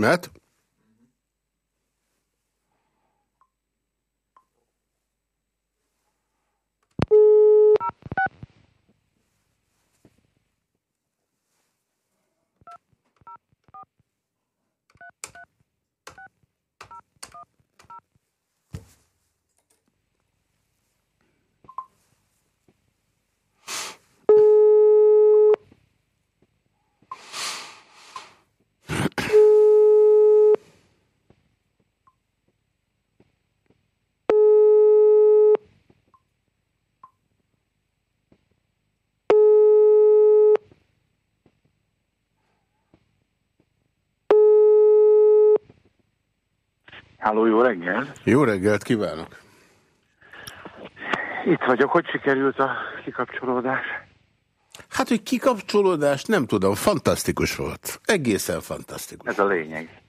Mert? Háló, jó reggel! Jó reggelt kívánok! Itt vagyok, hogy sikerült a kikapcsolódás? Hát, hogy kikapcsolódás, nem tudom, fantasztikus volt. Egészen fantasztikus. Ez a lényeg.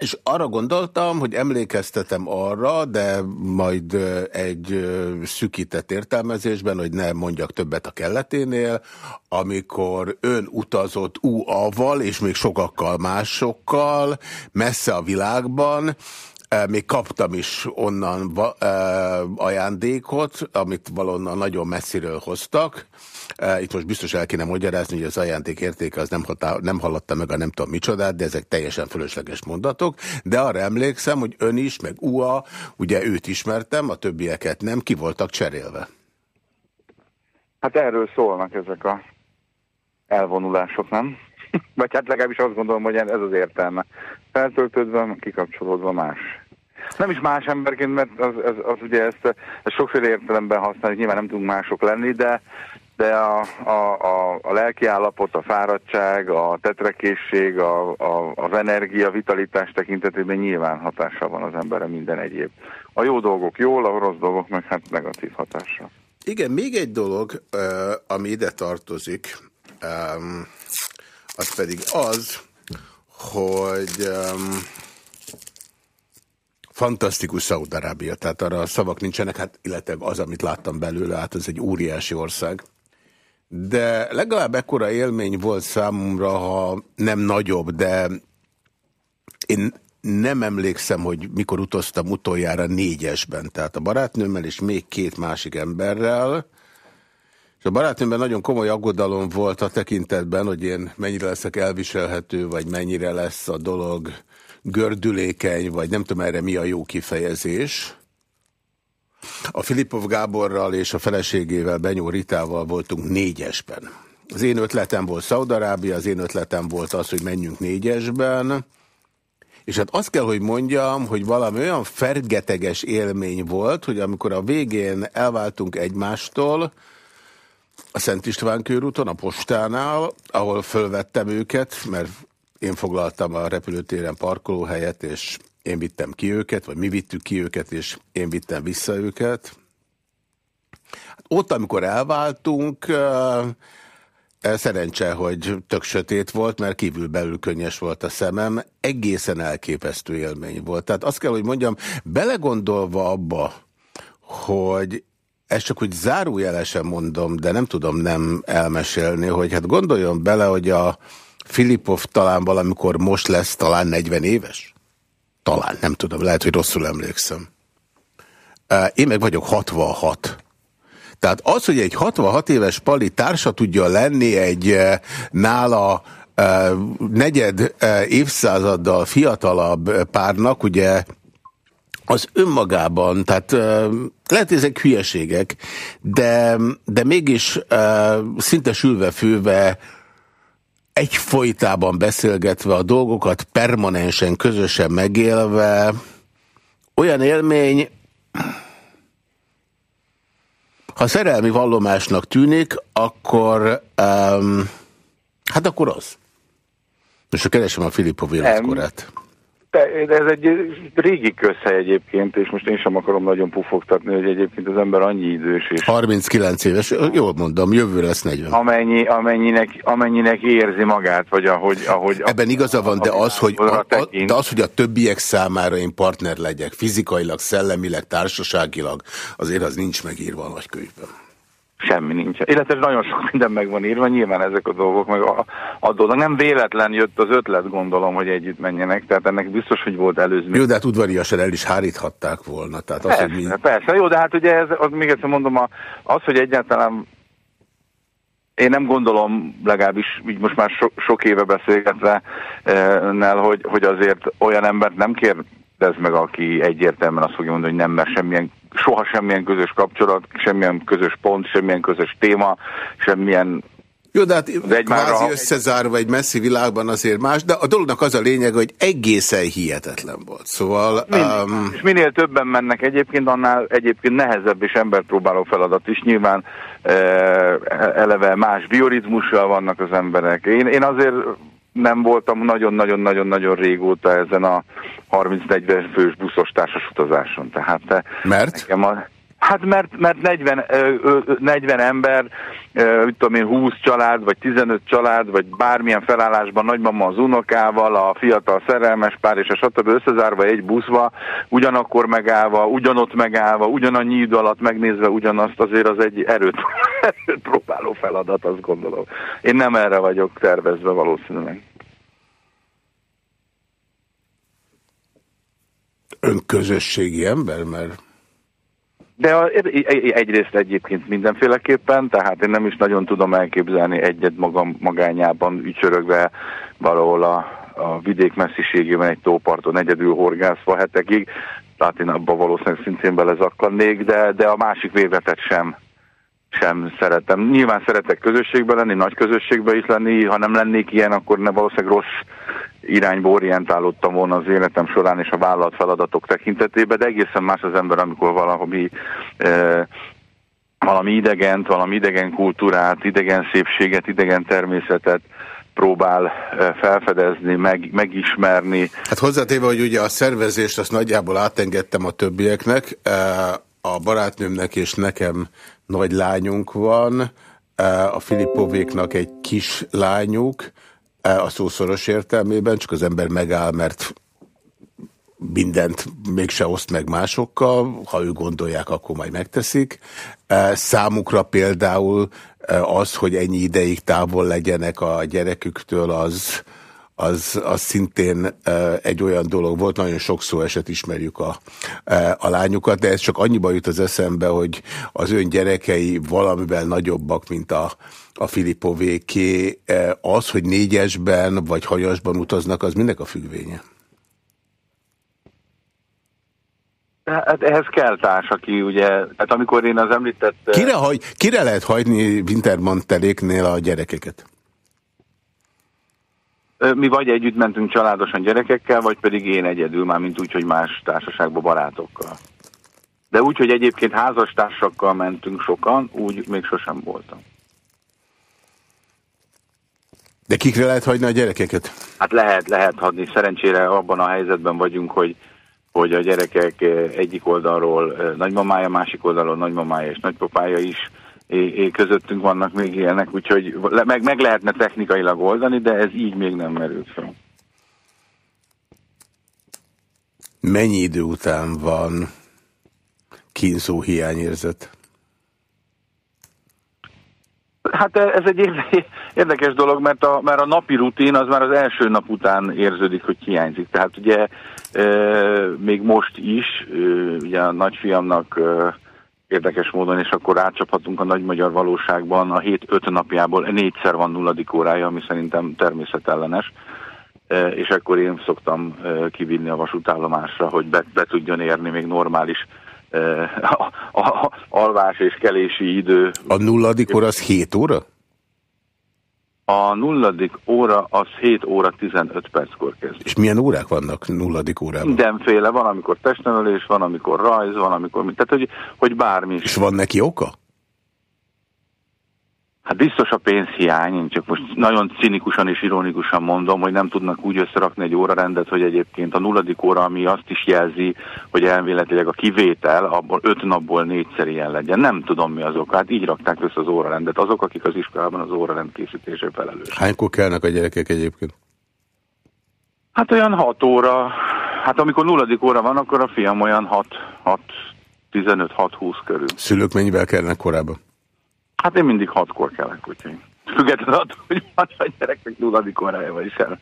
És arra gondoltam, hogy emlékeztetem arra, de majd egy szükített értelmezésben, hogy ne mondjak többet a kelleténél, amikor ön utazott UA-val, és még sokakkal másokkal, messze a világban, még kaptam is onnan ajándékot, amit valonnan nagyon messziről hoztak. Itt most biztos el kéne magyarázni, hogy az ajándék értéke az nem, hatá, nem hallotta meg a nem tudom micsodát, de ezek teljesen fölösleges mondatok. De arra emlékszem, hogy ön is, meg UA, ugye őt ismertem, a többieket nem, ki voltak cserélve. Hát erről szólnak ezek a elvonulások, nem? Vagy hát legalábbis azt gondolom, hogy ez az értelme. Feltöltődve, kikapcsolódva más. Nem is más emberként, mert az, az, az ugye ezt, ezt sokféle értelemben használjuk, nyilván nem tudunk mások lenni, de, de a, a, a, a lelki a fáradtság, a tetrekészség, a, a, az energia, vitalitás tekintetében nyilván hatással van az emberre minden egyéb. A jó dolgok jól, a rossz dolgok meg hát negatív hatással. Igen, még egy dolog, ami ide tartozik, az pedig az, hogy fantasztikus Szaudarábia, tehát arra a szavak nincsenek, hát illetve az, amit láttam belőle, hát ez egy óriási ország. De legalább ekkora élmény volt számomra, ha nem nagyobb, de én nem emlékszem, hogy mikor utaztam utoljára négyesben, tehát a barátnőmmel és még két másik emberrel, és a barátnőmben nagyon komoly aggodalom volt a tekintetben, hogy én mennyire leszek elviselhető, vagy mennyire lesz a dolog gördülékeny, vagy nem tudom erre mi a jó kifejezés. A Filipov Gáborral és a feleségével, Benyó Ritával voltunk négyesben. Az én ötletem volt Szaudarábia, az én ötletem volt az, hogy menjünk négyesben, és hát azt kell, hogy mondjam, hogy valami olyan fergeteges élmény volt, hogy amikor a végén elváltunk egymástól, a Szent István körúton, a postánál, ahol fölvettem őket, mert én foglaltam a repülőtéren parkolóhelyet, és én vittem ki őket, vagy mi vittük ki őket, és én vittem vissza őket. Hát ott, amikor elváltunk, szerencse, hogy tök sötét volt, mert kívül belül könnyes volt a szemem. Egészen elképesztő élmény volt. Tehát azt kell, hogy mondjam, belegondolva abba, hogy ezt csak úgy zárójelesen mondom, de nem tudom nem elmesélni, hogy hát gondoljon bele, hogy a Filipov talán valamikor most lesz talán 40 éves? Talán, nem tudom, lehet, hogy rosszul emlékszem. Én meg vagyok 66. Tehát az, hogy egy 66 éves pali társa tudja lenni egy nála negyed évszázaddal fiatalabb párnak, ugye az önmagában, tehát lehet, ezek hülyeségek, de, de mégis szinte sülve-főve egyfolytában beszélgetve a dolgokat, permanensen, közösen megélve, olyan élmény, ha szerelmi vallomásnak tűnik, akkor um, hát akkor az. Most keresem a Filippo életkorát. De ez egy régi közhely egyébként, és most én sem akarom nagyon pufogtatni, hogy egyébként az ember annyi idős. És 39 éves, jól mondom, jövőre lesz 40. Amennyi, amennyinek, amennyinek érzi magát, vagy ahogy... ahogy Ebben igaza van, de az, hogy a, a, de az, hogy a többiek számára én partner legyek, fizikailag, szellemileg, társaságilag, azért az nincs megírva a nagykönyvben. Semmi nincs. Illetve nagyon sok minden meg van írva, nyilván ezek a dolgok meg adódnak. Nem véletlen jött az ötlet, gondolom, hogy együtt menjenek, tehát ennek biztos, hogy volt előzmény. Jó, de hát udvariasan el is háríthatták volna. Tehát az, persze, hogy mi... persze, jó, de hát ugye ez, az, még egyszer mondom, az, hogy egyáltalán én nem gondolom, legalábbis így most már so, sok éve beszélgetve, eh, hogy, hogy azért olyan embert nem kér ez meg, aki egyértelműen azt fogja mondani, hogy nem, mert semmilyen, soha semmilyen közös kapcsolat, semmilyen közös pont, semmilyen közös téma, semmilyen jó, de hát kvázi összezárva egy messzi világban azért más, de a dolognak az a lényeg, hogy egészen hihetetlen volt. Szóval... Um... És minél többen mennek egyébként, annál egyébként nehezebb és emberpróbáló feladat is. Nyilván e, eleve más bioritmussal vannak az emberek. Én, én azért nem voltam nagyon-nagyon-nagyon-nagyon régóta ezen a 30-40 fős buszos társas utazáson. Tehát Mert? A, hát mert, mert 40, 40 ember, mit tudom én, 20 család, vagy 15 család, vagy bármilyen felállásban nagymama az unokával, a fiatal szerelmes pár és a stb. összezárva egy buszba, ugyanakkor megállva, ugyanott megállva, ugyanannyi idő alatt megnézve ugyanazt, azért az egy erőt, erőt próbáló feladat, azt gondolom. Én nem erre vagyok tervezve valószínűleg. önközösségi ember, mert... De a, egyrészt egyébként mindenféleképpen, tehát én nem is nagyon tudom elképzelni egyet magam magányában ücsörögve valahol a, a vidék messziségében egy tóparton egyedül horgászva hetekig, tehát én abban valószínűleg szintén belezakkannék, de, de a másik végletet sem sem szeretem. Nyilván szeretek közösségben lenni, nagy közösségben is lenni, ha nem lennék ilyen, akkor ne valószínűleg rossz irányba orientálódtam volna az életem során és a vállalat feladatok tekintetében, de egészen más az ember, amikor valami e, valami idegent, valami idegen kultúrát, idegen szépséget, idegen természetet próbál felfedezni, meg, megismerni. Hát hozzátéve, hogy ugye a szervezést azt nagyjából átengedtem a többieknek, a barátnőmnek és nekem nagy lányunk van, a Filippovéknak egy kis lányuk, a szószoros értelmében, csak az ember megáll, mert mindent mégse oszt meg másokkal, ha ő gondolják, akkor majd megteszik. E, számukra például az, hogy ennyi ideig távol legyenek a gyereküktől, az, az, az szintén egy olyan dolog volt, nagyon sok szó eset ismerjük a, a lányukat, de ez csak annyiba jut az eszembe, hogy az ön gyerekei valamivel nagyobbak, mint a, a Filipovéké. Az, hogy négyesben vagy hajasban utaznak, az mindnek a függvénye? Hát ehhez kell társ, aki ugye, hát amikor én az említett... Kire, hagy, kire lehet hagyni Wintermanteléknél a gyerekeket? Mi vagy együtt mentünk családosan gyerekekkel, vagy pedig én egyedül, már mint úgy, hogy más társaságban barátokkal. De úgy, hogy egyébként házastársakkal mentünk sokan, úgy még sosem voltam. De kikre lehet hagyni a gyerekeket? Hát lehet, lehet hagyni. Szerencsére abban a helyzetben vagyunk, hogy, hogy a gyerekek egyik oldalról nagymamája, másik oldalról nagymamája és nagypapája is közöttünk vannak még ilyenek, úgyhogy meg, meg lehetne technikailag oldani, de ez így még nem merült fel. Mennyi idő után van kínzó hiányérzet? Hát ez egy érdekes dolog, mert a, mert a napi rutin az már az első nap után érződik, hogy hiányzik. Tehát ugye e, még most is, e, ugye a nagyfiamnak e, érdekes módon, és akkor átcsaphatunk a nagy magyar valóságban. A hét öt napjából négyszer van nulladik órája, ami szerintem természetellenes, e, és akkor én szoktam e, kivinni a vasútállomásra, hogy be, be tudjon érni még normális a, e, a, a, alvás és kelési idő. A nulladik óra az 7 óra? A nulladik óra az 7 óra 15 perckor kezd. És milyen órák vannak nulladik órában? Mindenféle. Van, amikor testnevelés, van, amikor rajz, van, amikor... Tehát, hogy, hogy bármi. És van neki oka? Hát biztos a pénzhiány, én csak most nagyon cinikusan és ironikusan mondom, hogy nem tudnak úgy összerakni egy órarendet, hogy egyébként a nulladik óra, ami azt is jelzi, hogy elméletileg a kivétel, abból öt napból négyszer ilyen legyen. Nem tudom mi azok, hát így rakták össze az órarendet. Azok, akik az iskolában az órarend készítésé felelős. Hánykor kellnek a gyerekek egyébként? Hát olyan hat óra. Hát amikor nulladik óra van, akkor a fiam olyan 6, 6 15-6-20 körül. Szülők mennyivel kellnek korábban? Hát én mindig hatkor kelek, úgyhogy függetlenül attól, hogy van a gyereknek nulladik órája is el.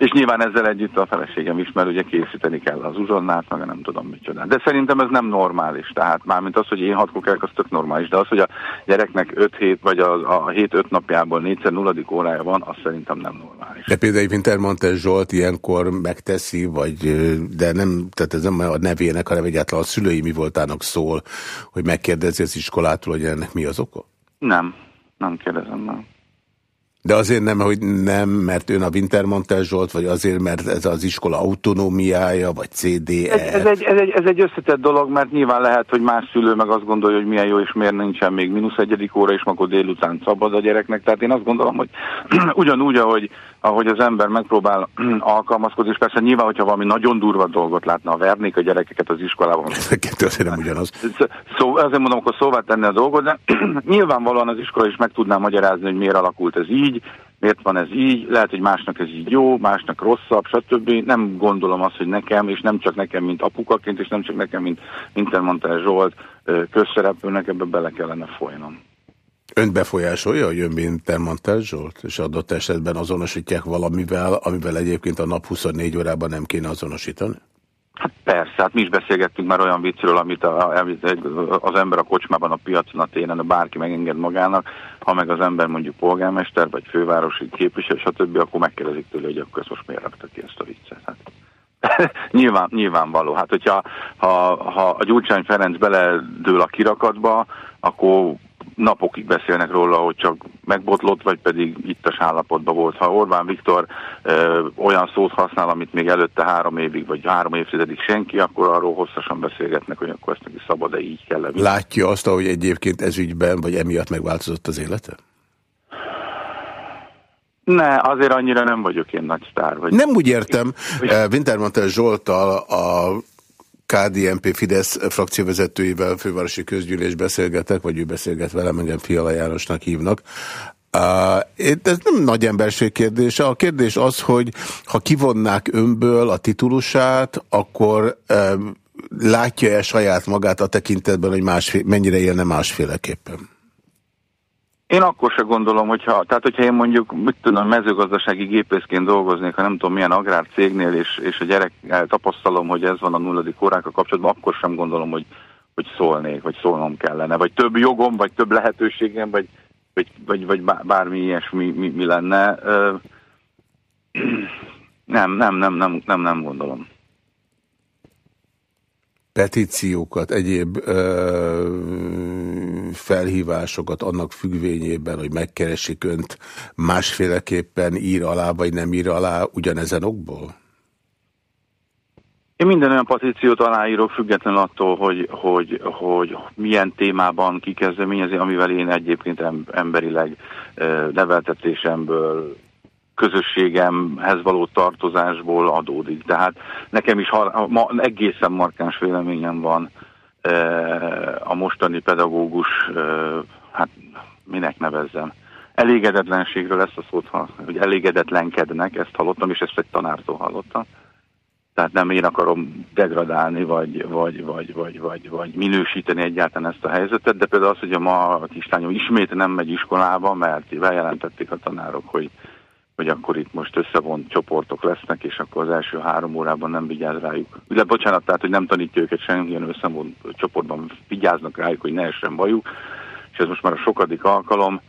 És nyilván ezzel együtt a feleségem is, mert ugye készíteni kell az uzsonnát, meg nem tudom micsoda. De szerintem ez nem normális. Tehát mármint az, hogy én hatkor kelek, az tök normális. De az, hogy a gyereknek 5 hét, vagy a, a 7-5 napjából négyszer nulladik órája van, az szerintem nem normális. De például Wintermantel Zsolt ilyenkor megteszi, vagy, de nem, tehát ez nem a nevének, hanem egyáltalán a szülői mi voltának szól, hogy megkérdezi az iskolától, hogy ennek mi az oka? Nem, nem kérdezem, nem. De azért nem, hogy nem, mert ön a Wintermantel Zsolt, vagy azért, mert ez az iskola autonómiája, vagy CDE? Ez, ez, egy, ez, egy, ez egy összetett dolog, mert nyilván lehet, hogy más szülő meg azt gondolja, hogy milyen jó, és miért nincsen még mínusz egyedik óra, és akkor délután szabad a gyereknek. Tehát én azt gondolom, hogy ugyanúgy, ahogy, ahogy az ember megpróbál alkalmazkodni, és persze nyilván, hogyha valami nagyon durva dolgot látna, vernék a gyerekeket az iskolában. Ez nem ugyanaz. Szó, azért mondom, akkor szóvá tenni a dolgot, de nyilvánvalóan az iskola is meg tudná magyarázni, hogy miért alakult ez így, így, miért van ez így, lehet, hogy másnak ez így jó, másnak rosszabb, stb. Nem gondolom azt, hogy nekem, és nem csak nekem, mint apukaként, és nem csak nekem, mint Intermontel Zsolt közszereplőnek ebbe bele kellene folynom. Ön befolyásolja, hogy ön Intermontel Zsolt, és adott esetben azonosítják valamivel, amivel egyébként a nap 24 órában nem kéne azonosítani? Hát persze, hát mi is beszélgettünk már olyan viccről, amit a, az ember a kocsmában, a piacon, a téren, a bárki megenged magának, ha meg az ember mondjuk polgármester, vagy fővárosi képviselő, stb., akkor megkérdezik tőle, hogy akkor ezt most miért rakta ki ezt a viccet. Hát. Nyilván, nyilvánvaló. Hát, hogyha ha, ha a Gyurcsány Ferenc beledől a kirakatba, akkor napokig beszélnek róla, hogy csak megbotlott, vagy pedig ittas állapotban volt. Ha Orbán Viktor ö, olyan szót használ, amit még előtte három évig, vagy három évtizedig senki, akkor arról hosszasan beszélgetnek, hogy akkor ezt neki szabad, de így kell levinni. Látja azt, hogy egyébként ez ügyben, vagy emiatt megváltozott az élete? Ne, azért annyira nem vagyok én nagy sztár. Vagy... Nem úgy értem. Wintermantel Zsoltal a KDNP Fidesz frakcióvezetőivel fővárosi közgyűlés beszélgetek, vagy ő beszélget velem, engem Fiala Jánosnak hívnak. Uh, ez nem nagy emberség kérdése. A kérdés az, hogy ha kivonnák önből a titulusát, akkor um, látja-e saját magát a tekintetben, hogy másfél, mennyire élne másféleképpen? Én akkor se gondolom, hogyha, tehát hogyha én mondjuk, mit tudom, mezőgazdasági gépészként dolgoznék, ha nem tudom milyen agrárcégnél, és, és a gyerek tapasztalom, hogy ez van a nulladik órákkal kapcsolatban, akkor sem gondolom, hogy, hogy szólnék, vagy szólnom kellene, vagy több jogom, vagy több lehetőségem, vagy, vagy, vagy, vagy bármi ilyesmi mi, mi lenne. Nem, nem, nem, nem, nem, nem gondolom petíciókat, egyéb ö, felhívásokat annak függvényében, hogy megkeresik önt, másféleképpen ír alá, vagy nem ír alá ugyanezen okból? Én minden olyan petíciót aláírok, függetlenül attól, hogy, hogy, hogy milyen témában kikezdeményezi, amivel én egyébként emberileg neveltetésemből, közösségemhez való tartozásból adódik. Tehát nekem is ma egészen markáns véleményem van a mostani pedagógus, hát minek nevezzem, elégedetlenségről ezt a szót, hogy elégedetlenkednek, ezt hallottam, és ezt egy tanártól hallottam. Tehát nem én akarom degradálni, vagy, vagy, vagy, vagy, vagy, vagy minősíteni egyáltalán ezt a helyzetet, de például az, hogy a ma a kislányom ismét nem megy iskolába, mert bejelentették a tanárok, hogy hogy akkor itt most összevont csoportok lesznek, és akkor az első három órában nem vigyáz rájuk. Ugye bocsánat, tehát, hogy nem tanítja őket semmilyen összevont csoportban, vigyáznak rájuk, hogy ne essen bajuk, és ez most már a sokadik alkalom,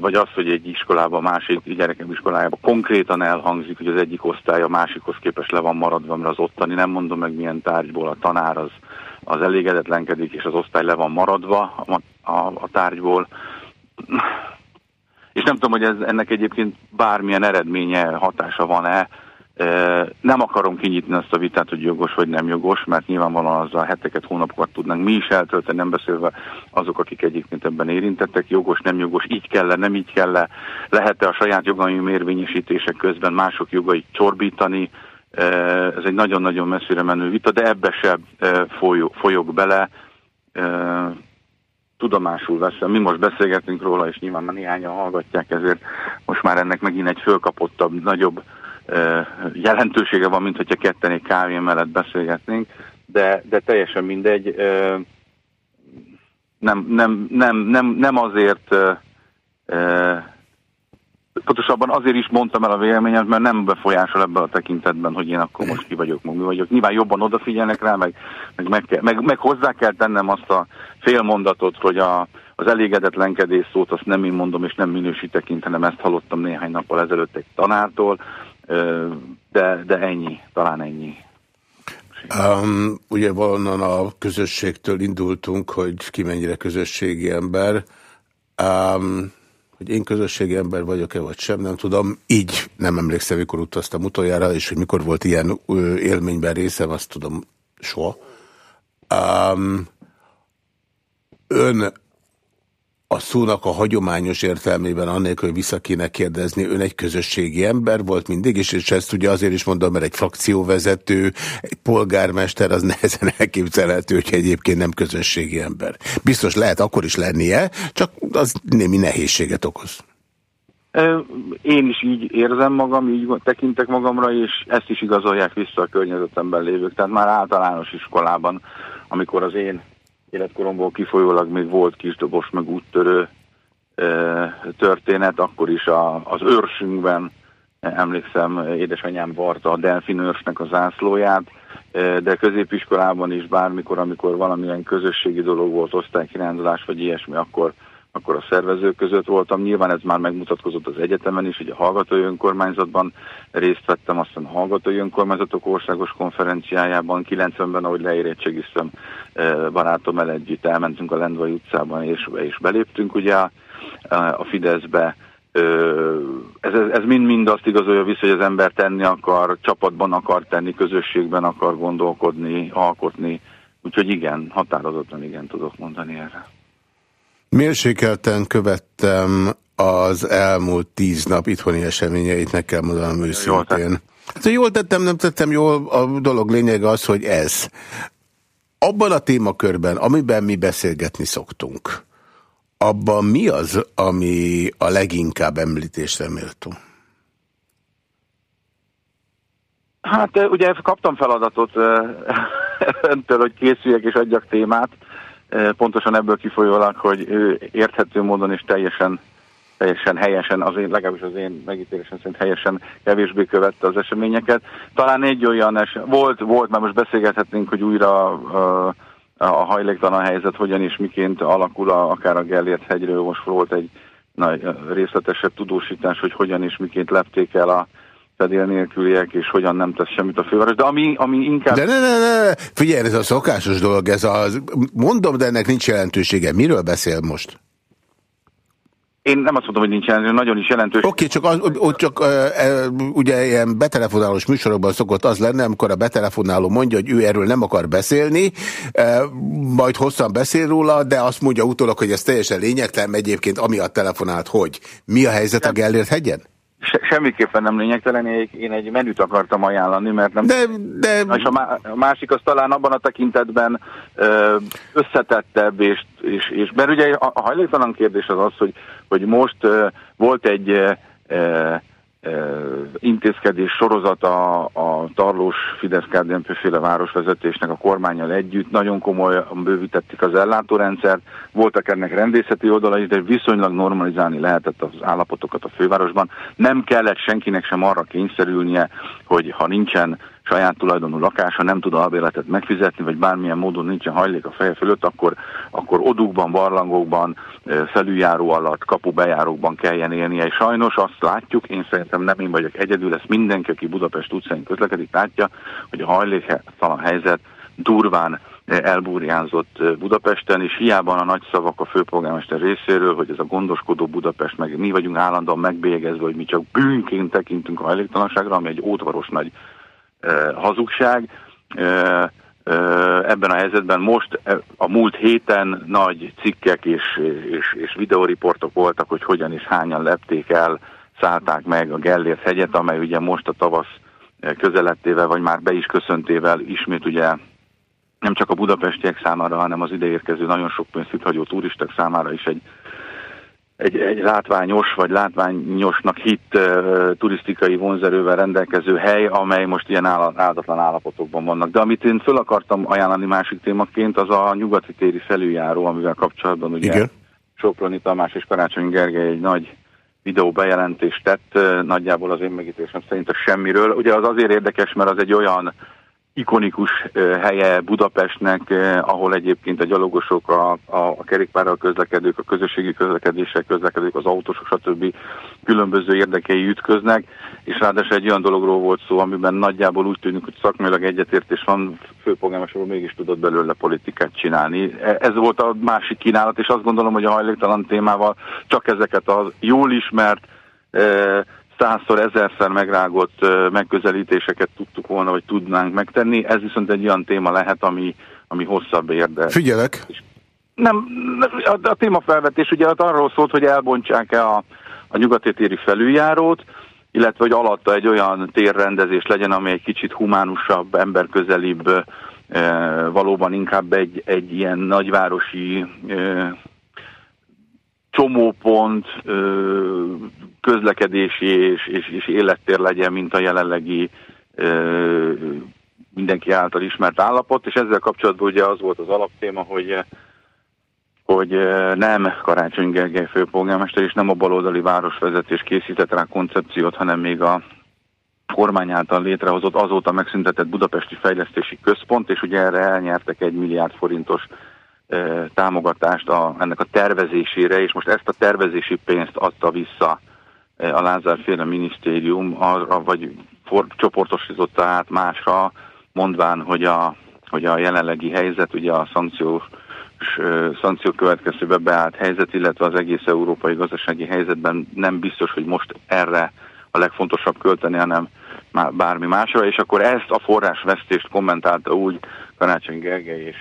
vagy az, hogy egy iskolában, másik gyerekem iskolájában konkrétan elhangzik, hogy az egyik osztály a másikhoz képes le van maradva, mert az ottani, nem mondom meg milyen tárgyból, a tanár az, az elégedetlenkedik, és az osztály le van maradva a, a, a tárgyból és nem tudom, hogy ez, ennek egyébként bármilyen eredménye, hatása van-e. Nem akarom kinyitni azt a vitát, hogy jogos vagy nem jogos, mert nyilvánvalóan a heteket, hónapokat tudnánk mi is eltölteni, nem beszélve azok, akik egyébként ebben érintettek, jogos, nem jogos, így kell nem így kell lehet-e a saját jogaim érvényesítések közben mások jogait csorbítani, ez egy nagyon-nagyon messzire menő vita, de ebbe se folyok bele tudomásul veszem. Mi most beszélgetünk róla, és nyilván már néhányan hallgatják, ezért most már ennek megint egy fölkapottabb, nagyobb jelentősége van, mint hogyha ketten egy kávé mellett beszélgetnénk, de, de teljesen mindegy. Nem, nem, nem, nem, nem azért, pontosabban azért is mondtam el a véleményemet, mert nem befolyásol ebben a tekintetben, hogy én akkor most ki vagyok, mi vagyok. Nyilván jobban odafigyelnek rá, meg, meg, meg, kell, meg, meg hozzá kell tennem azt a félmondatot, hogy a, az elégedetlenkedés szót azt nem én mondom, és nem minősítek, hanem ezt hallottam néhány nappal ezelőtt egy tanártól, de, de ennyi, talán ennyi. Um, ugye valonnan a közösségtől indultunk, hogy ki mennyire közösségi ember. Um, hogy én közösségi ember vagyok-e, vagy sem, nem tudom. Így nem emlékszem, mikor utaztam utoljára, és hogy mikor volt ilyen élményben részem, azt tudom soha. Um, ön a szónak a hagyományos értelmében annélkül, hogy vissza kéne kérdezni, ön egy közösségi ember volt mindig, és, és ezt ugye azért is mondom, mert egy frakcióvezető, egy polgármester, az nehezen elképzelhető, hogy egyébként nem közösségi ember. Biztos lehet akkor is lennie, csak az némi nehézséget okoz. Én is így érzem magam, így tekintek magamra, és ezt is igazolják vissza a környezetemben lévők. Tehát már általános iskolában, amikor az én életkoromból kifolyólag még volt kisdobos, meg úttörő történet, akkor is a, az őrsünkben emlékszem, édesanyám varta a delfinőrsnek a zászlóját, de középiskolában is bármikor, amikor valamilyen közösségi dolog volt, osztálykirándulás vagy ilyesmi, akkor akkor a szervezők között voltam. Nyilván ez már megmutatkozott az egyetemen is, hogy a hallgatói önkormányzatban részt vettem, aztán a hallgatói önkormányzatok országos konferenciájában, 90-ben, ahogy leérettségiztem barátom el együtt, elmentünk a Lendvai utcában, és, és beléptünk ugye a, a Fideszbe, ez, ez mind-mind azt igazolja vissza, hogy az ember tenni akar, csapatban akar tenni, közösségben akar gondolkodni, alkotni. Úgyhogy igen, határozottan igen tudok mondani erre. Mérsékelten követtem az elmúlt tíz nap itthoni eseményeit, meg kell mondanom őszintén. Hát, jól tettem, nem tettem jól, a dolog lényege az, hogy ez. Abban a témakörben, amiben mi beszélgetni szoktunk, abban mi az, ami a leginkább említésre méltó? Hát ugye kaptam feladatot öntől, hogy készüljek és adjak témát. Pontosan ebből kifolyólag, hogy érthető módon és teljesen, teljesen helyesen, az én, legalábbis az én megítélésem szerint helyesen kevésbé követte az eseményeket. Talán egy olyan es, volt, volt, mert most beszélgethetnénk, hogy újra a, a hajléktalan helyzet hogyan és miként alakul, a, akár a Gellért hegyről, most volt egy na, részletesebb tudósítás, hogy hogyan és miként lepték el a, fedél nélküliek, és hogyan nem tesz semmit a főváros. De ami, ami inkább... De ne, ne, ne, figyelj, ez a szokásos dolog, ez a... Mondom, de ennek nincs jelentősége. Miről beszél most? Én nem azt mondom, hogy nincs jelentős, nagyon is jelentős. Oké, okay, csak, az, ott csak e, ugye ilyen betelefonálós műsorokban szokott az lenne, amikor a betelefonáló mondja, hogy ő erről nem akar beszélni, e, majd hosszan beszél róla, de azt mondja utólag, hogy ez teljesen lényegtelen, egyébként amiatt telefonált, hogy mi a helyzet a Gellért hegyen? Se, semmiképpen nem lényegtelen, én egy menüt akartam ajánlani, mert nem... De, de... És a, másik az talán abban a tekintetben összetettebb, és, és, és mert ugye a, a hajléktalan kérdés az az, hogy, hogy most volt egy intézkedés sorozata a Tarlós Fidesz KDNP féle városvezetésnek a kormányjal együtt. Nagyon komolyan bővítették az ellátórendszert, voltak ennek rendészeti oldalai, de viszonylag normalizálni lehetett az állapotokat a fővárosban. Nem kellett senkinek sem arra kényszerülnie, hogy ha nincsen saját tulajdonú lakása, nem tud albéletet megfizetni, vagy bármilyen módon nincsen hajlék a feje fölött, akkor, akkor odukban, barlangokban, felüljáró alatt, kapubejárókban kelljen élnie. És sajnos azt látjuk, én szerintem nem én vagyok egyedül, ezt mindenki, aki Budapest utcán közlekedik, látja, hogy a hajléktalan helyzet durván elbúrjánzott Budapesten, és hiába a nagy szavak a főpolgármester részéről, hogy ez a gondoskodó Budapest, meg mi vagyunk állandóan megbélyegezve, hogy mi csak bűnként tekintünk a hajléktalanságra, ami egy ótvaros nagy hazugság. Ebben a helyzetben most a múlt héten nagy cikkek és, és, és videóriportok voltak, hogy hogyan és hányan lepték el, szállták meg a Gellért hegyet, amely ugye most a tavasz közelettével, vagy már be is köszöntével ismét ugye nem csak a budapestiek számára, hanem az ideérkező nagyon sok pénzt hagyó turisták számára is egy egy, egy látványos vagy látványosnak hit uh, turisztikai vonzerővel rendelkező hely, amely most ilyen áldatlan állapotokban vannak. De amit én föl akartam ajánlani másik témaként, az a nyugati téri felüljáró, amivel kapcsolatban ugye Igen. Soproni Tamás és Karácsony Gergely egy nagy videó bejelentést tett, nagyjából az én megítésem szerint a semmiről. Ugye az azért érdekes, mert az egy olyan ikonikus helye Budapestnek, ahol egyébként a gyalogosok, a, a, a kerékpárral közlekedők, a közösségi közlekedések közlekedők, az autósok, stb. különböző érdekei ütköznek, és ráadásul egy olyan dologról volt szó, amiben nagyjából úgy tűnik, hogy szakmailag egyetértés van, főpolgármester mégis tudott belőle politikát csinálni. E, ez volt a másik kínálat, és azt gondolom, hogy a hajléktalan témával csak ezeket a jól ismert százszor, ezerszer megrágott megközelítéseket tudtuk volna, vagy tudnánk megtenni. Ez viszont egy olyan téma lehet, ami, ami hosszabb érde. Figyelek! Nem, a, a témafelvetés ugye arról szólt, hogy elbontsák-e a, a nyugati téri felüljárót, illetve hogy alatta egy olyan térrendezés legyen, ami egy kicsit humánusabb, emberközelibb, e, valóban inkább egy, egy ilyen nagyvárosi e, csomópont, közlekedési és, és, és élettér legyen, mint a jelenlegi mindenki által ismert állapot, és ezzel kapcsolatban ugye az volt az alaptéma, hogy hogy nem Karácsony Gergely főpolgármester és nem a baloldali városvezetés készített rá koncepciót, hanem még a kormány által létrehozott azóta megszüntetett Budapesti Fejlesztési Központ, és ugye erre elnyertek egy milliárd forintos támogatást a, ennek a tervezésére, és most ezt a tervezési pénzt adta vissza a Lázár féle minisztérium, arra, vagy for, csoportosította át másra, mondván, hogy a, hogy a jelenlegi helyzet, ugye a szankciós szankciók következőbe beállt helyzet, illetve az egész európai gazdasági helyzetben nem biztos, hogy most erre a legfontosabb költeni, hanem bármi másra, és akkor ezt a forrásvesztést kommentálta úgy Karácsony Gergely és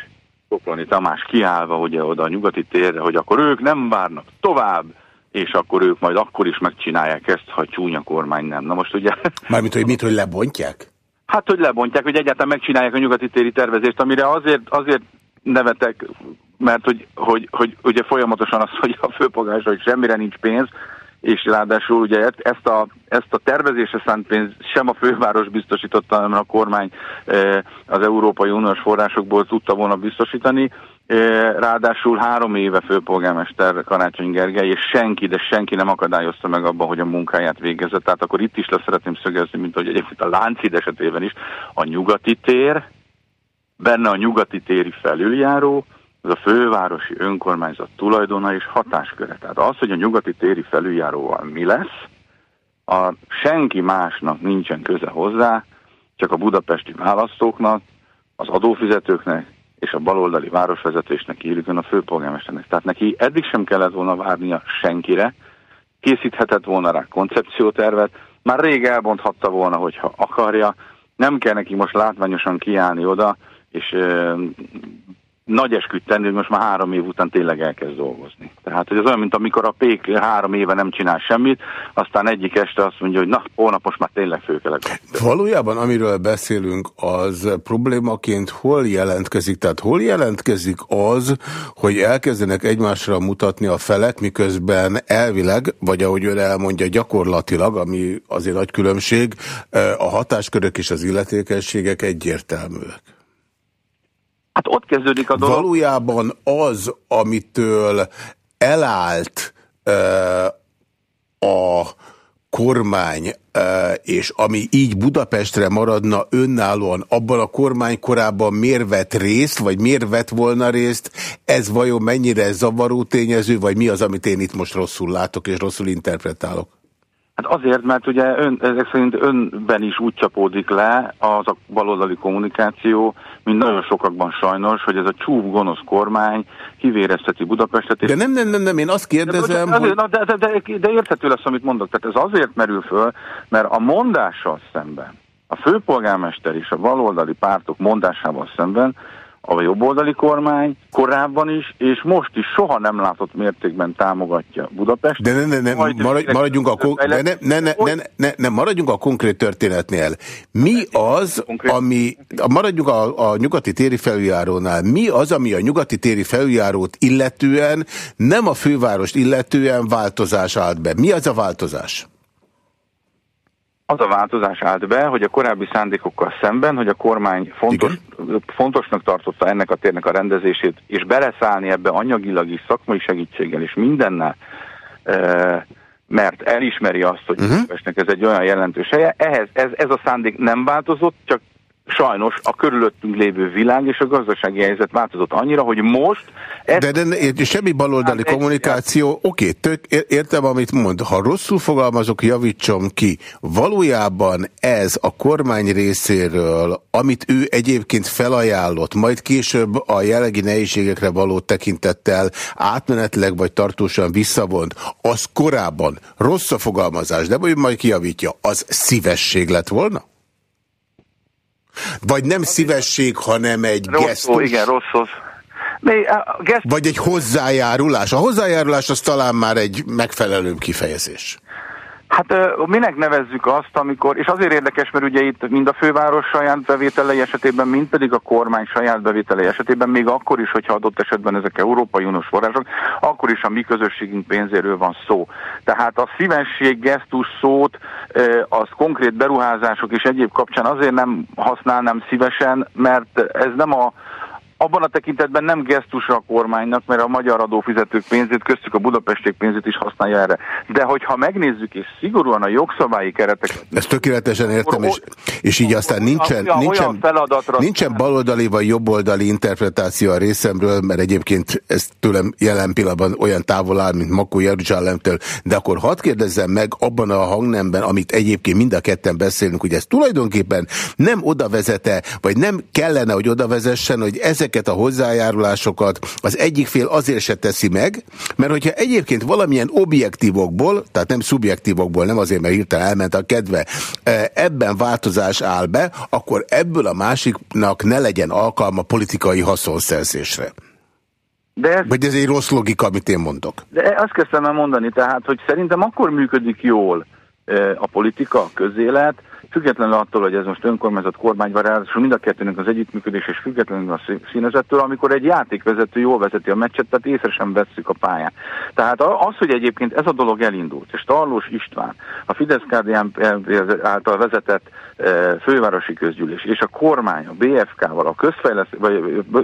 Koplani Tamás kiállva ugye oda a nyugati térre, hogy akkor ők nem várnak tovább, és akkor ők majd akkor is megcsinálják ezt, ha csúnya kormány nem. Na most ugye... Mármint, hogy mit, hogy lebontják? Hát, hogy lebontják, hogy egyáltalán megcsinálják a nyugati téri tervezést, amire azért, azért nevetek, mert hogy, hogy, hogy ugye folyamatosan az, hogy a főpolgárosra, hogy semmire nincs pénz, és ráadásul ugye ezt a, ezt a tervezésre szánt pénz sem a főváros biztosította, hanem a kormány e, az Európai Uniós forrásokból tudta volna biztosítani. E, ráadásul három éve főpolgármester Karácsony Gergely, és senki, de senki nem akadályozta meg abban, hogy a munkáját végezze. Tehát akkor itt is le szeretném szögezni, mint hogy egyébként a Láncid esetében is, a nyugati tér, benne a nyugati téri felüljáró, ez a fővárosi önkormányzat tulajdona és hatásköre. Tehát az, hogy a nyugati téri felüljáróval mi lesz, a senki másnak nincsen köze hozzá, csak a budapesti választóknak, az adófizetőknek és a baloldali városvezetésnek írjuk a főpolgármesternek. Tehát neki eddig sem kellett volna várnia senkire, készíthetett volna rá koncepciótervet, már rég elbonthatta volna, hogyha akarja, nem kell neki most látványosan kiállni oda, és nagy esküt tenni, hogy most már három év után tényleg elkezd dolgozni. Tehát hogy ez olyan, mint amikor a pék három éve nem csinál semmit, aztán egyik este azt mondja, hogy na, hónap most már tényleg főkelek. Valójában, amiről beszélünk, az problémaként hol jelentkezik? Tehát hol jelentkezik az, hogy elkezdenek egymásra mutatni a felek, miközben elvileg, vagy ahogy ön elmondja, gyakorlatilag, ami azért nagy különbség, a hatáskörök és az illetékességek egyértelműek. Hát ott kezdődik a dolog. Valójában az, amitől elállt uh, a kormány, és ami így Budapestre maradna önállóan, abban a kormány korábban miért vett részt, vagy miért vett volna részt, ez vajon mennyire zavaró tényező, vagy mi az, amit én itt most rosszul látok és rosszul interpretálok? Hát azért, mert ugye ön, ezek szerint önben is úgy csapódik le az a baloldali kommunikáció, mint nagyon sokakban sajnos, hogy ez a csúf gonosz kormány kivérezteti Budapestet. De nem, nem, nem, nem, én azt kérdezem, de, hogy... de, de, de, de érthető lesz, amit mondok. Tehát ez azért merül föl, mert a mondással szemben, a főpolgármester és a baloldali pártok mondásával szemben a jobboldali kormány korábban is, és most is soha nem látott mértékben támogatja Budapest. De ne, ne, ne, maradj, maradjunk, a kon- ne, ne, ne, ne, ne, ne, ne, maradjunk a konkrét történetnél. Mi az, ami, maradjunk a, a nyugati téri felüljárónál, mi az, ami a nyugati téri felüljárót illetően, nem a fővárost illetően változás állt be? Mi az a változás? Az a változás állt be, hogy a korábbi szándékokkal szemben, hogy a kormány fontos, fontosnak tartotta ennek a térnek a rendezését, és beleszállni ebbe anyagilag is, szakmai segítséggel és mindennel, mert elismeri azt, hogy uh mhm. -huh. ez egy olyan jelentős helye. Ehhez ez, ez a szándék nem változott, csak sajnos a körülöttünk lévő világ és a gazdasági helyzet változott annyira, hogy most... De, de, de semmi baloldali hát, kommunikáció, oké, tök értem, amit mond. Ha rosszul fogalmazok, javítsom ki. Valójában ez a kormány részéről, amit ő egyébként felajánlott, majd később a jelenlegi nehézségekre való tekintettel átmenetleg vagy tartósan visszavont, az korábban rossz a fogalmazás, de majd kijavítja, az szívesség lett volna? Vagy nem szívesség, hanem egy rossz, gesztus? Igen, rossz. Geszt... Vagy egy hozzájárulás. A hozzájárulás az talán már egy megfelelőbb kifejezés. Hát minek nevezzük azt, amikor, és azért érdekes, mert ugye itt mind a főváros saját bevételei esetében, mind pedig a kormány saját bevételei esetében, még akkor is, hogyha adott esetben ezek Európai Uniós források, akkor is a mi közösségünk pénzéről van szó. Tehát a szívesség, gesztus szót, az konkrét beruházások és egyéb kapcsán azért nem használnám szívesen, mert ez nem a abban a tekintetben nem gesztus a kormánynak, mert a magyar adófizetők pénzét, köztük a budapestiek pénzét is használja erre. De hogyha megnézzük, és szigorúan a jogszabályi kereteket... Ezt tökéletesen értem, és, és így aztán nincsen, nincsen, nincsen baloldali vagy jobboldali interpretáció a részemről, mert egyébként ez tőlem jelen pillanatban olyan távol áll, mint Makó Jeruzsálemtől, de akkor hadd kérdezzem meg abban a hangnemben, amit egyébként mind a ketten beszélünk, hogy ez tulajdonképpen nem oda vezete, vagy nem kellene, hogy oda vezessen, hogy ezek ezeket a hozzájárulásokat az egyik fél azért se teszi meg, mert hogyha egyébként valamilyen objektívokból, tehát nem szubjektívokból, nem azért, mert hirtelen elment a kedve, e, ebben változás áll be, akkor ebből a másiknak ne legyen alkalma politikai haszonszerzésre. De ez, Vagy ez egy rossz logika, amit én mondok? De azt kezdtem el mondani, tehát, hogy szerintem akkor működik jól e, a politika, a közélet, függetlenül attól, hogy ez most önkormányzat kormány van, ráadásul mind a kettőnek az együttműködés, és függetlenül a színezettől, amikor egy játékvezető jól vezeti a meccset, tehát észre sem vesszük a pályán. Tehát az, hogy egyébként ez a dolog elindult, és Tarlós István, a fidesz által vezetett fővárosi közgyűlés, és a kormány, a BFK-val, a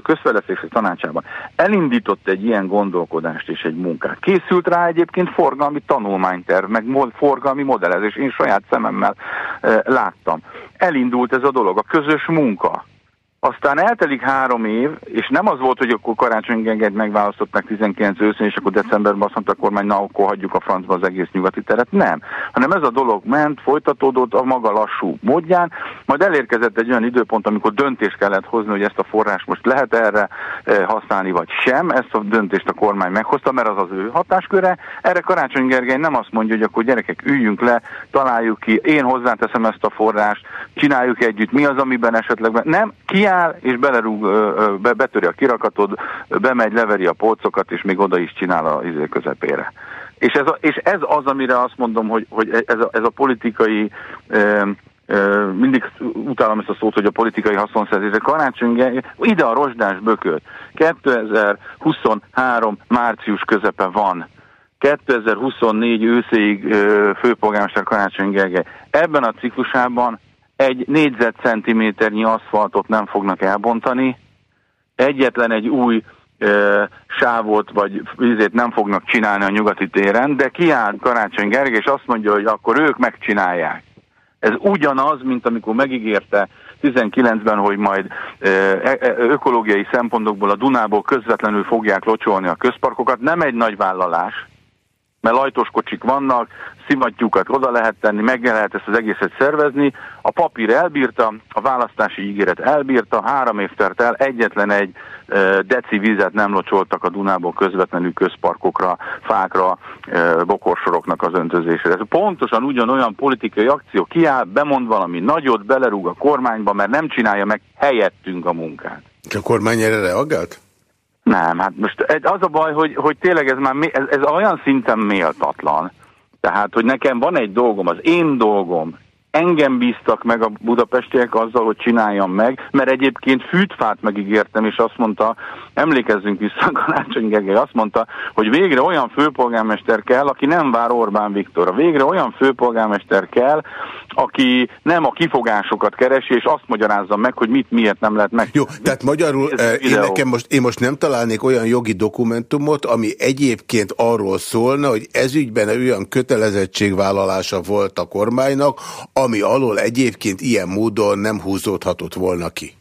közfejlesztési tanácsában elindított egy ilyen gondolkodást és egy munkát. Készült rá egyébként forgalmi tanulmányterv, meg forgalmi modellezés. Én saját szememmel láttam. Elindult ez a dolog, a közös munka. Aztán eltelik három év, és nem az volt, hogy akkor Karácsony Gergelyt megválasztották 19 őszén, és akkor decemberben azt mondta a kormány, na akkor hagyjuk a francba az egész nyugati teret. Nem. Hanem ez a dolog ment, folytatódott a maga lassú módján, majd elérkezett egy olyan időpont, amikor döntést kellett hozni, hogy ezt a forrás most lehet erre eh, használni, vagy sem. Ezt a döntést a kormány meghozta, mert az az ő hatásköre. Erre Karácsony Gergely nem azt mondja, hogy akkor gyerekek üljünk le, találjuk ki, én hozzáteszem ezt a forrást, csináljuk együtt, mi az, amiben esetleg... Nem, kiáll áll, és belerúg, be, betöri a kirakatod, bemegy, leveri a polcokat, és még oda is csinál a izé közepére. És ez, a, és ez az, amire azt mondom, hogy, hogy ez, a, ez a politikai mindig utálom ezt a szót, hogy a politikai haszonszerzésre. Karácsony, ide a rozsdás bököt. 2023 március közepe van. 2024 őszéig főpolgármester Karácsony Gergely. Ebben a ciklusában egy négyzetcentiméternyi aszfaltot nem fognak elbontani, egyetlen egy új ö, sávot vagy vízét nem fognak csinálni a nyugati téren, de kiáll Karácsony Gergely, és azt mondja, hogy akkor ők megcsinálják. Ez ugyanaz, mint amikor megígérte 19-ben, hogy majd e, e, ökológiai szempontokból a Dunából közvetlenül fogják locsolni a közparkokat. Nem egy nagy vállalás, mert lajtos kocsik vannak, szivattyúkat oda lehet tenni, meg lehet ezt az egészet szervezni. A papír elbírta, a választási ígéret elbírta, három év telt el, egyetlen egy deci vizet nem locsoltak a Dunából közvetlenül közparkokra, fákra, bokorsoroknak az öntözésére. Ez pontosan ugyanolyan politikai akció, kiáll, bemond valami nagyot, belerúg a kormányba, mert nem csinálja meg helyettünk a munkát. A kormány erre reagált? Nem, hát most az a baj, hogy, hogy tényleg ez már ez, ez olyan szinten méltatlan. Tehát, hogy nekem van egy dolgom, az én dolgom, engem bíztak meg a budapestiek azzal, hogy csináljam meg, mert egyébként fűtfát megígértem, és azt mondta, emlékezzünk vissza, Karácsony Gergely azt mondta, hogy végre olyan főpolgármester kell, aki nem vár Orbán Viktorra. Végre olyan főpolgármester kell, aki nem a kifogásokat keresi, és azt magyarázza meg, hogy mit miért nem lehet meg. Jó, tehát magyarul én, nekem most, én most nem találnék olyan jogi dokumentumot, ami egyébként arról szólna, hogy ezügyben olyan kötelezettségvállalása volt a kormánynak, ami alól egyébként ilyen módon nem húzódhatott volna ki.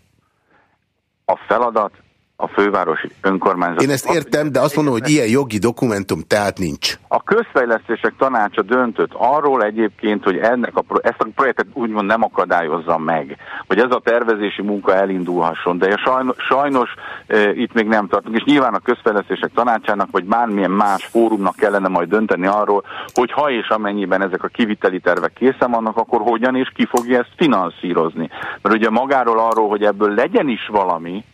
A feladat a fővárosi önkormányzat. Én ezt értem, de azt mondom, hogy ilyen jogi dokumentum tehát nincs. A közfejlesztések tanácsa döntött arról egyébként, hogy ennek a, ezt a projektet úgymond nem akadályozza meg, hogy ez a tervezési munka elindulhasson, de sajnos, sajnos e, itt még nem tartunk, és nyilván a közfejlesztések tanácsának, vagy bármilyen más fórumnak kellene majd dönteni arról, hogy ha és amennyiben ezek a kiviteli tervek készen vannak, akkor hogyan és ki fogja ezt finanszírozni. Mert ugye magáról arról, hogy ebből legyen is valami,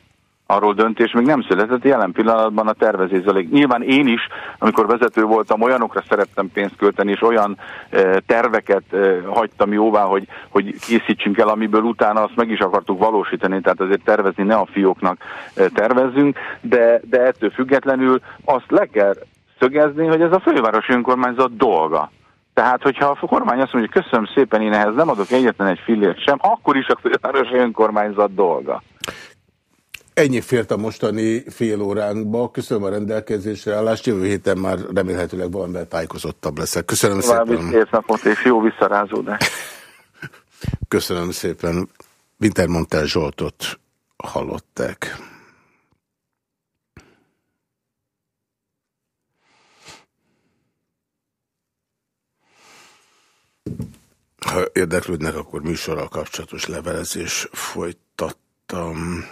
arról döntés még nem született, jelen pillanatban a tervezés zajlik. Nyilván én is, amikor vezető voltam, olyanokra szerettem pénzt költeni, és olyan e, terveket e, hagytam jóvá, hogy, hogy készítsünk el, amiből utána azt meg is akartuk valósítani, tehát azért tervezni ne a fióknak e, tervezzünk, de, de ettől függetlenül azt le kell szögezni, hogy ez a fővárosi önkormányzat dolga. Tehát, hogyha a kormány azt mondja, hogy köszönöm szépen, én ehhez nem adok egyetlen egy fillért sem, akkor is a fővárosi önkormányzat dolga. Ennyi fért a mostani fél óránkba. Köszönöm a rendelkezésre állást. Jövő héten már remélhetőleg valamivel tájékozottabb leszek. Köszönöm További szépen. szép napot és jó visszarázódás. Köszönöm szépen. Wintermontel Zsoltot hallották. Ha érdeklődnek, akkor műsorral kapcsolatos levelezés folytattam.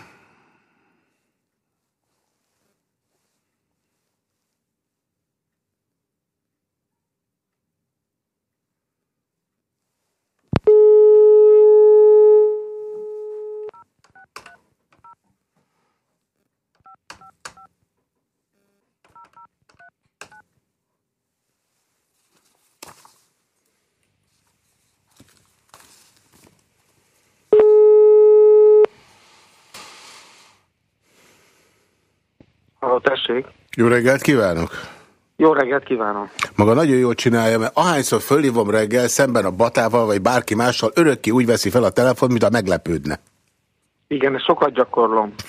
Tessék. Jó reggelt kívánok! Jó reggelt kívánom! Maga nagyon jól csinálja, mert ahányszor fölhívom reggel szemben a Batával, vagy bárki mással, örökké úgy veszi fel a telefon, mint a meglepődne. Igen, sokat gyakorlom.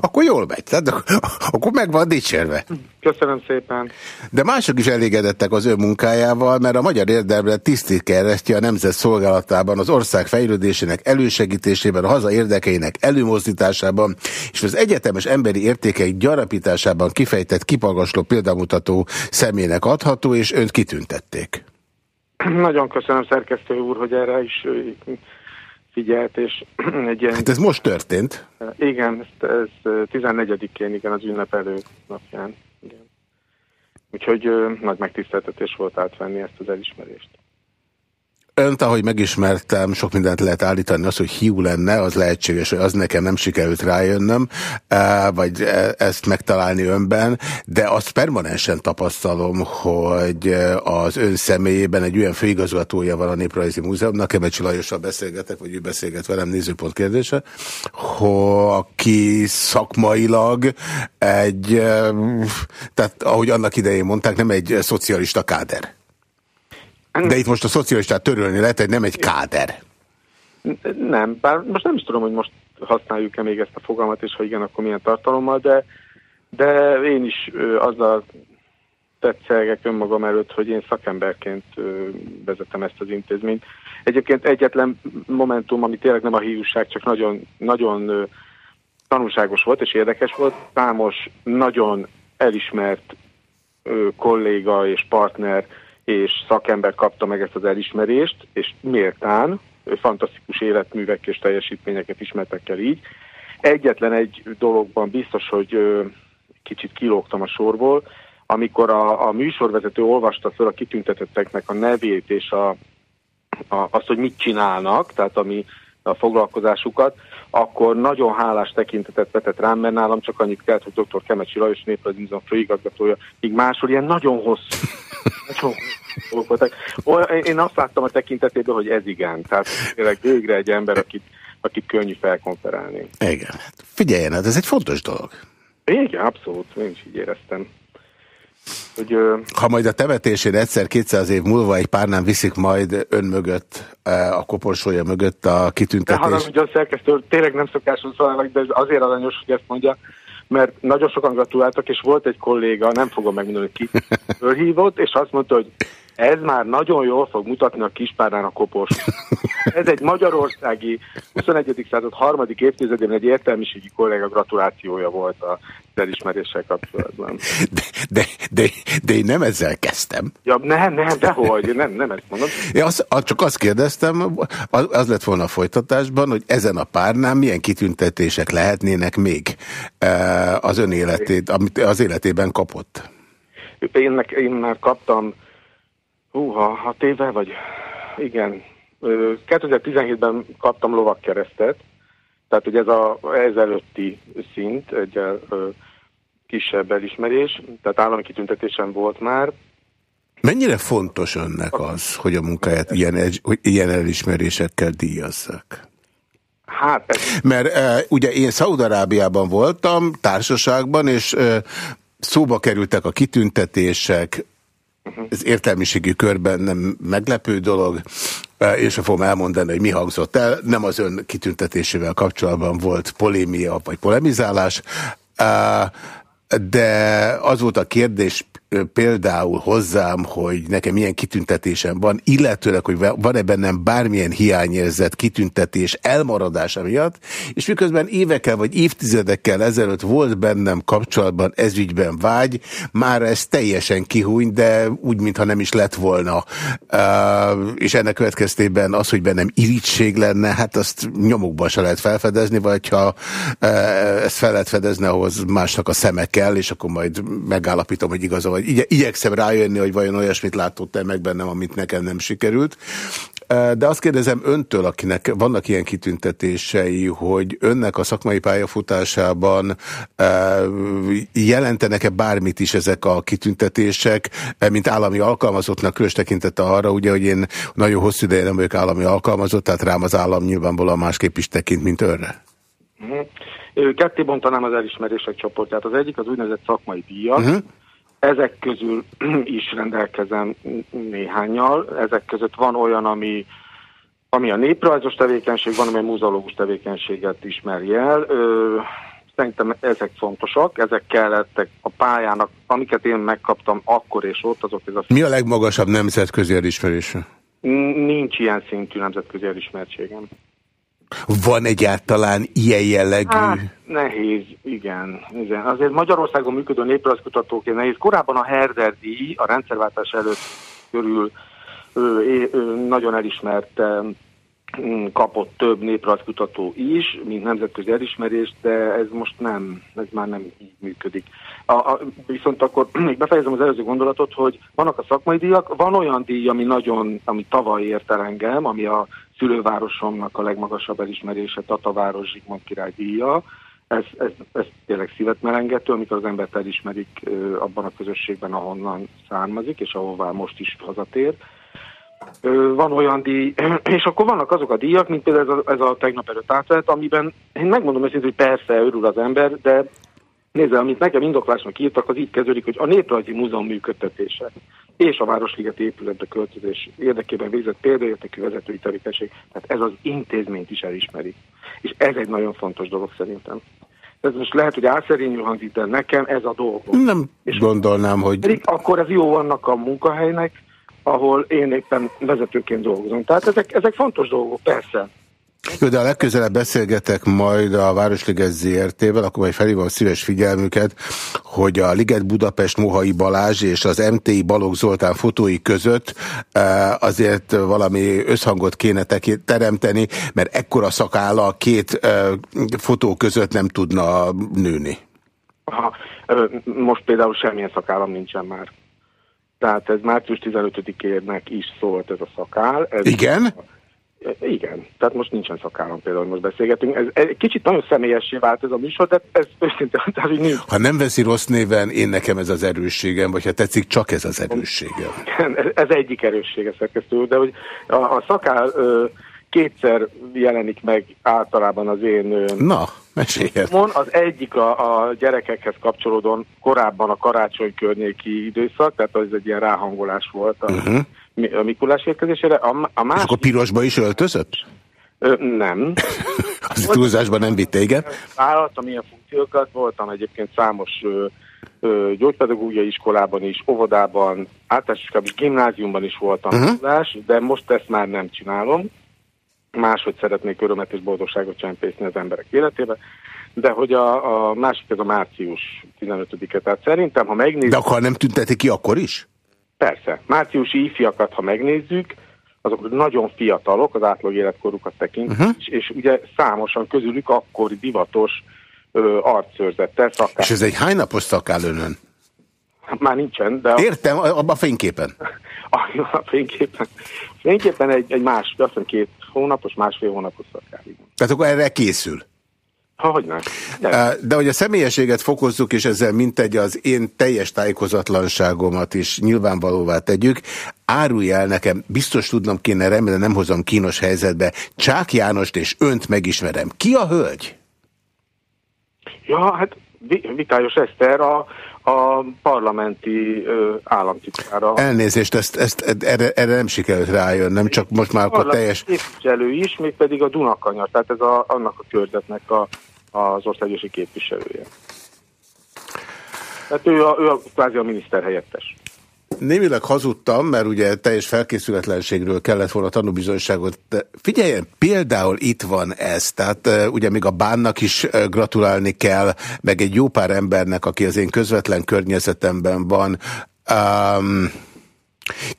akkor jól megy, tehát akkor meg van dicsérve. Köszönöm szépen. De mások is elégedettek az ő munkájával, mert a magyar érdemre tisztít keresztje a nemzet szolgálatában, az ország fejlődésének elősegítésében, a haza érdekeinek előmozdításában és az egyetemes emberi értékeik gyarapításában kifejtett kipagasló példamutató személynek adható, és önt kitüntették. Nagyon köszönöm szerkesztő úr, hogy erre is figyelt, és egy ilyen... Hát ez most történt? Igen, ez, ez 14-én, igen, az ünnepelő napján. Igen. Úgyhogy ö, nagy megtiszteltetés volt átvenni ezt az elismerést. Önt, ahogy megismertem, sok mindent lehet állítani, az, hogy hiú lenne, az lehetséges, hogy az nekem nem sikerült rájönnöm, e, vagy e, ezt megtalálni önben, de azt permanensen tapasztalom, hogy az ön személyében egy olyan főigazgatója van a Néprajzi Múzeumnak, Kemecsi Lajossal beszélgetek, vagy ő beszélget velem, nézőpont kérdése, aki szakmailag egy, e, tehát ahogy annak idején mondták, nem egy szocialista káder. De itt most a szocialistát törölni lehet, hogy nem egy káder. Nem, bár most nem is tudom, hogy most használjuk-e még ezt a fogalmat, és ha igen, akkor milyen tartalommal, de, de én is ö, azzal tetszelgek önmagam előtt, hogy én szakemberként ö, vezetem ezt az intézményt. Egyébként egyetlen momentum, ami tényleg nem a hiúság, csak nagyon, nagyon ö, tanulságos volt és érdekes volt, számos nagyon elismert ö, kolléga és partner és szakember kapta meg ezt az elismerést, és méltán, fantasztikus életművek és teljesítményeket ismertek el így. Egyetlen egy dologban biztos, hogy kicsit kilógtam a sorból, amikor a, a műsorvezető olvasta fel a kitüntetetteknek a nevét és a, a, azt, hogy mit csinálnak, tehát ami a foglalkozásukat, akkor nagyon hálás tekintetet vetett rám, mert nálam csak annyit kellett, hogy dr. Kemecsi Lajos Néprajzi Múzeum főigazgatója, míg máshol ilyen nagyon hosszú. Én azt láttam a tekintetéből, hogy ez igen. Tehát tényleg végre egy ember, akit, akit könnyű felkonferálni. Igen. Figyeljen, hát ez egy fontos dolog. Igen, abszolút. Én is így éreztem. Hogy, ha majd a temetésén egyszer-kétszáz év múlva egy párnán viszik majd ön mögött, a koporsója mögött a kitüntetés. De haragudjon szerkesztő, tényleg nem szokásos szólnak, de azért aranyos, hogy ezt mondja, mert nagyon sokan gratuláltak, és volt egy kolléga, nem fogom megmondani, ki, fölhívott, és azt mondta, hogy ez már nagyon jól fog mutatni a kispárnán a kopos. Ez egy magyarországi 21. század harmadik évtizedében egy értelmiségi kolléga gratulációja volt a elismeréssel kapcsolatban. De, de, de, de én nem ezzel kezdtem. Ja, nem, nem, dehogy, nem, nem ezt mondom. Én az, csak azt kérdeztem, az, az lett volna a folytatásban, hogy ezen a párnál milyen kitüntetések lehetnének még eh, az ön életét, amit az életében kapott. Én, én már kaptam Húha, hat éve, vagy igen. 2017-ben kaptam lovakkeresztet, tehát hogy ez a ezelőtti szint, egy kisebb elismerés, tehát állami kitüntetésen volt már. Mennyire fontos önnek az, hogy a munkáját ilyen, hogy ilyen elismerésekkel díjazzak? Hát, ez... Mert e, ugye én Szaudarábiában voltam, társaságban, és e, szóba kerültek a kitüntetések, ez értelmiségi körben nem meglepő dolog, e, és fogom elmondani, hogy mi hangzott el. Nem az ön kitüntetésével kapcsolatban volt polémia vagy polemizálás, e, de az volt a kérdés például hozzám, hogy nekem milyen kitüntetésem van, illetőleg, hogy van-e bennem bármilyen hiányérzet, kitüntetés elmaradása miatt, és miközben évekkel vagy évtizedekkel ezelőtt volt bennem kapcsolatban ezügyben vágy, már ez teljesen kihúny, de úgy, mintha nem is lett volna. És ennek következtében az, hogy bennem irítség lenne, hát azt nyomokban se lehet felfedezni, vagy ha ezt fel lehet fedezni, ahhoz másnak a szeme kell, és akkor majd megállapítom, hogy igazol vagy igye, igyekszem rájönni, hogy vajon olyasmit látott-e meg bennem, amit nekem nem sikerült. De azt kérdezem öntől, akinek vannak ilyen kitüntetései, hogy önnek a szakmai pályafutásában jelentenek-e bármit is ezek a kitüntetések, mint állami alkalmazottnak, különös tekintete arra, ugye, hogy én nagyon hosszú ideje nem vagyok állami alkalmazott, tehát rám az állam nyilvánvalóan másképp is tekint, mint önre. Mhm. Ketté bontanám az elismerések csoportját. Az egyik az úgynevezett szakmai díjak, uh mhm. -huh. Ezek közül is rendelkezem néhányal. Ezek között van olyan, ami, ami a néprajzos tevékenység, van, ami a múzeológus tevékenységet ismeri el. Ö, szerintem ezek fontosak, ezek kellettek a pályának, amiket én megkaptam akkor és ott, azok ez a... Mi a legmagasabb nemzetközi elismerése? Nincs ilyen szintű nemzetközi elismertségem. Van egyáltalán ilyen jellegű? Hát, nehéz, igen, igen. Azért Magyarországon működő néprajzkutatóként nehéz. Korábban a Herder díj a rendszerváltás előtt körül ő, ő, nagyon elismert mm, kapott több néprajzkutató is, mint nemzetközi elismerést, de ez most nem, ez már nem így működik. A, a, viszont akkor még befejezem az előző gondolatot, hogy vannak a szakmai díjak, van olyan díj, ami nagyon, ami tavaly ért engem, ami a szülővárosomnak a legmagasabb elismerése, Tataváros Zsigmond király díja. Ez, ez, ez tényleg szívet melengető, amikor az embert elismerik abban a közösségben, ahonnan származik, és ahová most is hazatér. Van olyan díj, és akkor vannak azok a díjak, mint például ez a, ez a tegnap előtt átvet, amiben én megmondom őszintén, hogy persze örül az ember, de Nézze, amit nekem indoklásnak írtak, az így kezdődik, hogy a Néprajzi Múzeum működtetése és a Városliget épületbe költözés érdekében végzett példaértékű vezetői tevékenység, tehát ez az intézményt is elismeri. És ez egy nagyon fontos dolog szerintem. Ez most lehet, hogy álszerényül hangzik, de nekem ez a dolgom. Nem és gondolnám, hogy... Pedig akkor ez jó annak a munkahelynek, ahol én éppen vezetőként dolgozom. Tehát ezek, ezek fontos dolgok, persze. Jó, de a legközelebb beszélgetek majd a Városliget ZRT-vel, akkor majd felhívom szíves figyelmüket, hogy a Liget Budapest Mohai Balázs és az MTI Balogh Zoltán fotói között eh, azért valami összhangot kéne teremteni, mert ekkora szakálla a két eh, fotó között nem tudna nőni. Aha, most például semmilyen szakállam nincsen már. Tehát ez március 15-ének is szólt ez a szakál. Ez Igen? A Igen, tehát most nincsen szakállam például, most beszélgetünk. Ez egy kicsit nagyon személyessé vált ez a műsor, de ez őszintén, tehát nincs. Ha nem veszi rossz néven, én nekem ez az erősségem, vagy ha tetszik, csak ez az erősségem. Ez egyik erőssége szerkesztő, de hogy a, a szakál ö, kétszer jelenik meg általában az én... Ö, Na, meséljen. Az egyik a, a gyerekekhez kapcsolódóan korábban a karácsony környéki időszak, tehát az egy ilyen ráhangolás volt a, uh mhm. -huh a Mikulás érkezésére. A, a másik... És akkor pirosba is öltözött? Ö, nem. Az túlzásban nem vitte, igen? Vállaltam ilyen funkciókat, voltam egyébként számos ö, ö, gyógypedagógiai iskolában is, óvodában, általános iskolában, gimnáziumban is voltam uh mhm. -huh. de most ezt már nem csinálom. Máshogy szeretnék örömet és boldogságot csempészni az emberek életébe. De hogy a, a másik ez a március 15-e, tehát szerintem, ha megnézzük... De akkor nem tünteti ki akkor is? Persze. Márciusi ifjakat, ha megnézzük, azok nagyon fiatalok, az átlag életkorukat tekint, uh -huh. és, és ugye számosan közülük akkori divatos ö, arcszőrzettel szakál. És ez egy hány napos szakál önön? Már nincsen, de... Értem, abban a fényképen. a, a fényképen. A fényképen egy, egy más, azt hiszem két hónapos, másfél hónapos szakál. Tehát akkor erre készül? Hogy nem. De hogy a személyeséget fokozzuk, és ezzel mintegy az én teljes tájékozatlanságomat is nyilvánvalóvá tegyük, árulj el nekem, biztos tudnom kéne, remélem nem hozom kínos helyzetbe, Csák Jánost és önt megismerem. Ki a hölgy? Ja, hát Vitályos Eszter a, a parlamenti ö, államtitkára. Elnézést, ezt, ezt, erre, erre nem sikerült rájönnem, csak most már akkor teljes... Képviselő is, még pedig a Dunakanyar, tehát ez a, annak a körzetnek a, az országgyűlési képviselője. Tehát ő a, ő a kvázi a miniszter helyettes. Némileg hazudtam, mert ugye teljes felkészületlenségről kellett volna tanúbizonyságot. Figyeljen, például itt van ez, tehát ugye még a bánnak is gratulálni kell, meg egy jó pár embernek, aki az én közvetlen környezetemben van. Um,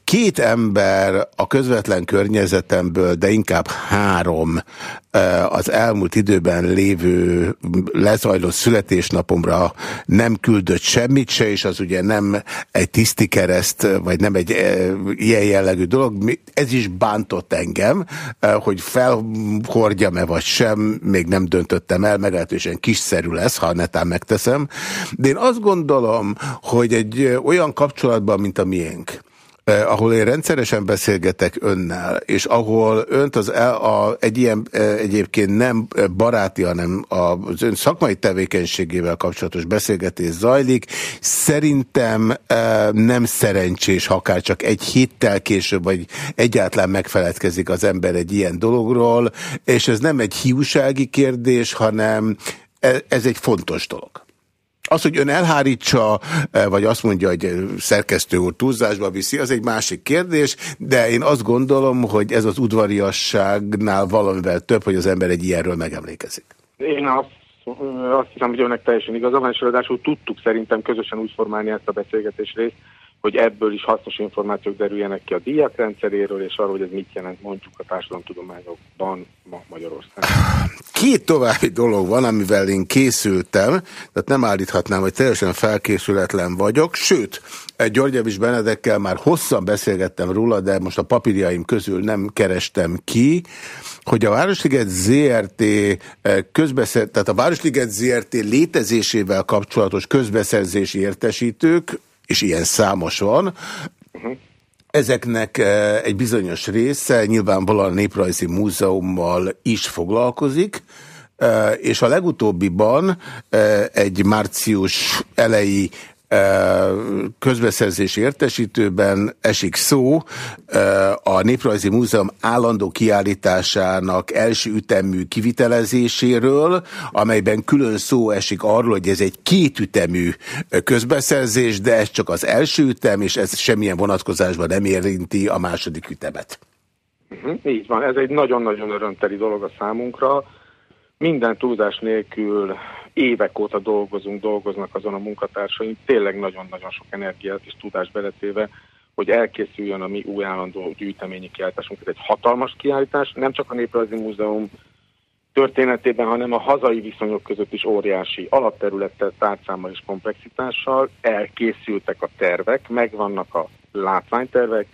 Két ember a közvetlen környezetemből, de inkább három az elmúlt időben lévő lezajlott születésnapomra nem küldött semmit se, és az ugye nem egy tiszti kereszt, vagy nem egy ilyen jellegű dolog. Ez is bántott engem, hogy felhordjam-e vagy sem, még nem döntöttem el, meglehetősen kiszerű lesz, ha netán megteszem. De én azt gondolom, hogy egy olyan kapcsolatban, mint a miénk, eh, ahol én rendszeresen beszélgetek önnel, és ahol önt az el, a, egy ilyen eh, egyébként nem baráti, hanem az ön szakmai tevékenységével kapcsolatos beszélgetés zajlik, szerintem eh, nem szerencsés, ha akár csak egy héttel később, vagy egyáltalán megfeledkezik az ember egy ilyen dologról, és ez nem egy hiúsági kérdés, hanem eh, ez egy fontos dolog. Az, hogy ön elhárítsa, eh, vagy azt mondja, hogy szerkesztő úr túlzásba viszi, az egy másik kérdés, de én azt gondolom, hogy ez az udvariasságnál valamivel több, hogy az ember egy ilyenről megemlékezik. Én azt, azt hiszem, hogy önnek teljesen igaza van, és ráadásul tudtuk szerintem közösen úgy formálni ezt a beszélgetés részt, hogy ebből is hasznos információk derüljenek ki a díjak rendszeréről, és arról, hogy ez mit jelent mondjuk a társadalomtudományokban ma Magyarországon. Két további dolog van, amivel én készültem, tehát nem állíthatnám, hogy teljesen felkészületlen vagyok, sőt, Györgyevics Benedekkel már hosszan beszélgettem róla, de most a papírjaim közül nem kerestem ki, hogy a Városliget ZRT eh, közbeszer, tehát a Városliget ZRT létezésével kapcsolatos közbeszerzési értesítők és ilyen számos van, Ezeknek eh, egy bizonyos része nyilvánvalóan a Néprajzi Múzeummal is foglalkozik, eh, és a legutóbbiban eh, egy március elejé közbeszerzési értesítőben esik szó a Néprajzi Múzeum állandó kiállításának első ütemű kivitelezéséről, amelyben külön szó esik arról, hogy ez egy kétütemű közbeszerzés, de ez csak az első ütem, és ez semmilyen vonatkozásban nem érinti a második ütemet. Mhm, így van, ez egy nagyon-nagyon örömteli dolog a számunkra. Minden túlzás nélkül évek óta dolgozunk, dolgoznak azon a munkatársaink, tényleg nagyon-nagyon sok energiát és tudást beletéve, hogy elkészüljön a mi új állandó gyűjteményi kiállításunk. Ez egy hatalmas kiállítás, nem csak a Néprajzi Múzeum történetében, hanem a hazai viszonyok között is óriási alapterülettel, tárcámmal és komplexitással elkészültek a tervek, megvannak a látványtervek,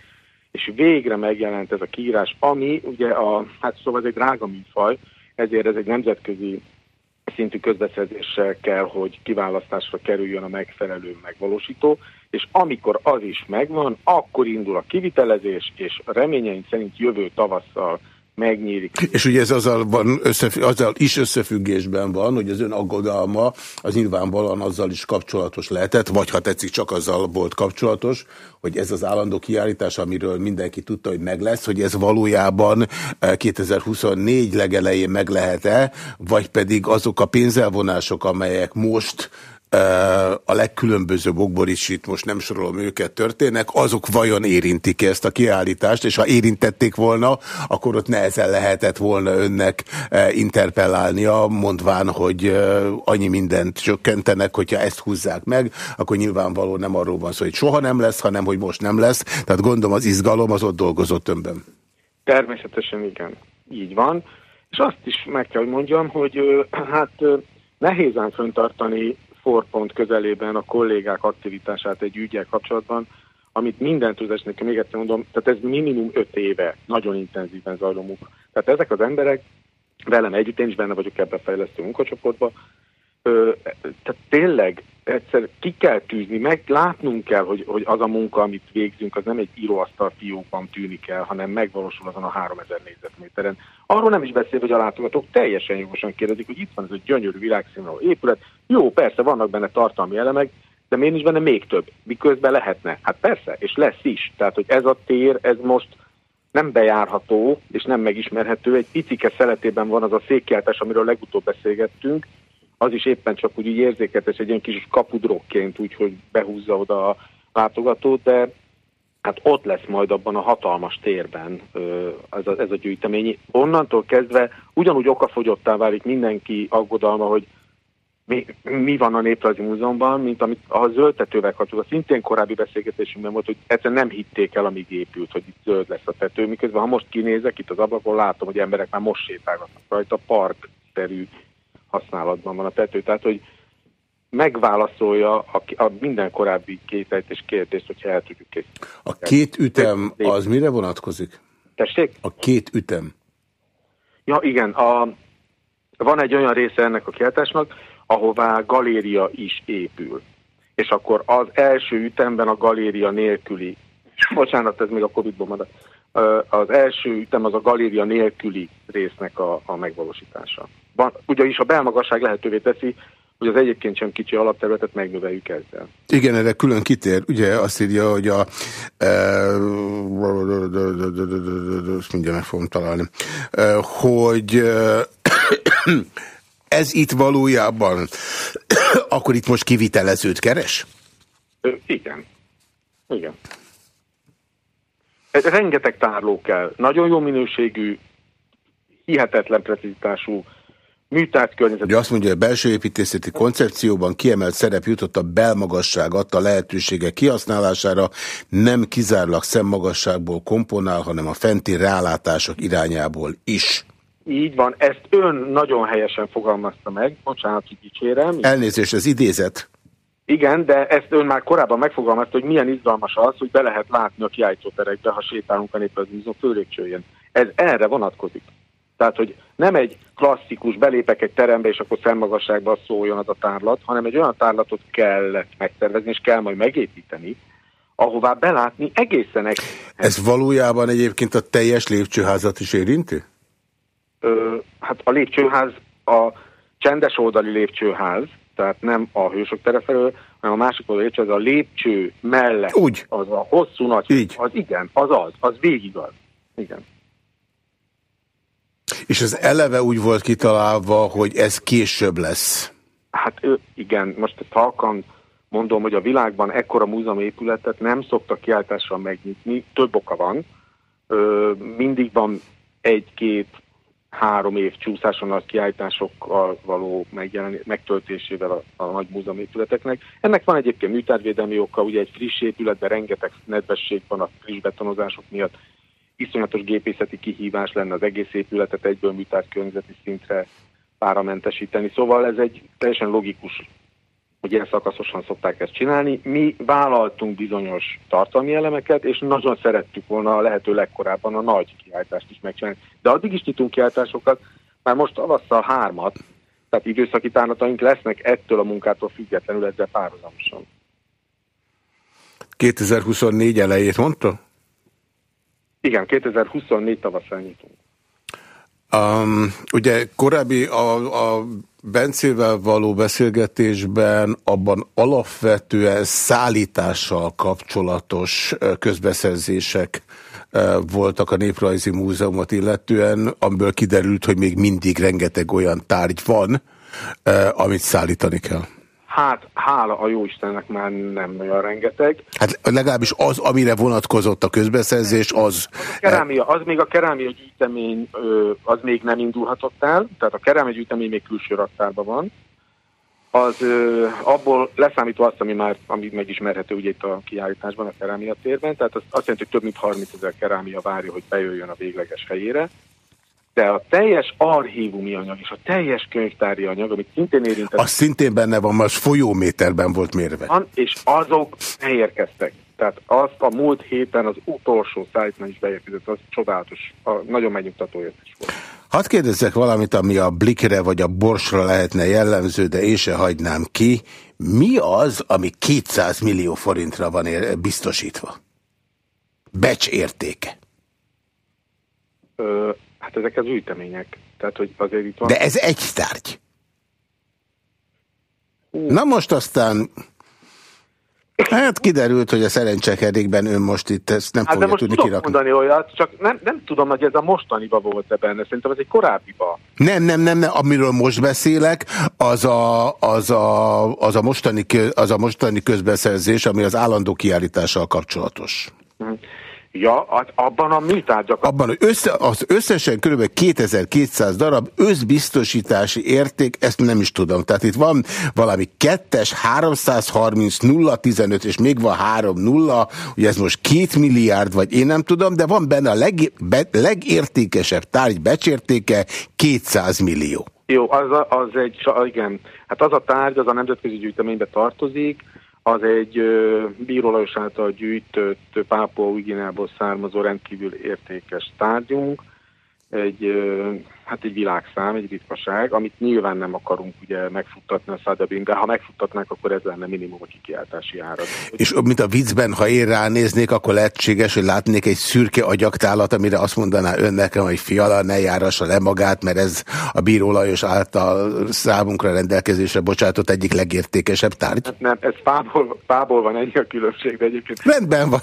és végre megjelent ez a kiírás, ami ugye a, hát szóval ez egy drága műfaj, ezért ez egy nemzetközi szintű közbeszerzéssel kell, hogy kiválasztásra kerüljön a megfelelő megvalósító, és amikor az is megvan, akkor indul a kivitelezés, és reményeink szerint jövő tavasszal megnyílik. És ugye ez azzal, van összefügg, azzal is összefüggésben van, hogy az ön aggodalma az nyilvánvalóan azzal is kapcsolatos lehetett, vagy ha tetszik, csak azzal volt kapcsolatos, hogy ez az állandó kiállítás, amiről mindenki tudta, hogy meg lesz, hogy ez valójában 2024 eh, legelején meg lehet-e, vagy pedig azok a pénzelvonások, amelyek most a legkülönbözőbb okból is itt most nem sorolom őket történnek, azok vajon érintik ezt a kiállítást, és ha érintették volna, akkor ott nehezen lehetett volna önnek interpellálnia, mondván, hogy annyi mindent csökkentenek, hogyha ezt húzzák meg, akkor nyilvánvaló nem arról van szó, hogy soha nem lesz, hanem hogy most nem lesz. Tehát gondolom az izgalom az ott dolgozott önben. Természetesen igen, így van. És azt is meg kell, mondjam, hogy hát nehéz ám föntartani forpont közelében a kollégák aktivitását egy ügyel kapcsolatban, amit minden tudásnak, még egyszer mondom, tehát ez minimum öt éve nagyon intenzíven zajló munka. Tehát ezek az emberek, velem együtt, én is benne vagyok ebben a fejlesztő munkacsoportban, tehát tényleg egyszer ki kell tűzni, meg látnunk kell, hogy, hogy az a munka, amit végzünk, az nem egy íróasztal fiókban tűnik el, hanem megvalósul azon a 3000 négyzetméteren. Arról nem is beszél, hogy a látogatók teljesen jogosan kérdezik, hogy itt van ez a gyönyörű világszínvonalú épület. Jó, persze, vannak benne tartalmi elemek, de miért nincs benne még több? Miközben lehetne? Hát persze, és lesz is. Tehát, hogy ez a tér, ez most nem bejárható és nem megismerhető. Egy picike szeletében van az a székkeltes, amiről legutóbb beszélgettünk, az is éppen csak úgy, úgy érzéketes egy ilyen kis kapudrokként, úgyhogy behúzza oda a látogatót, de hát ott lesz majd abban a hatalmas térben ez a, ez a gyűjtemény. Onnantól kezdve ugyanúgy okafogyottá válik mindenki aggodalma, hogy mi, mi van a Néprajzi Múzeumban, mint amit a zöldtetővel kapcsolatban. Szintén korábbi beszélgetésünkben volt, hogy egyszerűen nem hitték el, amíg épült, hogy itt zöld lesz a tető, miközben ha most kinézek itt az ablakon, látom, hogy emberek már most sétálgatnak rajta, parkszerű használatban van a tető. Tehát, hogy megválaszolja a, a minden korábbi kételyt és kérdést, hogyha el tudjuk készíteni. A két ütem az mire vonatkozik? Tessék? A két ütem. Ja, igen. A, van egy olyan része ennek a kiáltásnak, ahová galéria is épül. És akkor az első ütemben a galéria nélküli, bocsánat, ez még a Covid-ban maradt, az első ütem az a galéria nélküli résznek a, a megvalósítása. Van, ugyanis a belmagasság lehetővé teszi, hogy az egyébként sem kicsi alapterületet megnöveljük ezzel. Igen, erre külön kitér. Ugye azt írja, hogy a ezt mindjárt meg fogom találni, hogy ez itt valójában akkor itt most kivitelezőt keres? Igen. Igen. Rengeteg tárló kell. Nagyon jó minőségű, hihetetlen precizitású műtárgy környezet. Ugye azt mondja, hogy a belső építészeti koncepcióban kiemelt szerep jutott a belmagasság adta lehetősége kihasználására, nem kizárólag szemmagasságból komponál, hanem a fenti rálátások irányából is. Így van, ezt ön nagyon helyesen fogalmazta meg, bocsánat, hogy dicsérem. Elnézést, ez idézet. Igen, de ezt ön már korábban megfogalmazta, hogy milyen izgalmas az, hogy be lehet látni a kiállítóterekbe, ha sétálunk a néprajzmúzeum főlépcsőjén. Ez erre vonatkozik. Tehát, hogy nem egy klasszikus, belépek egy terembe, és akkor szemmagasságban szóljon az a tárlat, hanem egy olyan tárlatot kell megtervezni, és kell majd megépíteni, ahová belátni egészen... Egy... Ez valójában egyébként a teljes lépcsőházat is érinti? Ö, hát a lépcsőház, a csendes oldali lépcsőház, tehát nem a hősök tere felől, hanem a másik lépcső, az a lépcső mellett. Úgy. Az a hosszú nagy. Így. Az igen, az az, az végig az. Igen. És az eleve úgy volt kitalálva, hogy ez később lesz. Hát igen, most halkan mondom, hogy a világban ekkora múzeum épületet nem szoktak kiáltással megnyitni, több oka van. Ö, mindig van egy-két, három év csúszáson a kiállításokkal való megtöltésével a, a nagy múzeumépületeknek. Ennek van egyébként műtárvédelmi oka, ugye egy friss épületben rengeteg nedvesség van a friss betonozások miatt, iszonyatos gépészeti kihívás lenne az egész épületet egyből műtárgy környezeti szintre páramentesíteni. Szóval ez egy teljesen logikus hogy ilyen szakaszosan szokták ezt csinálni. Mi vállaltunk bizonyos tartalmi elemeket, és nagyon szerettük volna a lehető legkorábban a nagy kiállítást is megcsinálni. De addig is nyitunk kiállításokat, már most tavasszal hármat, tehát időszaki tárnataink lesznek ettől a munkától függetlenül ezzel párhuzamosan. 2024 elejét mondta? Igen, 2024 tavaszán nyitunk. Um, ugye korábbi a, a Bencével való beszélgetésben abban alapvetően szállítással kapcsolatos közbeszerzések voltak a Néprajzi Múzeumot illetően, amiből kiderült, hogy még mindig rengeteg olyan tárgy van, amit szállítani kell. Hát, hála a jó Istennek már nem olyan rengeteg. Hát legalábbis az, amire vonatkozott a közbeszerzés, az... A kerámia, az még a kerámia gyűjtemény, az még nem indulhatott el, tehát a kerámia gyűjtemény még külső raktárban van. Az abból leszámítva azt, ami már ami megismerhető ugye itt a kiállításban, a kerámia térben, tehát az azt jelenti, hogy több mint 30 ezer kerámia várja, hogy bejöjjön a végleges helyére de a teljes archívumi anyag és a teljes könyvtári anyag, amit szintén érintett... Az szintén benne van, most folyóméterben volt mérve. Van, és azok beérkeztek. Tehát azt a múlt héten az utolsó szállítmány is beérkezett, az csodálatos, a, nagyon megnyugtató érzés volt. Hadd kérdezzek valamit, ami a Blikre vagy a Borsra lehetne jellemző, de én se hagynám ki. Mi az, ami 200 millió forintra van biztosítva? Becs értéke. Ö, Hát ezek az gyűjtemények. Tehát, hogy azért itt van... De ez egy tárgy. Hú. Na most aztán... Hát kiderült, hogy a szerencsekerékben ön most itt ezt nem hát fogja tudni kirakni. Hát mondani olyat, csak nem, nem tudom, hogy ez a mostaniba volt-e benne. Szerintem ez egy korábbiba. Nem, nem, nem, nem. Amiről most beszélek, az a, az a, az a, mostani, az a mostani közbeszerzés, ami az állandó kiállítással kapcsolatos. Ja, az, abban a műtárgyak... Abban, hogy össze, az összesen kb. 2200 darab összbiztosítási érték, ezt nem is tudom. Tehát itt van valami 2-es, 330, 015, és még van 3 0, hogy ez most 2 milliárd, vagy én nem tudom, de van benne a leg, be, legértékesebb tárgy becsértéke 200 millió. Jó, az, az egy, igen, hát az a tárgy, az a nemzetközi gyűjteménybe tartozik, az egy bírólajos által gyűjtött Pápua Uginából származó rendkívül értékes tárgyunk, egy hát egy világszám, egy ritkaság, amit nyilván nem akarunk ugye megfuttatni a Szadabin, de ha megfuttatnánk, akkor ez lenne minimum a kikiáltási ára. És mint a viccben, ha én ránéznék, akkor lehetséges, hogy látnék egy szürke agyaktálat, amire azt mondaná ön nekem, hogy fiala, ne járassa le magát, mert ez a Bíró Lajos által számunkra rendelkezésre bocsátott egyik legértékesebb tárgy. Hát nem, ez fából, fából van ennyi a különbség, de egyébként... Rendben van.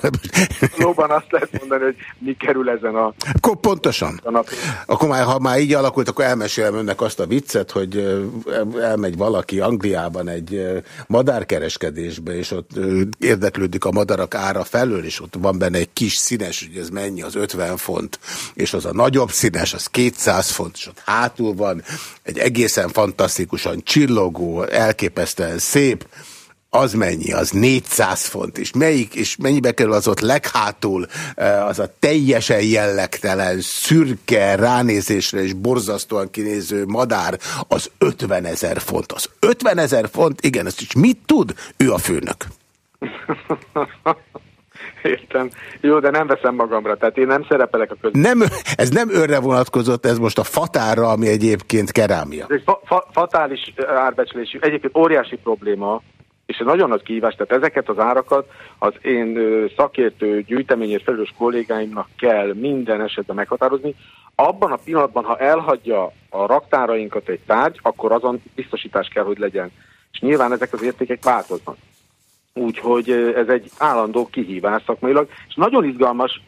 Lóban azt lehet mondani, hogy mi kerül ezen a... Akkor pontosan. A Akkor már, ha már így alakult, akkor elmesélem önnek azt a viccet, hogy elmegy valaki Angliában egy madárkereskedésbe, és ott érdeklődik a madarak ára felől, és ott van benne egy kis színes, hogy ez mennyi, az 50 font, és az a nagyobb színes, az 200 font, és ott hátul van egy egészen fantasztikusan csillogó, elképesztően szép, az mennyi? Az 400 font. És melyik, és mennyibe kerül az ott leghátul, eh, az a teljesen jellegtelen, szürke, ránézésre és borzasztóan kinéző madár, az 50 ezer font. Az 50 ezer font, igen, ezt is mit tud? Ő a főnök. Értem. Jó, de nem veszem magamra, tehát én nem szerepelek a közben. Nem, ez nem őre vonatkozott, ez most a fatára, ami egyébként kerámia. Ez egy fa fa fatális árbecslésű, egyébként óriási probléma, és ez nagyon nagy kihívás, tehát ezeket az árakat az én szakértő gyűjteményért felelős kollégáimnak kell minden esetben meghatározni. Abban a pillanatban, ha elhagyja a raktárainkat egy tárgy, akkor azon biztosítás kell, hogy legyen. És nyilván ezek az értékek változnak. Úgyhogy ez egy állandó kihívás szakmailag, és nagyon izgalmas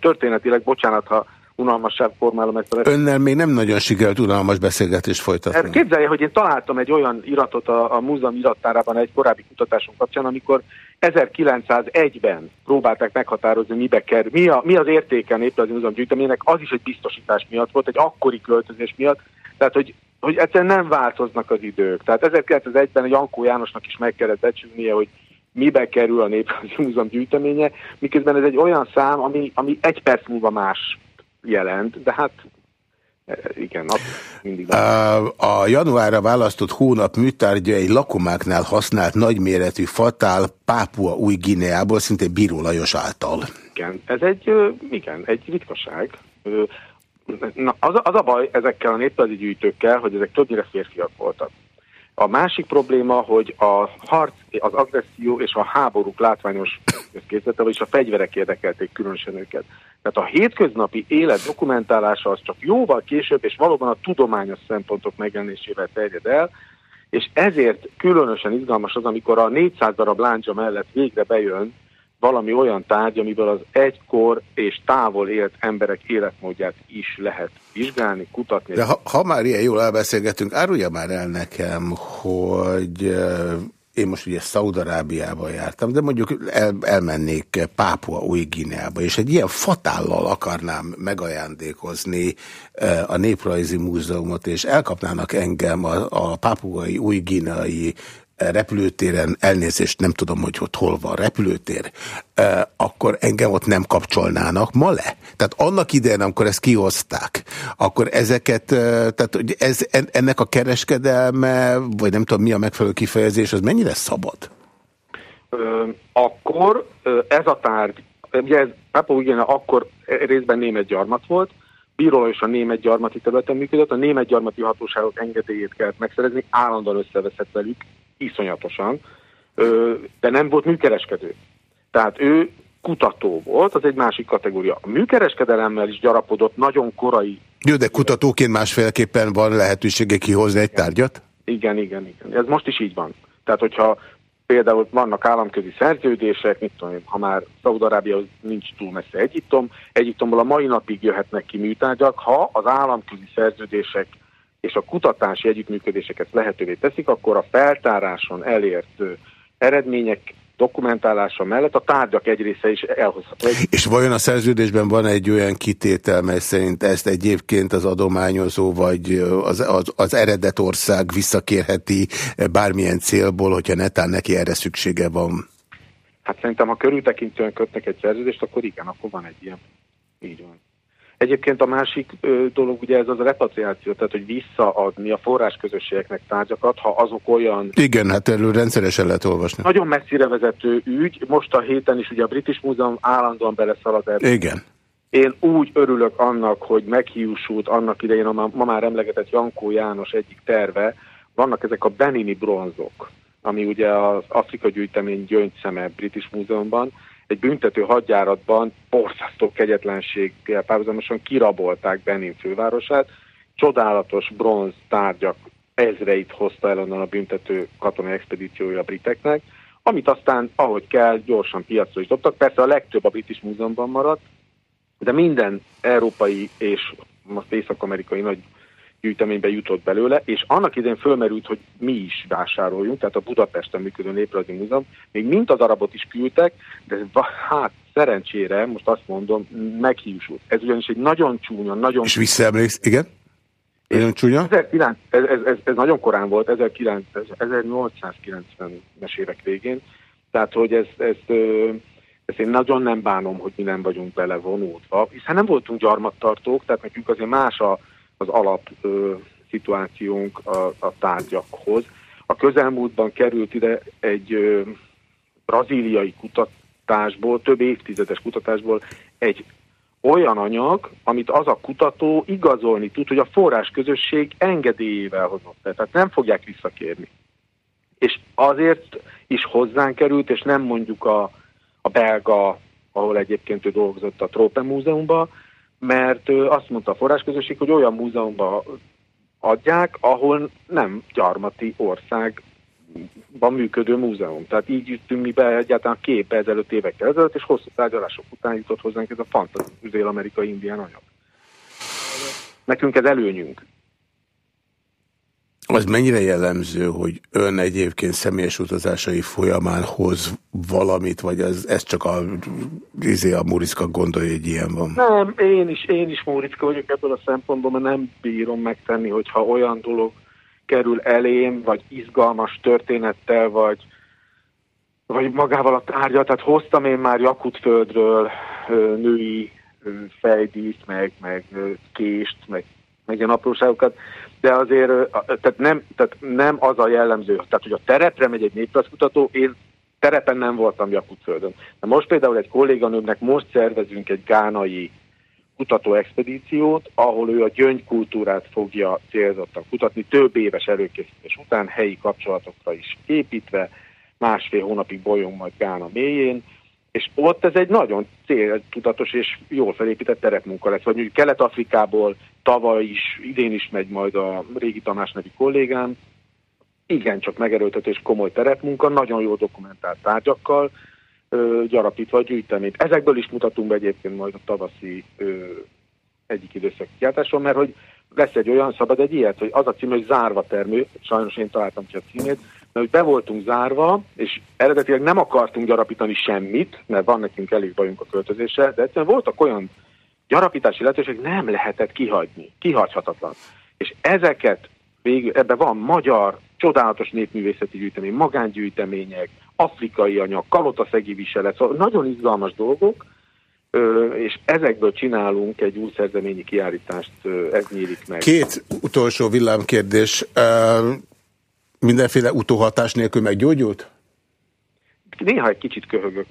történetileg, bocsánat, ha unalmasság formálom ezt a... Önnel még nem nagyon sikerült unalmas beszélgetést folytatni. Hát képzelje, hogy én találtam egy olyan iratot a, a múzeum irattárában egy korábbi kutatásom kapcsán, amikor 1901-ben próbálták meghatározni, mibe kerül, mi, a, mi az értéke a Néprajzi Múzeum gyűjteménynek, az is egy biztosítás miatt volt, egy akkori költözés miatt, tehát hogy, hogy egyszerűen nem változnak az idők. Tehát 1901-ben egy Ankó Jánosnak is meg kellett becsülnie, hogy mibe kerül a Néprajzi Múzeum gyűjteménye, miközben ez egy olyan szám, ami, ami egy perc múlva más jelent, de hát igen, mindig. A januárra választott hónap műtárgya egy lakomáknál használt nagyméretű fatál Pápua új Gineából, szinte Bíró Lajos által. Igen, ez egy, igen, egy ritkaság. Na, az, az a baj ezekkel a néppeli gyűjtőkkel, hogy ezek többnyire férfiak voltak. A másik probléma, hogy a harc, az agresszió és a háborúk látványos készlete, vagyis a fegyverek érdekelték különösen őket. Tehát a hétköznapi élet dokumentálása az csak jóval később, és valóban a tudományos szempontok megjelenésével terjed el, és ezért különösen izgalmas az, amikor a 400 darab láncsa mellett végre bejön valami olyan tárgy, amiből az egykor és távol élt emberek életmódját is lehet vizsgálni, kutatni. De ha, ha már ilyen jól elbeszélgetünk, árulja már el nekem, hogy én most ugye Szaudarábiába jártam, de mondjuk el, elmennék Pápua új Gineába, és egy ilyen fatállal akarnám megajándékozni a Néprajzi Múzeumot, és elkapnának engem a, a pápuai új gineai repülőtéren, elnézést nem tudom, hogy ott hol van repülőtér, akkor engem ott nem kapcsolnának ma le. Tehát annak idején, amikor ezt kihozták, akkor ezeket, tehát ez, ennek a kereskedelme, vagy nem tudom mi a megfelelő kifejezés, az mennyire szabad? Akkor ez a tárgy, ugye ez Pápa ugyan akkor részben német gyarmat volt, Bíról és a német gyarmati területen működött, a német gyarmati hatóságok engedélyét kellett megszerezni, állandóan összeveszett velük, iszonyatosan, de nem volt műkereskedő. Tehát ő kutató volt, az egy másik kategória. A műkereskedelemmel is gyarapodott nagyon korai. Jó, de kutatóként másféleképpen van lehetősége kihozni egy tárgyat? Igen, igen, igen. Ez most is így van. Tehát, hogyha például vannak államközi szerződések, mit tudom ha már Szaudarábia nincs túl messze Egyiptom, Egyiptomból a mai napig jöhetnek ki műtárgyak, ha az államközi szerződések és a kutatási együttműködéseket lehetővé teszik, akkor a feltáráson elért eredmények dokumentálása mellett a tárgyak egy része is elhozható. És vajon a szerződésben van egy olyan kitétel, mely szerint ezt egyébként az adományozó vagy az, az, az eredet ország visszakérheti bármilyen célból, hogyha netán neki erre szüksége van? Hát szerintem, ha körültekintően kötnek egy szerződést, akkor igen, akkor van egy ilyen. Így van. Egyébként a másik ö, dolog ugye ez az a repatriáció, tehát hogy visszaadni a forrásközösségeknek tárgyakat, ha azok olyan... Igen, hát erről rendszeresen lehet olvasni. Nagyon messzire vezető ügy. Most a héten is ugye a British Múzeum állandóan beleszalad ebbe. Igen. Én úgy örülök annak, hogy meghiúsult annak idején a ma már emlegetett Jankó János egyik terve, vannak ezek a Benini bronzok, ami ugye az Afrika gyűjtemény gyöngyszeme British Múzeumban, egy büntető hadjáratban borzasztó kegyetlenséggel párhuzamosan kirabolták Benin fővárosát, csodálatos bronz tárgyak ezreit hozta el onnan a büntető katonai expedíciója a briteknek, amit aztán, ahogy kell, gyorsan piacra is dobtak. Persze a legtöbb a British Múzeumban maradt, de minden európai és most észak-amerikai nagy gyűjteménybe jutott belőle, és annak idején fölmerült, hogy mi is vásároljunk, tehát a Budapesten működő Néprajzi Múzeum, még mint a darabot is küldtek, de hát szerencsére, most azt mondom, meghívsult. Ez ugyanis egy nagyon csúnya, nagyon... És visszaemléksz, igen? Nagyon csúnya? 19, ez, ez, ez, ez nagyon korán volt, 1890-es évek végén, tehát hogy ez, ezt, ezt én nagyon nem bánom, hogy mi nem vagyunk belevonódva, hiszen nem voltunk gyarmattartók, tehát nekünk azért más a, az alap ö, szituációnk a, a tárgyakhoz. A közelmúltban került ide egy ö, brazíliai kutatásból, több évtizedes kutatásból egy olyan anyag, amit az a kutató igazolni tud, hogy a forrásközösség engedélyével hozott. Tehát nem fogják visszakérni. És azért is hozzánk került, és nem mondjuk a, a belga, ahol egyébként ő dolgozott a Trope Múzeumban, mert azt mondta a forrásközösség, hogy olyan múzeumban adják, ahol nem gyarmati ország van működő múzeum. Tehát így jöttünk mi be egyáltalán képbe ezelőtt évekkel ezelőtt, és hosszú tárgyalások után jutott hozzánk ez a fantasztikus dél-amerikai indián anyag. Nekünk ez előnyünk. Az mennyire jellemző, hogy ön egyébként személyes utazásai folyamán hoz valamit, vagy ez, ez csak a, izé a Muriszka gondolja, hogy ilyen van? Nem, én is, én is Muriszka vagyok ebből a szempontból, mert nem bírom megtenni, hogyha olyan dolog kerül elém, vagy izgalmas történettel, vagy, vagy magával a tárgyal. Tehát hoztam én már Jakutföldről női fejdíszt, meg, meg kést, meg meg ilyen apróságokat, de azért tehát nem, tehát nem az a jellemző, tehát hogy a terepre megy egy néprajzkutató, én terepen nem voltam Jakutföldön. De most például egy kolléganőmnek most szervezünk egy gánai kutatóexpedíciót, ahol ő a gyöngykultúrát fogja célzottan kutatni, több éves előkészítés után helyi kapcsolatokra is építve, másfél hónapig bolyong majd Gána mélyén, és ott ez egy nagyon céltudatos és jól felépített terepmunka lesz. Vagy mondjuk Kelet-Afrikából tavaly is, idén is megy majd a régi Tamás nevi kollégám, igen, csak megerőltetés komoly terepmunka, nagyon jó dokumentált tárgyakkal, ö, gyarapítva a gyűjteményt. Ezekből is mutatunk be egyébként majd a tavaszi ö, egyik időszak kiáltáson, mert hogy lesz egy olyan szabad egy ilyet, hogy az a cím, hogy zárva termő, sajnos én találtam ki a címét, mert hogy be voltunk zárva, és eredetileg nem akartunk gyarapítani semmit, mert van nekünk elég bajunk a költözéssel, de egyszerűen voltak olyan gyarapítási lehetőség, nem lehetett kihagyni, kihagyhatatlan. És ezeket végül, ebben van magyar, csodálatos népművészeti gyűjtemény, magángyűjtemények, afrikai anyag, kalotaszegi viselet, szóval nagyon izgalmas dolgok, és ezekből csinálunk egy új szerzeményi kiállítást, ez nyílik meg. Két utolsó villámkérdés. Mindenféle utóhatás nélkül meggyógyult? Néha egy kicsit köhögök.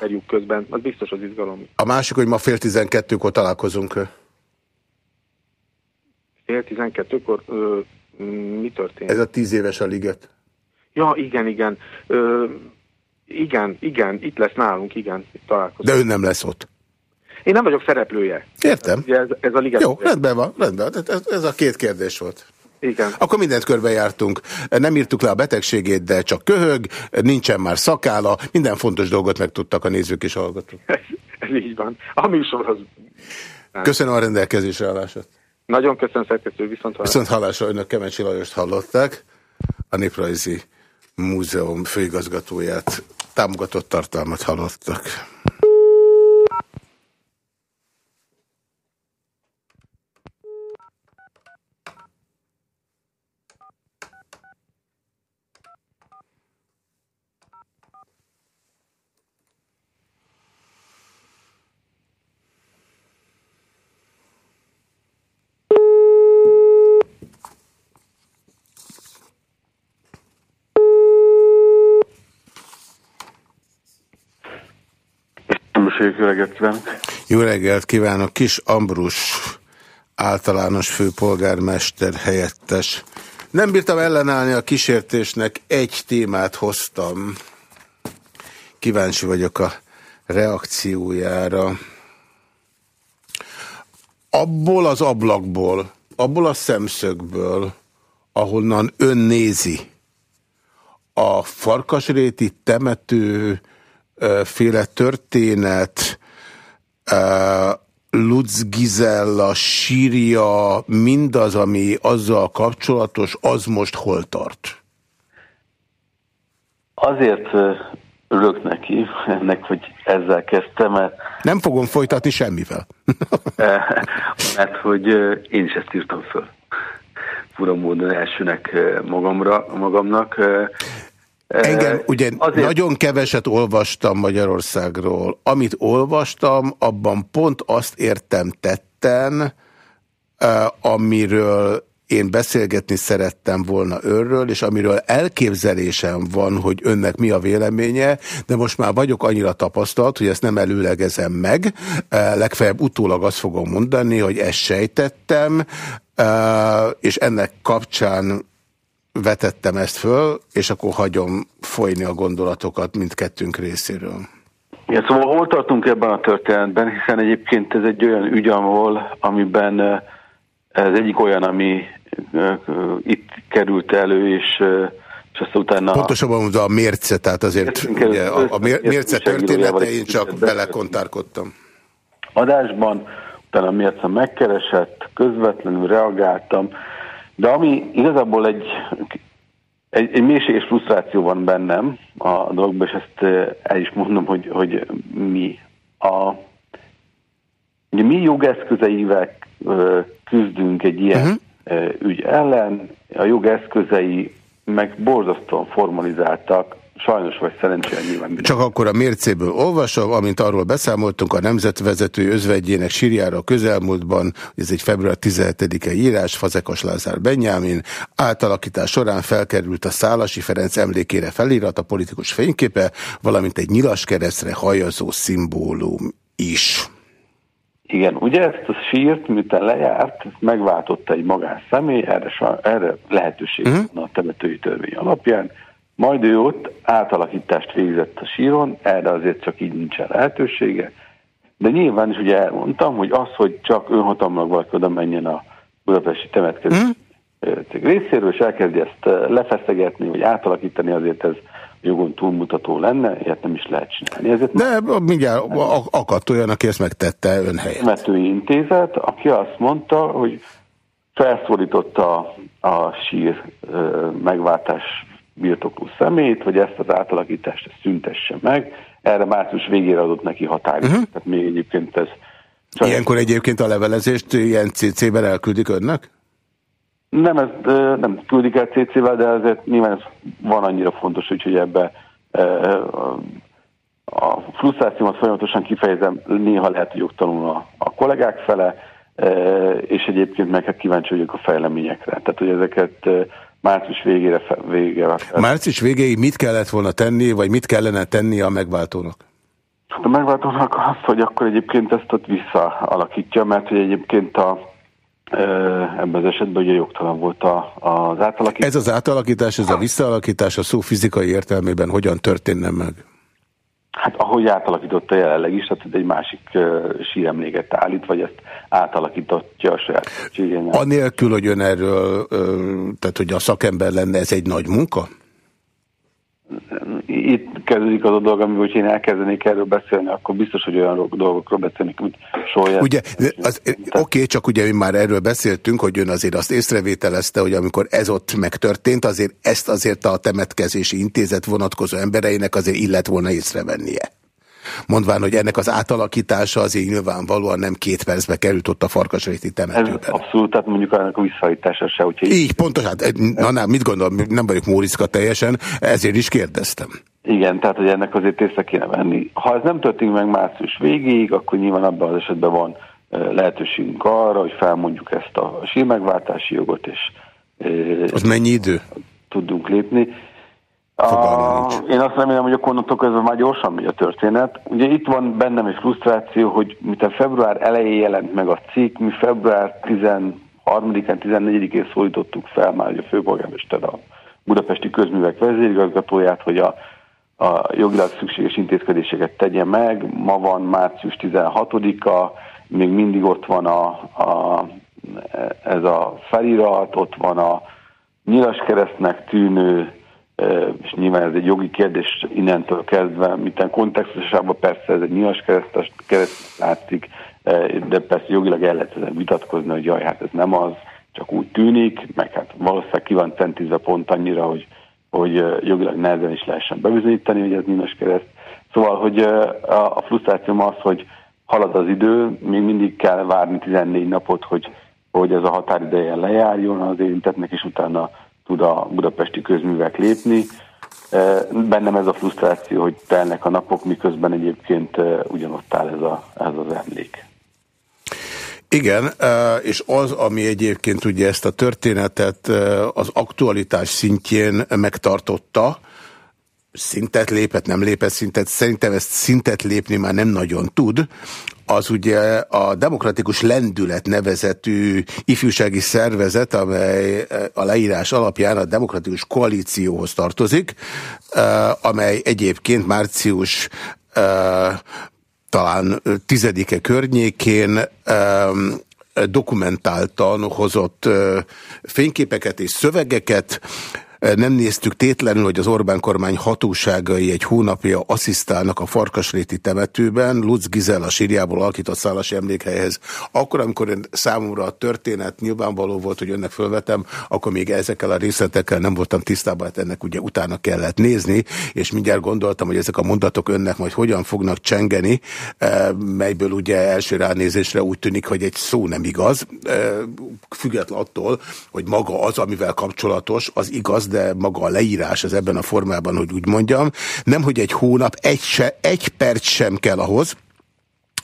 Erjük közben, az biztos az izgalom. A másik, hogy ma fél tizenkettőkor találkozunk. Fél tizenkettőkor? mi történt? Ez a tíz éves a liget. Ja, igen, igen. Ö, igen, igen, itt lesz nálunk, igen, itt találkozunk. De ő nem lesz ott. Én nem vagyok szereplője. Értem. Ez, ez a liget. Jó, rendben van, rendben. Ez, ez a két kérdés volt. Igen. Akkor mindent körbejártunk. Nem írtuk le a betegségét, de csak köhög, nincsen már szakála, minden fontos dolgot megtudtak a nézők és hallgatók. Ez, ez így van. A műsorhoz... Köszönöm a rendelkezésre állását. Nagyon köszönöm, szerkesztő, viszont hallásra. Viszont hallásra önök Kemencsi Lajost hallották, a Néprajzi Múzeum főigazgatóját támogatott tartalmat hallottak. Jó reggelt kívánok! Jó reggelt kívánok! Kis Ambrus általános főpolgármester helyettes. Nem bírtam ellenállni a kísértésnek, egy témát hoztam. Kíváncsi vagyok a reakciójára. Abból az ablakból, abból a szemszögből, ahonnan ön nézi, a farkasréti temető féle történet, Lutz Gizella sírja, mindaz, ami azzal kapcsolatos, az most hol tart? Azért örülök neki, ennek, hogy ezzel kezdtem, mert... Nem fogom folytatni semmivel. mert hogy én is ezt írtam föl. Fura módon elsőnek magamra, magamnak. Engem ugye Azért... nagyon keveset olvastam Magyarországról. Amit olvastam, abban pont azt értem tetten, amiről én beszélgetni szerettem volna őről, és amiről elképzelésem van, hogy önnek mi a véleménye, de most már vagyok annyira tapasztalt, hogy ezt nem előlegezem meg, legfeljebb utólag azt fogom mondani, hogy ezt sejtettem, és ennek kapcsán vetettem ezt föl, és akkor hagyom folyni a gondolatokat mindkettőnk részéről. Igen, szóval hol tartunk ebben a történetben, hiszen egyébként ez egy olyan ügy, ahol, amiben ez egyik olyan, ami itt került elő, és, és azt utána... Pontosabban a mérce, tehát azért ugye, a, a mérce története, én csak belekontárkodtam. Adásban, utána a mérce megkeresett, közvetlenül reagáltam, de ami igazából egy, egy, egy mélységes frusztráció van bennem a dologban, és ezt el is mondom, hogy, hogy mi a ugye mi jogeszközeivel küzdünk egy ilyen uh-huh. ügy ellen, a jogeszközei meg borzasztóan formalizáltak, sajnos vagy szerencsére nyilván. Csak akkor a mércéből olvasom, amint arról beszámoltunk a nemzetvezető özvegyének sírjára a közelmúltban, ez egy február 17-e írás, Fazekas Lázár Benyámin, átalakítás során felkerült a Szálasi Ferenc emlékére felirat, a politikus fényképe, valamint egy nyilas keresztre hajazó szimbólum is. Igen, ugye ezt a sírt, miután lejárt, megváltotta egy magánszemély, erre, erre lehetőség uh mhm. -huh. a temetői törvény alapján, majd ő ott átalakítást végzett a síron, erre azért csak így nincsen lehetősége, de nyilván is ugye elmondtam, hogy az, hogy csak önhatalmilag valaki oda menjen a budapesti temetkezés -huh. részéről, és elkezdi ezt lefeszegetni, vagy átalakítani, azért ez jogon túlmutató lenne, ilyet nem is lehet csinálni. Ezért De mindjárt akadt olyan, aki ezt megtette ön helyett. Metői intézet, aki azt mondta, hogy felszólította a sír megváltás birtokló szemét, hogy ezt az átalakítást szüntesse meg. Erre március végére adott neki határidőt. Uh mhm. -huh. Tehát még egyébként ez... Ilyenkor egyébként a levelezést ilyen CC-ben elküldik önnek? Nem, ez nem küldik el CC-vel, de azért nyilván ez van annyira fontos, hogy ebbe a frusztrációmat folyamatosan kifejezem, néha lehet, hogy jogtalanul a, a kollégák fele, és egyébként meg hát kíváncsi vagyok a fejleményekre. Tehát, hogy ezeket március végére, végére. Március végéig mit kellett volna tenni, vagy mit kellene tenni a megváltónak? Hát a megváltónak az, hogy akkor egyébként ezt ott visszaalakítja, mert hogy egyébként a ebben az esetben ugye jogtalan volt a, az átalakítás. Ez az átalakítás, ez a visszaalakítás a szó fizikai értelmében hogyan történne meg? Hát ahogy átalakította jelenleg is, tehát egy másik uh, síremléket állít, vagy ezt átalakítottja a saját cségénél. Anélkül, hogy ön erről, uh, tehát hogy a szakember lenne, ez egy nagy munka? Itt kezdődik az a dolog, amivel hogy én elkezdenék erről beszélni, akkor biztos, hogy olyan dolgokról beszélnék, mint soha. Ugye, oké, okay, csak ugye mi már erről beszéltünk, hogy ön azért azt észrevételezte, hogy amikor ez ott megtörtént, azért ezt azért a temetkezési intézet vonatkozó embereinek azért illet volna észrevennie mondván, hogy ennek az átalakítása azért nyilvánvalóan nem két percbe került ott a farkasréti temetőben. Ez abszolút, tehát mondjuk ennek a visszaállítása se. Úgyhogy... Így, pontosan, hát, na, na, mit gondolom, nem vagyok Móriczka teljesen, ezért is kérdeztem. Igen, tehát hogy ennek azért észre kéne venni. Ha ez nem történik meg március végéig, akkor nyilván abban az esetben van lehetőségünk arra, hogy felmondjuk ezt a sírmegváltási jogot, és az mennyi idő? Tudunk lépni. Én azt remélem, hogy a onnantól kezdve már gyorsan megy a történet. Ugye itt van bennem egy frusztráció, hogy mint a február elején jelent meg a cikk, mi február 13-án, 14-én szólítottuk fel már a főpolgármester a budapesti közművek vezérigazgatóját, hogy a, a jogilag szükséges intézkedéseket tegye meg. Ma van március 16-a, még mindig ott van a, a, ez a felirat, ott van a nyilas keresztnek tűnő és nyilván ez egy jogi kérdés innentől kezdve, miten kontextusában persze ez egy nyilas keresztes, kereszt látszik, de persze jogilag el lehet ezen vitatkozni, hogy jaj, hát ez nem az, csak úgy tűnik, meg hát valószínűleg ki van centízve pont annyira, hogy, hogy jogilag nehezen is lehessen bebizonyítani, hogy ez nyilas kereszt. Szóval, hogy a frusztrációm az, hogy halad az idő, még mindig kell várni 14 napot, hogy, hogy ez a határideje lejárjon az érintetnek, és utána tud a budapesti közművek lépni. Bennem ez a frusztráció, hogy telnek a napok, miközben egyébként ugyanott áll ez, a, ez az emlék. Igen, és az, ami egyébként ugye ezt a történetet az aktualitás szintjén megtartotta, szintet lépett, nem lépett szintet, szerintem ezt szintet lépni már nem nagyon tud, az ugye a Demokratikus Lendület nevezetű ifjúsági szervezet, amely eh, a leírás alapján a Demokratikus Koalícióhoz tartozik, eh, amely egyébként március eh, talán tizedike környékén dokumentáltan hozott fényképeket és szövegeket, nem néztük tétlenül, hogy az Orbán kormány hatóságai egy hónapja asszisztálnak a Farkasréti temetőben, Lutz Gizella sírjából alakított szállási emlékhelyhez. Akkor, amikor számomra a történet nyilvánvaló volt, hogy önnek fölvetem, akkor még ezekkel a részletekkel nem voltam tisztában, hát ennek ugye utána kellett nézni, és mindjárt gondoltam, hogy ezek a mondatok önnek majd hogyan fognak csengeni, melyből ugye első ránézésre úgy tűnik, hogy egy szó nem igaz, független attól, hogy maga az, amivel kapcsolatos, az igaz, de maga a leírás az ebben a formában, hogy úgy mondjam, nem hogy egy hónap, egy, se, egy perc sem kell ahhoz,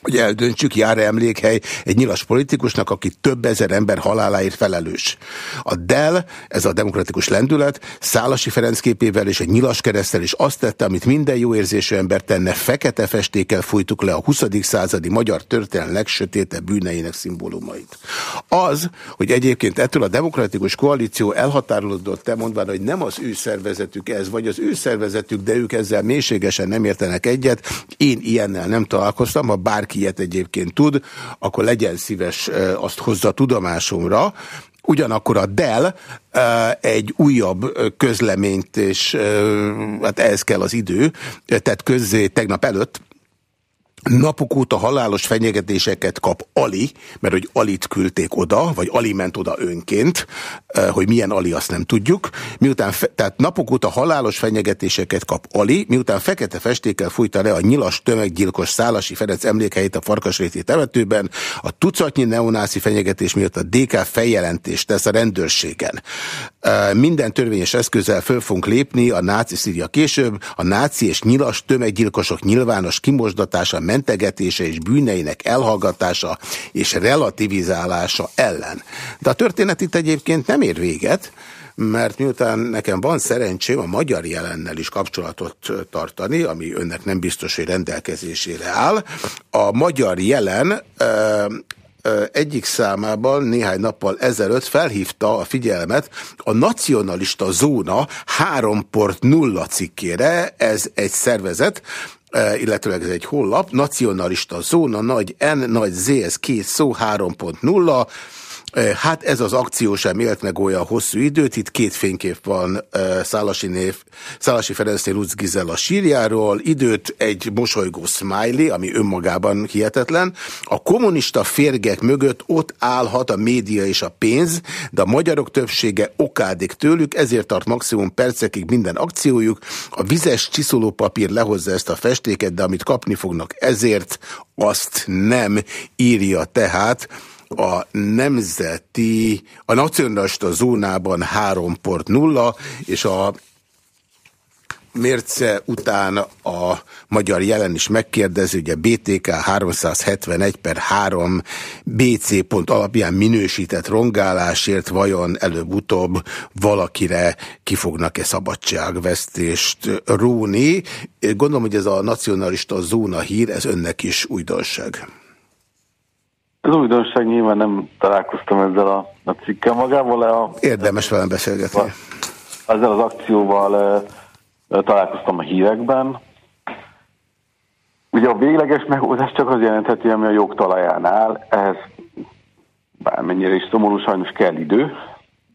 hogy eldöntsük, jár-e emlékhely egy nyilas politikusnak, aki több ezer ember haláláért felelős. A DEL, ez a demokratikus lendület, Szálasi Ferenc képével és egy nyilas keresztel is azt tette, amit minden jó érzésű ember tenne, fekete festékkel fújtuk le a 20. századi magyar történelem legsötétebb bűneinek szimbólumait. Az, hogy egyébként ettől a demokratikus koalíció elhatárolódott te mondván, hogy nem az ő szervezetük ez, vagy az ő szervezetük, de ők ezzel mélységesen nem értenek egyet, én ilyennel nem találkoztam, ha bárki ilyet egyébként tud, akkor legyen szíves azt hozza tudomásomra. Ugyanakkor a Dell egy újabb közleményt, és hát ehhez kell az idő, tehát közzé tegnap előtt, Napok óta halálos fenyegetéseket kap Ali, mert hogy Alit küldték oda, vagy Ali ment oda önként, hogy milyen Ali, azt nem tudjuk. Miután, tehát napok óta halálos fenyegetéseket kap Ali, miután fekete festékkel fújta le a nyilas tömeggyilkos Szálasi Ferenc emlékeit a Farkasréti temetőben, a tucatnyi neonászi fenyegetés miatt a DK feljelentést tesz a rendőrségen. Minden törvényes eszközzel föl fogunk lépni, a náci szírja később, a náci és nyilas tömeggyilkosok nyilvános kimosdatása mentegetése és bűneinek elhallgatása és relativizálása ellen. De a történet itt egyébként nem ér véget, mert miután nekem van szerencsém a magyar jelennel is kapcsolatot tartani, ami önnek nem biztos, hogy rendelkezésére áll, a magyar jelen egyik számában néhány nappal ezelőtt felhívta a figyelmet a nacionalista zóna 3.0 cikkére, ez egy szervezet, illetőleg ez egy hollap, nacionalista zóna, nagy N, nagy Z, ez két szó, 3.0, Hát ez az akció sem élt meg olyan hosszú időt, itt két fénykép van Szálasi, név, Szálasi Ferencnél Lutz Gizella sírjáról, időt egy mosolygó smiley, ami önmagában hihetetlen. A kommunista férgek mögött ott állhat a média és a pénz, de a magyarok többsége okádik tőlük, ezért tart maximum percekig minden akciójuk. A vizes csiszolópapír lehozza ezt a festéket, de amit kapni fognak ezért, azt nem írja tehát a nemzeti, a nacionalista zónában 3.0, és a mérce után a magyar jelen is megkérdezi, hogy a BTK 371 per 3 BC pont alapján minősített rongálásért vajon előbb-utóbb valakire ki fognak-e szabadságvesztést róni. Gondolom, hogy ez a nacionalista zóna hír, ez önnek is újdonság. Az újdonság nyilván nem találkoztam ezzel a, a cikkel magával. A, Érdemes velem beszélgetni. Ezzel az akcióval e, találkoztam a hírekben. Ugye a végleges megoldás csak az jelentheti, ami a jogtalaján áll. Ehhez bármennyire is szomorú, sajnos kell idő.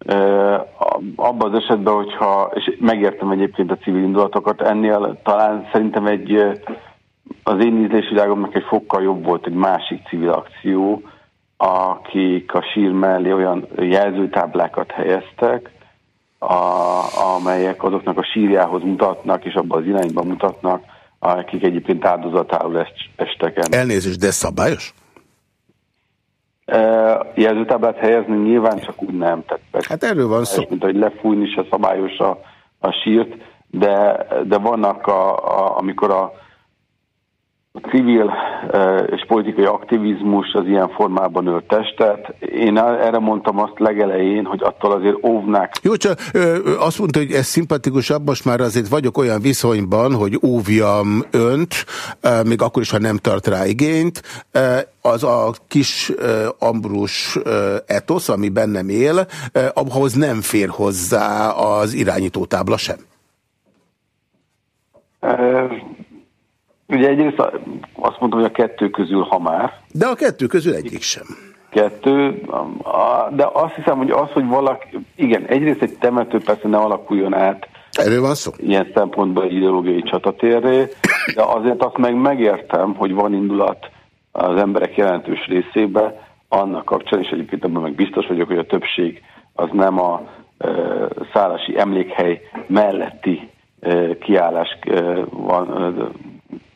E, abban az esetben, hogyha, és megértem egyébként a civil indulatokat, ennél talán szerintem egy az én ízlésvilágomnak egy fokkal jobb volt egy másik civil akció, akik a sír mellé olyan jelzőtáblákat helyeztek, a, amelyek azoknak a sírjához mutatnak, és abban az irányban mutatnak, akik egyébként áldozatául estek el. Elnézést, de ez szabályos? E, jelzőtáblát helyezni nyilván csak úgy nem. Tehát hát erről van szó. Mint hogy lefújni se szabályos a, a sírt, de, de vannak, a, a, amikor a a civil és politikai aktivizmus az ilyen formában ölt testet. Én erre mondtam azt legelején, hogy attól azért óvnák. Jó, csak azt mondta, hogy ez szimpatikusabb, most már azért vagyok olyan viszonyban, hogy óvjam önt, még akkor is, ha nem tart rá igényt. Az a kis ambrus etosz, ami bennem él, ahhoz nem fér hozzá az irányítótábla sem. Ugye egyrészt azt mondom, hogy a kettő közül, ha már. De a kettő közül egyik sem. Kettő, de azt hiszem, hogy az, hogy valaki, igen, egyrészt egy temető persze ne alakuljon át. Erről van szó. Ilyen szempontból egy ideológiai csatatérré, de azért azt meg megértem, hogy van indulat az emberek jelentős részébe annak kapcsán, és egyébként ebben meg biztos vagyok, hogy a többség az nem a e, szállási emlékhely melletti e, kiállás e, van,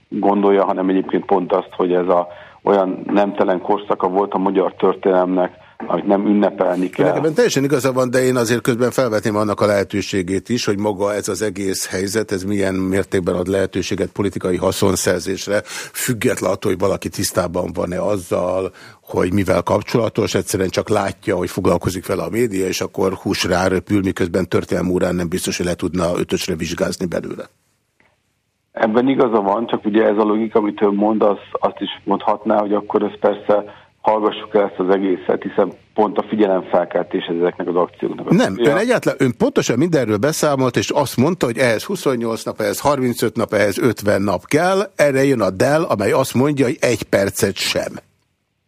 gondolja, hanem egyébként pont azt, hogy ez a olyan nemtelen korszaka volt a magyar történelmnek, amit nem ünnepelni kell. Nekem teljesen igaza van, de én azért közben felvetném annak a lehetőségét is, hogy maga ez az egész helyzet, ez milyen mértékben ad lehetőséget politikai haszonszerzésre, független attól, hogy valaki tisztában van-e azzal, hogy mivel kapcsolatos, egyszerűen csak látja, hogy foglalkozik vele a média, és akkor hús ráröpül, miközben történelmúrán órán nem biztos, hogy le tudna ötösre vizsgázni belőle. Ebben igaza van, csak ugye ez a logika, amit ön mond, az, azt is mondhatná, hogy akkor ez persze hallgassuk el ezt az egészet, hiszen pont a figyelemfelkeltés ezeknek az akcióknak. Nem, ja. ön egyáltalán, ön pontosan mindenről beszámolt, és azt mondta, hogy ehhez 28 nap, ehhez 35 nap, ehhez 50 nap kell, erre jön a Dell, amely azt mondja, hogy egy percet sem.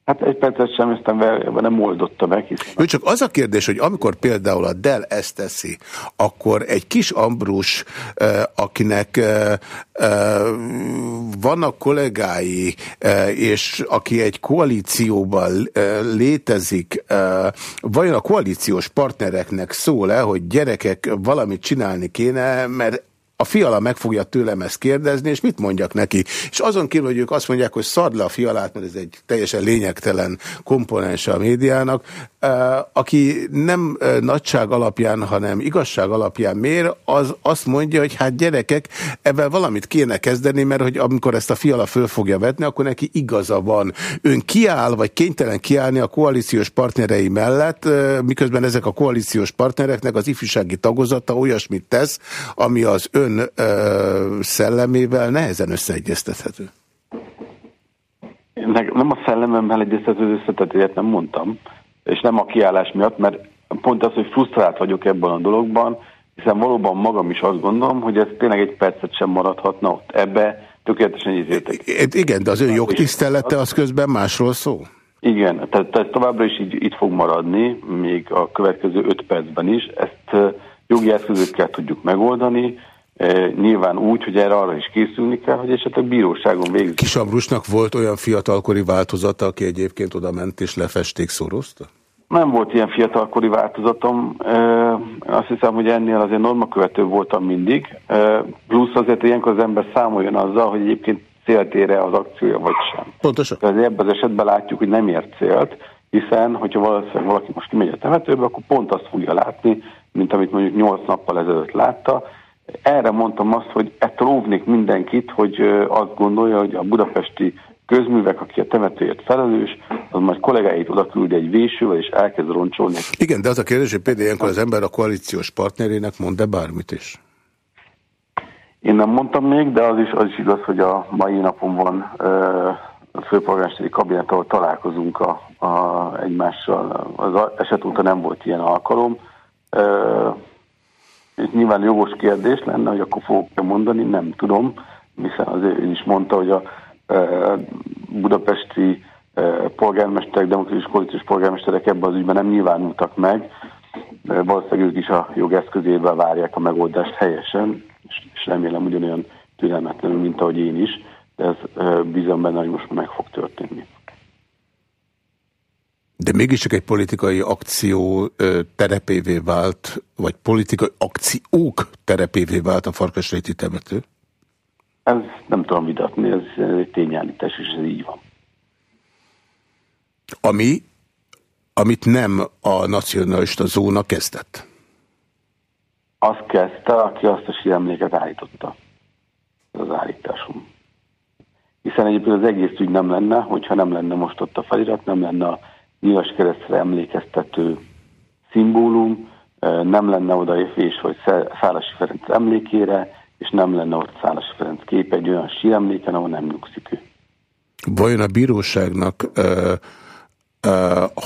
Hát egy percet sem, valójában nem oldotta meg. Hiszen... Jó, csak az a kérdés, hogy amikor például a Dell ezt teszi, akkor egy kis Ambrus, akinek vannak kollégái, és aki egy koalícióban létezik, vajon a koalíciós partnereknek szól-e, hogy gyerekek valamit csinálni kéne, mert a fiala meg fogja tőlem ezt kérdezni, és mit mondjak neki? És azon kívül, hogy ők azt mondják, hogy szad le a fialát, mert ez egy teljesen lényegtelen komponense a médiának, aki nem nagyság alapján, hanem igazság alapján mér, az azt mondja, hogy hát gyerekek, ebben valamit kéne kezdeni, mert hogy amikor ezt a fiala föl fogja vetni, akkor neki igaza van. Ön kiáll, vagy kénytelen kiállni a koalíciós partnerei mellett, miközben ezek a koalíciós partnereknek az ifjúsági tagozata olyasmit tesz, ami az ön ön ö, szellemével nehezen összeegyeztethető? Nem a szellememmel egyeztető összetetőjét nem mondtam, és nem a kiállás miatt, mert pont az, hogy frusztrált vagyok ebben a dologban, hiszen valóban magam is azt gondolom, hogy ez tényleg egy percet sem maradhatna ott. Ebbe tökéletesen ízéltek. Igen, de az ön jogtisztelete az közben másról szól? Igen, tehát, tehát továbbra is így, itt fog maradni, még a következő öt percben is. Ezt jogi eszközökkel tudjuk megoldani, Nyilván úgy, hogy erre arra is készülni kell, hogy esetleg bíróságon végzik. Kisambrusnak volt olyan fiatalkori változata, aki egyébként oda ment és lefesték szorozta? Nem volt ilyen fiatalkori változatom. Azt hiszem, hogy ennél azért normakövető voltam mindig. Plusz azért ilyenkor az ember számoljon azzal, hogy egyébként célt ére az akciója, vagy sem. Pontosan. Tehát ebben az esetben látjuk, hogy nem ért célt, hiszen, hogyha valószínűleg valaki most kimegy a temetőbe, akkor pont azt fogja látni, mint amit mondjuk 8 nappal ezelőtt látta, erre mondtam azt, hogy ettől óvnék mindenkit, hogy azt gondolja, hogy a budapesti közművek, aki a temetőért felelős, az majd kollégáit oda küldi egy vésővel, és elkezd roncsolni. Igen, de az a kérdés, hogy például ilyenkor az ember a koalíciós partnerének mond-e bármit is? Én nem mondtam még, de az is, az is igaz, hogy a mai napon van a főpolgármesteri kabinet, ahol találkozunk a, a egymással. Az eset óta nem volt ilyen alkalom ez nyilván jogos kérdés lenne, hogy akkor fogok mondani, nem tudom, hiszen azért ő is mondta, hogy a e, budapesti e, polgármesterek, demokratikus koalíciós polgármesterek ebben az ügyben nem nyilvánultak meg. E, valószínűleg ők is a jogeszközével várják a megoldást helyesen, és, és remélem ugyanolyan türelmetlenül, mint ahogy én is, de ez bízom benne, hogy most meg fog történni. De mégiscsak egy politikai akció terepévé vált, vagy politikai akciók terepévé vált a Farkasréti temető? Ez nem tudom vitatni, ez egy tényállítás, és ez így van. Ami, amit nem a nacionalista zóna kezdett? Azt kezdte, aki azt a síremléket állította. Ez az állításom. Hiszen egyébként az egész ügy nem lenne, hogyha nem lenne most ott a felirat, nem lenne a Nyilas keresztre emlékeztető szimbólum, nem lenne oda és hogy Szálasi Ferenc emlékére, és nem lenne ott Szálasi Ferenc kép egy olyan síremléken, ahol nem nyugszik ő. Vajon a bíróságnak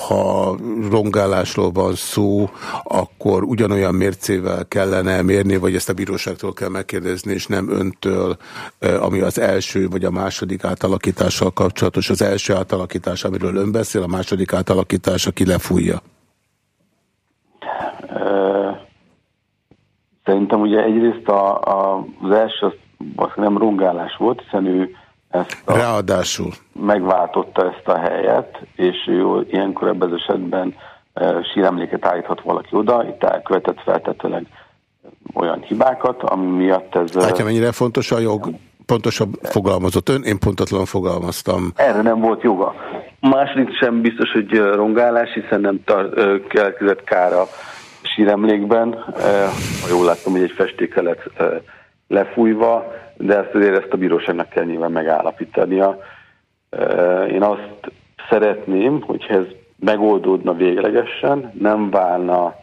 ha rongálásról van szó, akkor ugyanolyan mércével kellene mérni, vagy ezt a bíróságtól kell megkérdezni, és nem öntől, ami az első vagy a második átalakítással kapcsolatos. Az első átalakítás, amiről ön beszél, a második átalakítás, aki lefújja. Szerintem ugye egyrészt a, a, az első az nem rongálás volt, hiszen ő ezt a, Ráadásul. megváltotta ezt a helyet, és ő ilyenkor ebben az esetben e, síremléket állíthat valaki oda, itt elkövetett feltetőleg olyan hibákat, ami miatt ez... Látja, mennyire fontos a jog? Pontosabb fogalmazott ön, én pontatlan fogalmaztam. Erre nem volt joga. második sem biztos, hogy rongálás, hiszen nem keletkezett kár a síremlékben. Ha jól láttam, hogy egy festéke lett lefújva, de ezt azért ezt a bíróságnak kell nyilván megállapítania. Én azt szeretném, hogyha ez megoldódna véglegesen, nem válna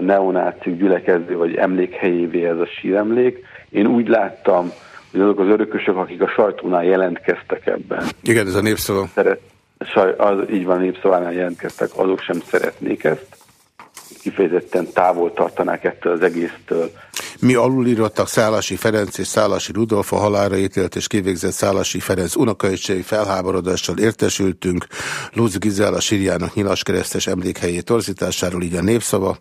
neonácik gyülekező vagy emlékhelyévé ez a síremlék. Én úgy láttam, hogy azok az örökösök, akik a sajtónál jelentkeztek ebben. Igen, ez a népszava. Szeret, saj, az, így van, a népszavánál jelentkeztek, azok sem szeretnék ezt. Kifejezetten távol tartanák ettől az egésztől. Mi alulírottak Szálasi Ferenc és Szálasi Rudolf a halára ítélt és kivégzett Szálasi Ferenc unokaöccsei felháborodással értesültünk Luz Gizella Sirjának nyilaskeresztes emlékhelyét torzításáról, így a népszava,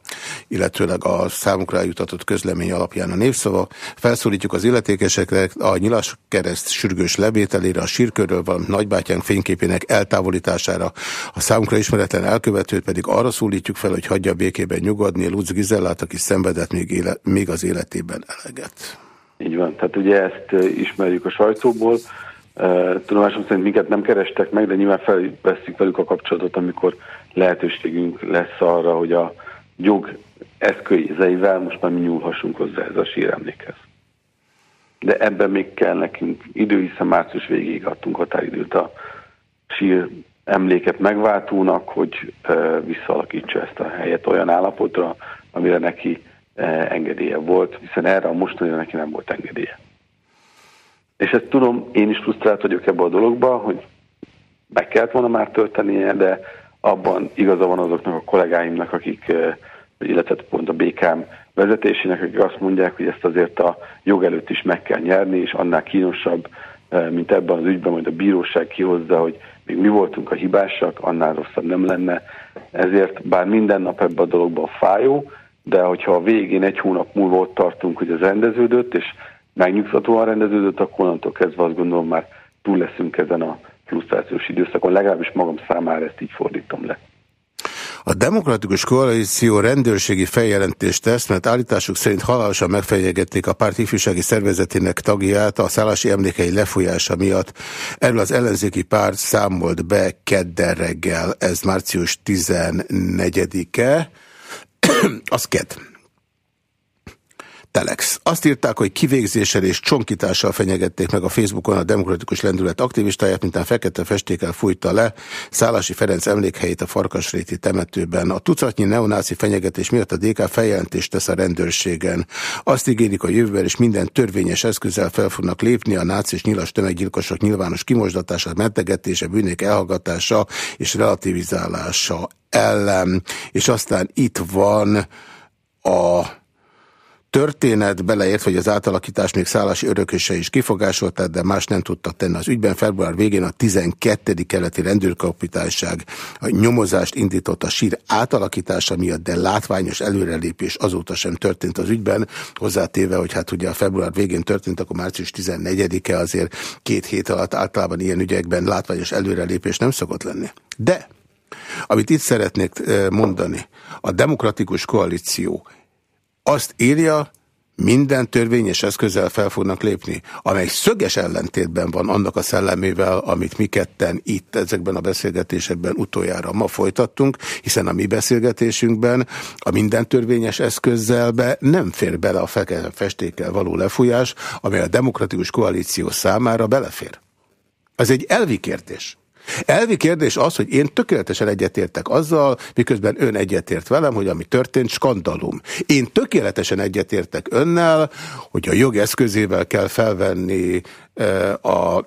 illetőleg a számukra eljutatott közlemény alapján a népszava. Felszólítjuk az illetékesekre a nyilaskereszt sürgős levételére, a sírkörről van nagybátyánk fényképének eltávolítására, a számunkra ismeretlen elkövetőt pedig arra szólítjuk fel, hogy hagyja békében nyugodni Luz Gizellát, aki szenvedett még, éle, még az élet életében eleget. Így van, tehát ugye ezt ismerjük a sajtóból. Tudomásom szerint minket nem kerestek meg, de nyilván felveszik velük a kapcsolatot, amikor lehetőségünk lesz arra, hogy a jog eszközeivel most már mi nyúlhassunk hozzá ez a síremlékhez. De ebben még kell nekünk idő, hiszen március végéig adtunk határidőt a sír emléket megváltónak, hogy visszalakítsa ezt a helyet olyan állapotra, amire neki engedélye volt, hiszen erre a mostani neki nem volt engedélye. És ezt tudom, én is frusztrált vagyok ebbe a dologba, hogy meg kellett volna már töltenie, de abban igaza van azoknak a kollégáimnak, akik, illetve pont a BKM vezetésének, akik azt mondják, hogy ezt azért a jog előtt is meg kell nyerni, és annál kínosabb, mint ebben az ügyben, majd a bíróság kihozza, hogy még mi voltunk a hibásak, annál rosszabb nem lenne. Ezért bár minden nap ebben a dologban fájó, de hogyha a végén egy hónap múlva ott tartunk, hogy ez rendeződött, és megnyugtatóan rendeződött, akkor onnantól kezdve azt gondolom már túl leszünk ezen a frusztrációs időszakon, legalábbis magam számára ezt így fordítom le. A demokratikus koalíció rendőrségi feljelentést tesz, mert állításuk szerint halálosan megfenyegették a párt ifjúsági szervezetének tagját a szállási emlékei lefolyása miatt. Erről az ellenzéki párt számolt be kedden reggel, ez március 14-e az ked. Telex. Azt írták, hogy kivégzéssel és csonkítással fenyegették meg a Facebookon a demokratikus lendület aktivistáját, mintán fekete festékkel fújta le Szálási Ferenc emlékhelyét a Farkasréti temetőben. A tucatnyi neonáci fenyegetés miatt a DK feljelentést tesz a rendőrségen. Azt ígérik a jövőben, és minden törvényes eszközzel fel fognak lépni a náci és nyilas tömeggyilkosok nyilvános kimosdatása, mentegetése, bűnék elhallgatása és relativizálása ellen. És aztán itt van a történet, beleért, hogy az átalakítás még szállási örököse is kifogásolta, de más nem tudtak tenni. Az ügyben február végén a 12. keleti rendőrkapitányság a nyomozást indított a sír átalakítása miatt, de látványos előrelépés azóta sem történt az ügyben, hozzátéve, hogy hát ugye a február végén történt, akkor március 14-e azért két hét alatt általában ilyen ügyekben látványos előrelépés nem szokott lenni. De amit itt szeretnék eh, mondani, a demokratikus koalíció azt írja, minden törvényes eszközzel fel fognak lépni, amely szöges ellentétben van annak a szellemével, amit mi ketten itt ezekben a beszélgetésekben utoljára ma folytattunk, hiszen a mi beszélgetésünkben a minden törvényes eszközzel nem fér bele a fekete festékkel való lefújás, amely a demokratikus koalíció számára belefér. Ez egy elvi kérdés. Elvi kérdés az, hogy én tökéletesen egyetértek azzal, miközben ön egyetért velem, hogy ami történt, skandalum. Én tökéletesen egyetértek önnel, hogy a jog eszközével kell felvenni e, a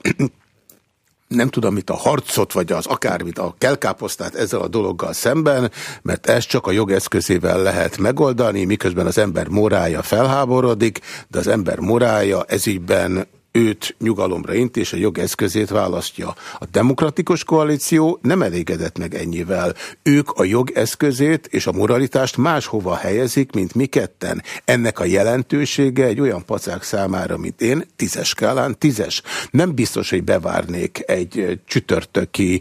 nem tudom mit, a harcot, vagy az akármit, a kelkáposztát ezzel a dologgal szemben, mert ez csak a jogeszközével lehet megoldani, miközben az ember morája felháborodik, de az ember morája ezügyben őt nyugalomra int és a jogeszközét választja. A demokratikus koalíció nem elégedett meg ennyivel. Ők a jogeszközét és a moralitást máshova helyezik, mint mi ketten. Ennek a jelentősége egy olyan pacák számára, mint én, tízes skálán, tízes. Nem biztos, hogy bevárnék egy csütörtöki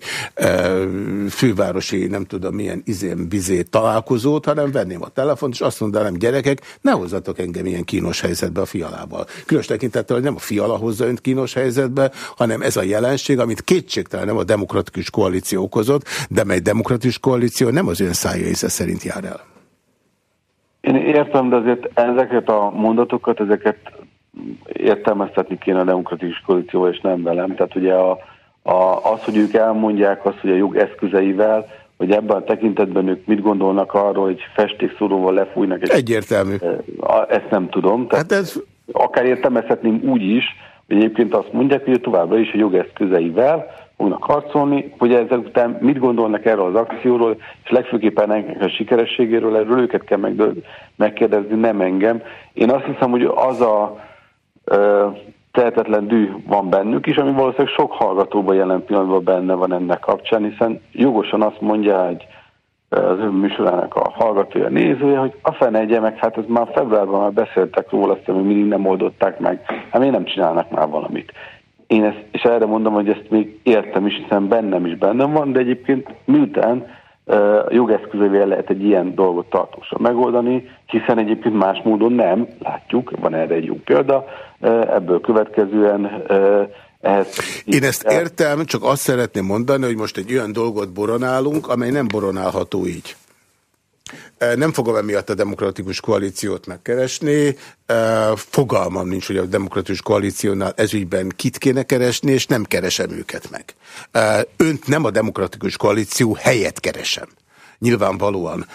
fővárosi, nem tudom milyen izém-bizé találkozót, hanem venném a telefont, és azt mondanám, gyerekek, ne hozzatok engem ilyen kínos helyzetbe a fialával. Különös tekintettel, hogy nem a fiala hozza önt kínos helyzetbe, hanem ez a jelenség, amit kétségtelen nem a demokratikus koalíció okozott, de mely demokratikus koalíció nem az ön szája észre szerint jár el. Én értem, de azért ezeket a mondatokat, ezeket értelmeztetni kéne a demokratikus koalícióval, és nem velem. Tehát ugye a, a, az, hogy ők elmondják azt, hogy a jog eszközeivel, hogy ebben a tekintetben ők mit gondolnak arról, hogy festékszóróval lefújnak. Egy, Egyértelmű. Ezt nem tudom. Tehát hát ez... Akár értelmezhetném úgy is, egyébként azt mondják, hogy továbbra is a jogeszközeivel fognak harcolni, hogy ezek után mit gondolnak erről az akcióról, és legfőképpen ennek a sikerességéről, erről őket kell meg, megkérdezni, nem engem. Én azt hiszem, hogy az a ö, tehetetlen dű van bennük is, ami valószínűleg sok hallgatóban jelen pillanatban benne van ennek kapcsán, hiszen jogosan azt mondja hogy az ön műsorának a hallgatója, nézője, hogy a fene egye meg, hát ez már februárban már beszéltek róla, azt hogy mindig nem oldották meg, hát miért nem csinálnak már valamit. Én ezt, és erre mondom, hogy ezt még értem is, hiszen bennem is bennem van, de egyébként miután uh, jogeszközével lehet egy ilyen dolgot tartósan megoldani, hiszen egyébként más módon nem, látjuk, van erre egy jó példa, ebből következően ehhez Én ezt értem, csak azt szeretném mondani, hogy most egy olyan dolgot boronálunk, amely nem boronálható így. Nem fogom emiatt a demokratikus koalíciót megkeresni. Fogalmam nincs, hogy a demokratikus koalíciónál ezügyben kit kéne keresni, és nem keresem őket meg. Önt nem a demokratikus koalíció helyet keresem nyilvánvalóan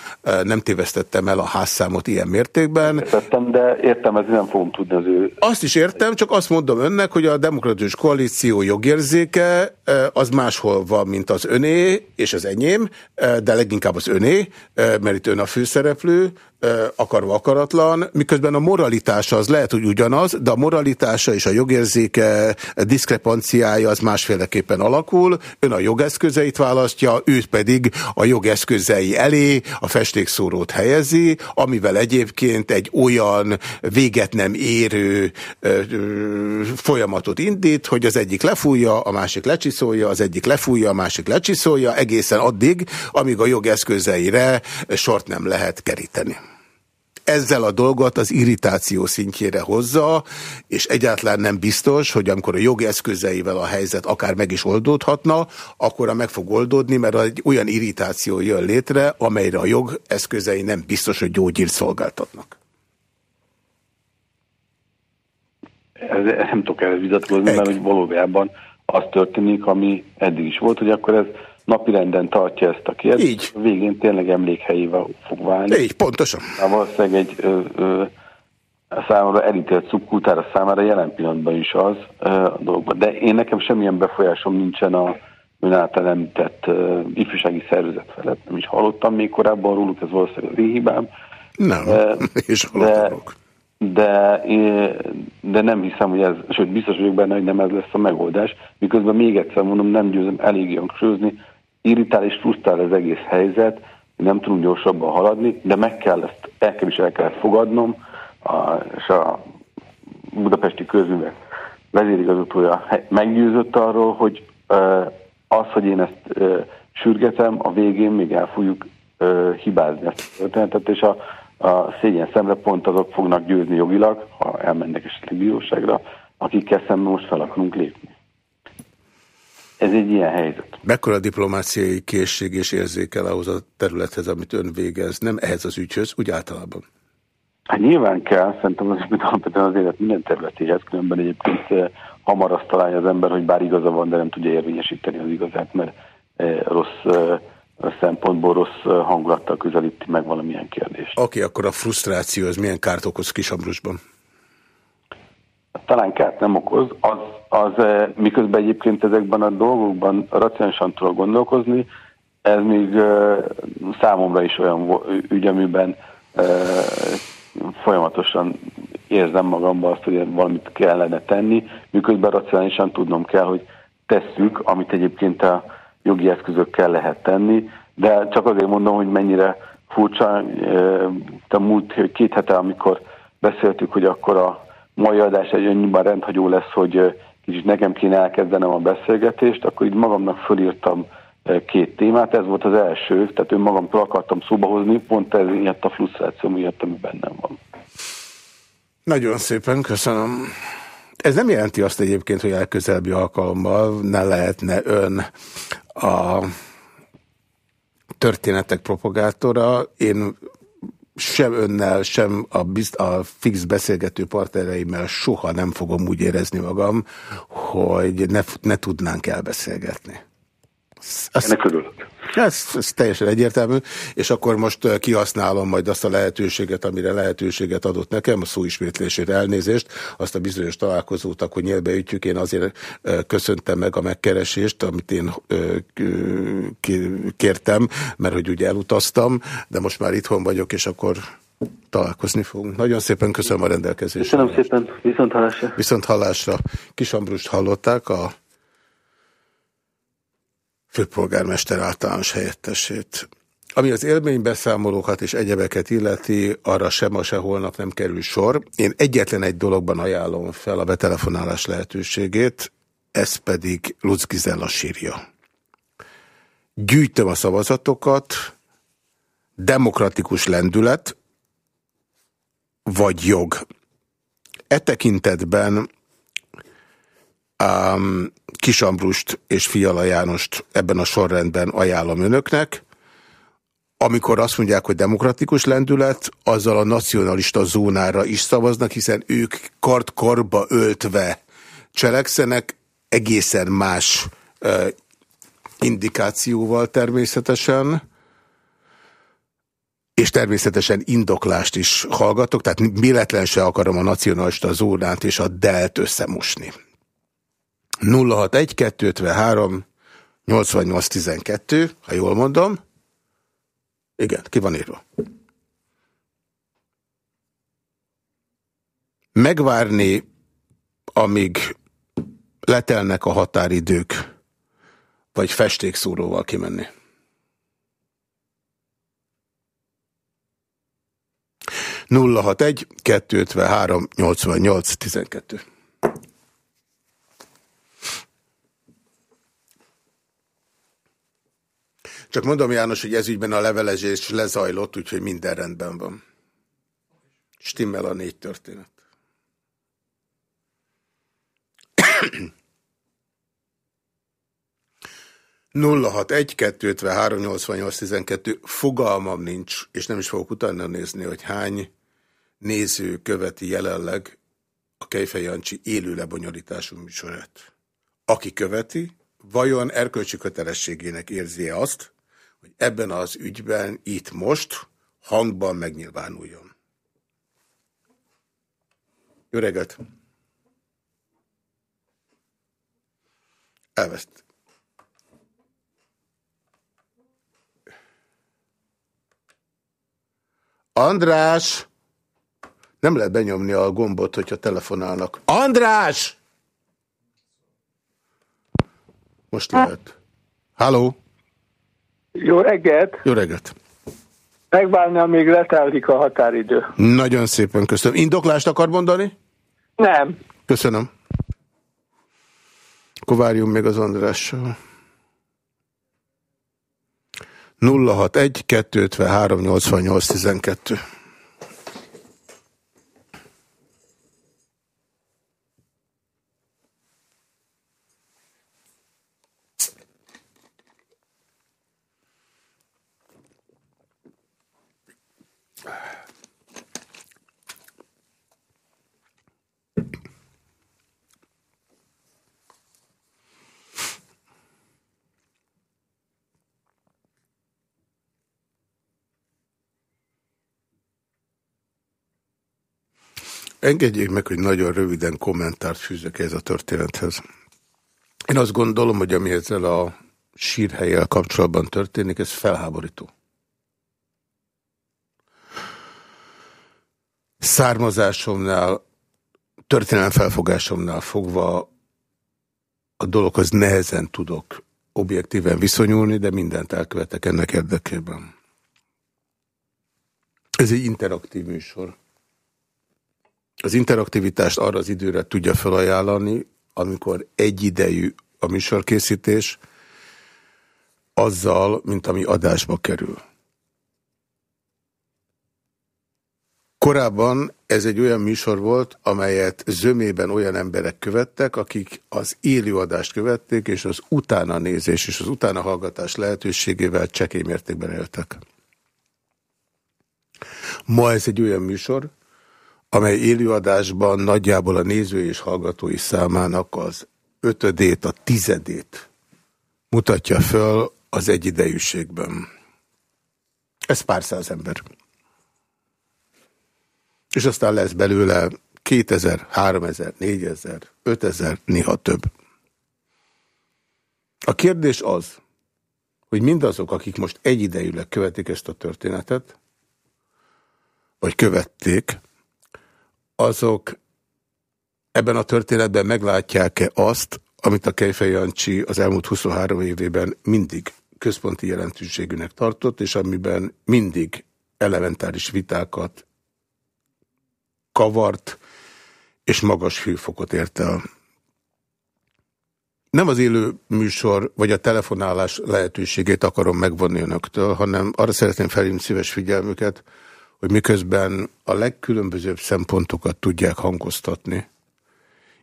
nem tévesztettem el a házszámot ilyen mértékben. Értettem, de értem, ez nem fogom tudni az ő... Azt is értem, csak azt mondom önnek, hogy a demokratikus koalíció jogérzéke az máshol van, mint az öné és az enyém, de leginkább az öné, mert itt ön a főszereplő, akarva akaratlan, miközben a moralitása az lehet, hogy ugyanaz, de a moralitása és a jogérzéke diszkrepanciája az másféleképpen alakul. Ön a jogeszközeit választja, őt pedig a jogeszközei elé a festékszórót helyezi, amivel egyébként egy olyan véget nem érő folyamatot indít, hogy az egyik lefújja, a másik lecsiszolja, az egyik lefújja, a másik lecsiszolja, egészen addig, amíg a jogeszközeire sort nem lehet keríteni ezzel a dolgot az irritáció szintjére hozza, és egyáltalán nem biztos, hogy amikor a jogi eszközeivel a helyzet akár meg is oldódhatna, akkor meg fog oldódni, mert egy olyan irritáció jön létre, amelyre a jog eszközei nem biztos, hogy gyógyírt szolgáltatnak. Ez, nem tudok erre vitatkozni, mert hogy valójában az történik, ami eddig is volt, hogy akkor ez napirenden tartja ezt a kérdést, Így. a végén tényleg emlékhelyével fog válni. Így, pontosan. Na, valószínűleg egy ö, ö, számára elítélt szubkultára számára jelen pillanatban is az ö, a dologban. De én nekem semmilyen befolyásom nincsen a ön által említett uh, ifjúsági szervezet felett. Nem is hallottam még korábban róluk, ez valószínűleg az én hibám. Nem, uh, és de, de, de nem hiszem, hogy ez, sőt biztos vagyok benne, hogy nem ez lesz a megoldás, miközben még egyszer mondom, nem győzem elég hangsúlyozni, irritál és frusztrál az egész helyzet, nem tudunk gyorsabban haladni, de meg kell ezt, kell is el kellett fogadnom, a, és a budapesti közművek vezérigazgatója meggyőzött arról, hogy az, hogy én ezt sürgetem, a végén még el fogjuk hibázni ezt a történetet, és a, a szégyen szemre pont azok fognak győzni jogilag, ha elmennek esetleg bíróságra, akikkel szemben most fel akarunk lépni. Ez egy ilyen helyzet. Mekkora diplomáciai készség és érzékel ahhoz a területhez, amit ön végez, nem ehhez az ügyhöz, úgy általában? Hát nyilván kell, szerintem az, alapvetően az élet minden területéhez, különben egyébként eh, hamar azt találja az ember, hogy bár igaza van, de nem tudja érvényesíteni az igazát, mert eh, rossz eh, szempontból rossz hangulattal közelíti meg valamilyen kérdést. Oké, okay, akkor a frusztráció az milyen kárt okoz Kisambrusban? talán kárt nem okoz, az, az eh, miközben egyébként ezekben a dolgokban racionálisan tudok gondolkozni, ez még eh, számomra is olyan ügy, amiben eh, folyamatosan érzem magamban azt, hogy valamit kellene tenni, miközben racionálisan tudnom kell, hogy tesszük, amit egyébként a jogi eszközökkel lehet tenni, de csak azért mondom, hogy mennyire furcsa, a múlt két hete, amikor beszéltük, hogy akkor a mai adás egy annyiban rendhagyó lesz, hogy kicsit nekem kéne elkezdenem a beszélgetést, akkor így magamnak fölírtam két témát, ez volt az első, tehát önmagamtól akartam szóba hozni, pont ez miatt a frusztráció miatt, ami bennem van. Nagyon szépen köszönöm. Ez nem jelenti azt egyébként, hogy elközelbi alkalommal ne lehetne ön a történetek propagátora. Én sem önnel, sem a, bizt, a fix beszélgető partnereimmel soha nem fogom úgy érezni magam, hogy ne, ne tudnánk elbeszélgetni. Azt, Ennek örülök. Ez, ez teljesen egyértelmű, és akkor most kihasználom majd azt a lehetőséget, amire lehetőséget adott nekem, a szóismétlését, elnézést, azt a bizonyos találkozót, akkor nyelbe ütjük, én azért köszöntem meg a megkeresést, amit én kértem, mert hogy ugye elutaztam, de most már itthon vagyok, és akkor találkozni fogunk. Nagyon szépen köszönöm a rendelkezést. Köszönöm szépen, viszont hallásra. Viszont hallásra. Kis Ambrust hallották a főpolgármester általános helyettesét. Ami az élménybeszámolókat és egyebeket illeti, arra sem a se holnap nem kerül sor. Én egyetlen egy dologban ajánlom fel a betelefonálás lehetőségét, ez pedig Lutz Gizella sírja. Gyűjtöm a szavazatokat, demokratikus lendület, vagy jog. E tekintetben um, Kisambrust és Fiala Jánost ebben a sorrendben ajánlom önöknek. Amikor azt mondják, hogy demokratikus lendület, azzal a nacionalista zónára is szavaznak, hiszen ők kart-karba öltve cselekszenek, egészen más uh, indikációval természetesen, és természetesen indoklást is hallgatok, tehát véletlen se akarom a nacionalista zónát és a delt összemosni. 061 253 8812, ha jól mondom. Igen, ki van írva. Megvárni, amíg letelnek a határidők, vagy festékszóróval kimenni. Nulla hat egy, kettő, három, nyolcvannyolc, tizenkettő. Csak mondom, János, hogy ezügyben a levelezés lezajlott, úgyhogy minden rendben van. Stimmel a négy történet. nulla hat egy fogalmam nincs, és nem is fogok utána nézni, hogy hány néző követi jelenleg a Kejfej Jancsi élő lebonyolítású műsorát. Aki követi, vajon erkölcsi kötelességének érzi -e azt, hogy ebben az ügyben itt most hangban megnyilvánuljon. Jó reggelt! Elveszt. András! Nem lehet benyomni a gombot, hogyha telefonálnak. András! Most lehet. Halló? Jó reggelt! Jó reggelt! Megvárni, amíg letelik a határidő. Nagyon szépen köszönöm. Indoklást akar mondani? Nem. Köszönöm. Akkor várjunk még az Andrással. 061 253 88 12 Engedjék meg, hogy nagyon röviden kommentárt fűzök ez a történethez. Én azt gondolom, hogy ami ezzel a sírhelyel kapcsolatban történik, ez felháborító. Származásomnál, történelem felfogásomnál fogva a dologhoz nehezen tudok objektíven viszonyulni, de mindent elkövetek ennek érdekében. Ez egy interaktív műsor. Az interaktivitást arra az időre tudja felajánlani, amikor egyidejű a műsorkészítés, azzal, mint ami adásba kerül. Korábban ez egy olyan műsor volt, amelyet zömében olyan emberek követtek, akik az élőadást követték, és az utána nézés és az utána hallgatás lehetőségével csekély mértékben éltek. Ma ez egy olyan műsor, amely élőadásban nagyjából a néző és hallgatói számának az ötödét, a tizedét mutatja föl az egyidejűségben. Ez pár száz ember. És aztán lesz belőle 2000, 3000, 4000, 5000, néha több. A kérdés az, hogy mindazok, akik most egyidejűleg követik ezt a történetet, vagy követték, azok ebben a történetben meglátják-e azt, amit a Kejfej az elmúlt 23 évében mindig központi jelentőségűnek tartott, és amiben mindig elementáris vitákat kavart, és magas hőfokot ért el. Nem az élő műsor, vagy a telefonálás lehetőségét akarom megvonni önöktől, hanem arra szeretném felhívni szíves figyelmüket, hogy miközben a legkülönbözőbb szempontokat tudják hangoztatni.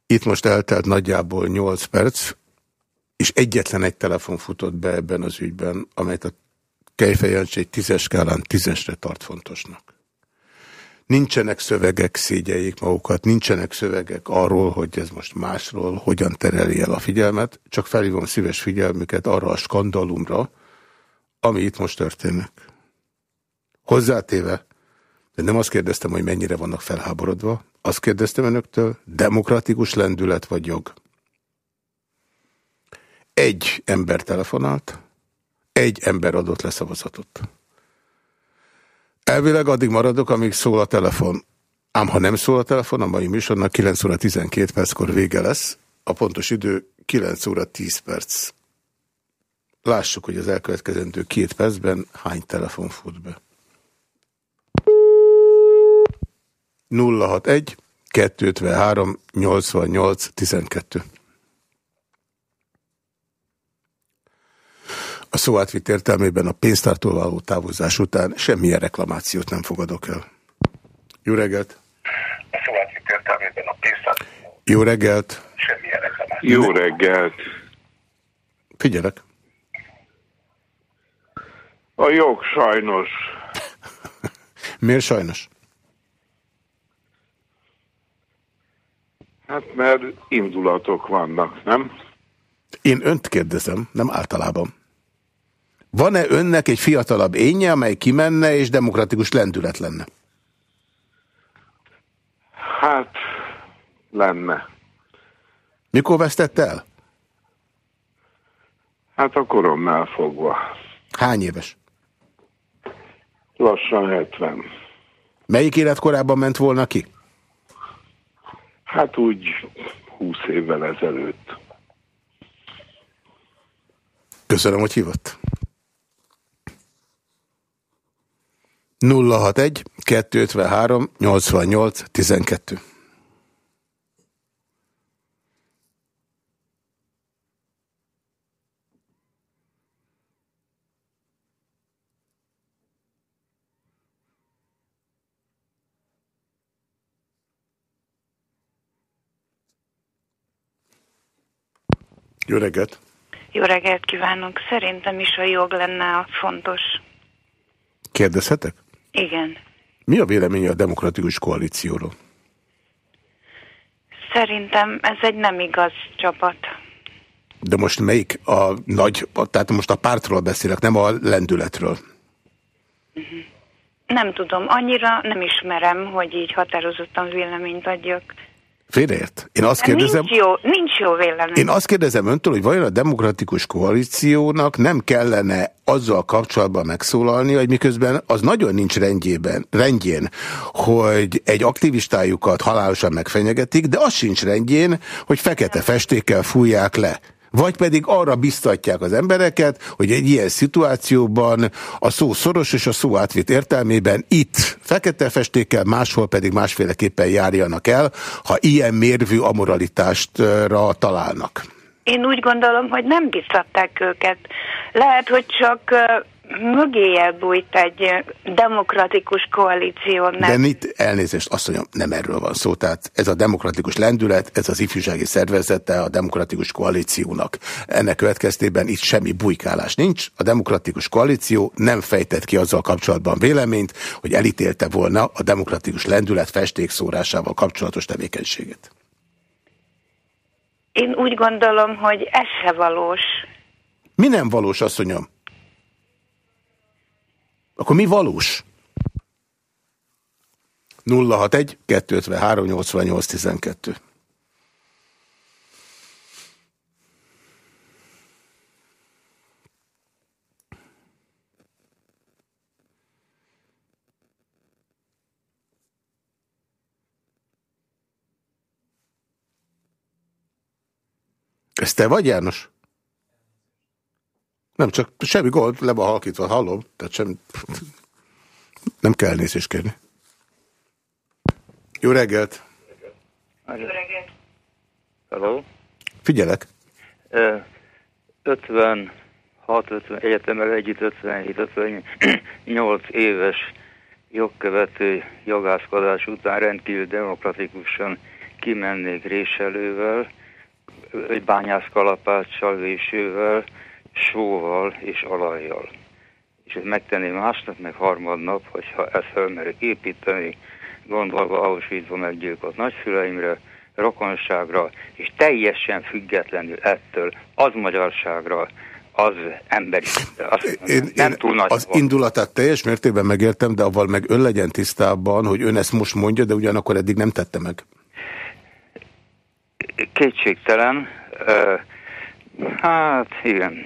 Itt most eltelt nagyjából 8 perc, és egyetlen egy telefon futott be ebben az ügyben, amelyet a Kejfej egy tízes skálán tízesre tart fontosnak. Nincsenek szövegek, szégyeljék magukat, nincsenek szövegek arról, hogy ez most másról, hogyan tereli el a figyelmet, csak felhívom szíves figyelmüket arra a skandalumra, ami itt most történik. Hozzátéve, de nem azt kérdeztem, hogy mennyire vannak felháborodva, azt kérdeztem önöktől, demokratikus lendület vagy jog? Egy ember telefonált, egy ember adott le szavazatot. Elvileg addig maradok, amíg szól a telefon. Ám ha nem szól a telefon, a mai műsornak 9 óra 12 perckor vége lesz. A pontos idő 9 óra 10 perc. Lássuk, hogy az elkövetkezendő két percben hány telefon fut be. 061 253 88 12 A szó átvitt értelmében a pénztártól való távozás után semmilyen reklamációt nem fogadok el. Jó reggelt! A szó átvitt értelmében a pénztártól Jó reggelt! Semmilyen reklamációt. Jó reggelt! Figyelek! A jog sajnos. Miért sajnos? Hát mert indulatok vannak, nem? Én önt kérdezem, nem általában. Van-e önnek egy fiatalabb énje, amely kimenne és demokratikus lendület lenne? Hát, lenne. Mikor vesztette el? Hát a koromnál fogva. Hány éves? Lassan 70. Melyik életkorában ment volna ki? Hát úgy 20 évvel ezelőtt. Köszönöm, hogy hívott. 061 253 88 12 Jó reggelt! Jó reggelt kívánok! Szerintem is a jog lenne a fontos. Kérdezhetek? Igen. Mi a véleménye a demokratikus koalícióról? Szerintem ez egy nem igaz csapat. De most melyik a nagy, tehát most a pártról beszélek, nem a lendületről. Uh -huh. Nem tudom, annyira nem ismerem, hogy így határozottan véleményt adjak. Félreért? Én azt kérdezem... Nincs jó, nincs jó vélemény. Én azt kérdezem öntől, hogy vajon a demokratikus koalíciónak nem kellene azzal kapcsolatban megszólalni, hogy miközben az nagyon nincs rendjében, rendjén, hogy egy aktivistájukat halálosan megfenyegetik, de az sincs rendjén, hogy fekete festékkel fújják le. Vagy pedig arra biztatják az embereket, hogy egy ilyen szituációban a szó szoros és a szó átvitt értelmében itt fekete festékkel, máshol pedig másféleképpen járjanak el, ha ilyen mérvű amoralitástra találnak. Én úgy gondolom, hogy nem biztatták őket. Lehet, hogy csak mögéje bújt egy demokratikus koalíció. Nem. De mit elnézést, azt mondjam, nem erről van szó. Tehát ez a demokratikus lendület, ez az ifjúsági szervezete a demokratikus koalíciónak. Ennek következtében itt semmi bujkálás nincs. A demokratikus koalíció nem fejtett ki azzal kapcsolatban véleményt, hogy elítélte volna a demokratikus lendület festékszórásával kapcsolatos tevékenységet. Én úgy gondolom, hogy ez se valós. Mi nem valós, asszonyom? Akkor mi valós? 061 253 88 12 Ez te vagy, János? Nem, csak semmi gond, le van halkítva, hallom. Tehát sem, nem kell nézést kérni. Jó reggelt! Jó reggelt! Hello? Figyelek! 56, 50, egyetemmel együtt 57, 58 éves jogkövető jogászkodás után rendkívül demokratikusan kimennék réselővel, egy bányászkalapáccsal, vésővel, sóval és alajjal. És ezt megtenni másnap, meg harmadnap, hogyha ezt felmerek építeni, gondolva Auschwitzba meggyilkolt nagyszüleimre, rokonságra, és teljesen függetlenül ettől az magyarságra, az emberi, az én, nem én túl nagy Az volt. indulatát teljes mértékben megértem, de avval meg ön legyen tisztában, hogy ön ezt most mondja, de ugyanakkor eddig nem tette meg. Kétségtelen. Hát igen,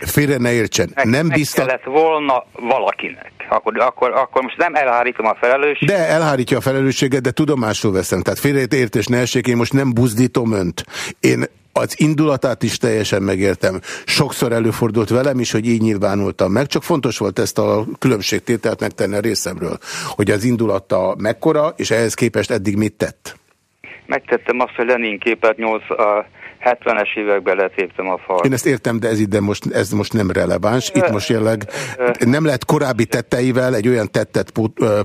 Félre ne értsen. Meg, nem biztos... kellett volna valakinek. Akkor, akkor, akkor most nem elhárítom a felelősséget. De elhárítja a felelősséget, de tudomásul veszem. Tehát félreértés ne essék, én most nem buzdítom önt. Én az indulatát is teljesen megértem. Sokszor előfordult velem is, hogy így nyilvánultam meg, csak fontos volt ezt a különbségtételt megtenni a részemről, hogy az indulata mekkora, és ehhez képest eddig mit tett? Megtettem azt, hogy Lenin képet 8, a 70-es években letéptem a fal. Én ezt értem, de ez ide most, ez most nem releváns. Itt most jelenleg nem lehet korábbi tetteivel egy olyan tettet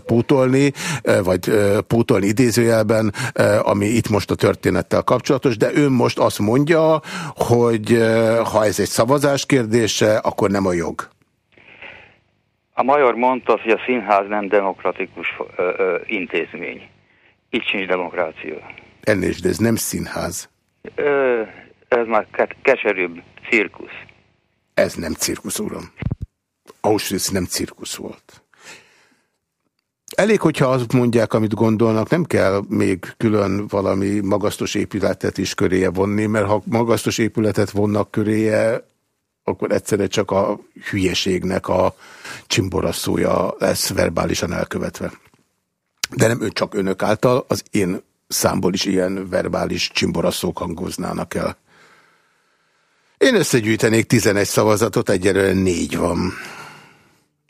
pótolni, vagy pótolni idézőjelben, ami itt most a történettel kapcsolatos, de ő most azt mondja, hogy ha ez egy szavazás kérdése, akkor nem a jog. A major mondta, hogy a színház nem demokratikus ö, ö, intézmény. Itt sincs demokrácia. Elnézést, de ez nem színház. Ez már keserűbb cirkusz. Ez nem cirkusz, uram. Auschwitz nem cirkusz volt. Elég, hogyha azt mondják, amit gondolnak, nem kell még külön valami magasztos épületet is köréje vonni, mert ha magasztos épületet vonnak köréje, akkor egyszerre csak a hülyeségnek a csimboraszója lesz verbálisan elkövetve. De nem ő csak önök által, az én számból is ilyen verbális csimboraszók hangoznának el. Én összegyűjtenék 11 szavazatot, egyelőre négy van.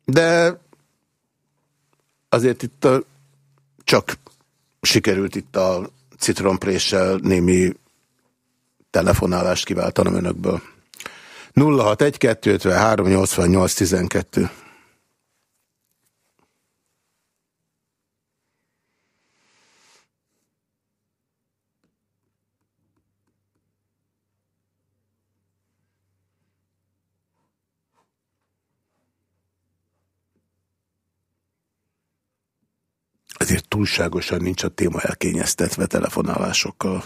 De azért itt a, csak sikerült itt a citronpréssel némi telefonálást kiváltanom önökből. 061 253 88 12 azért túlságosan nincs a téma elkényeztetve telefonálásokkal.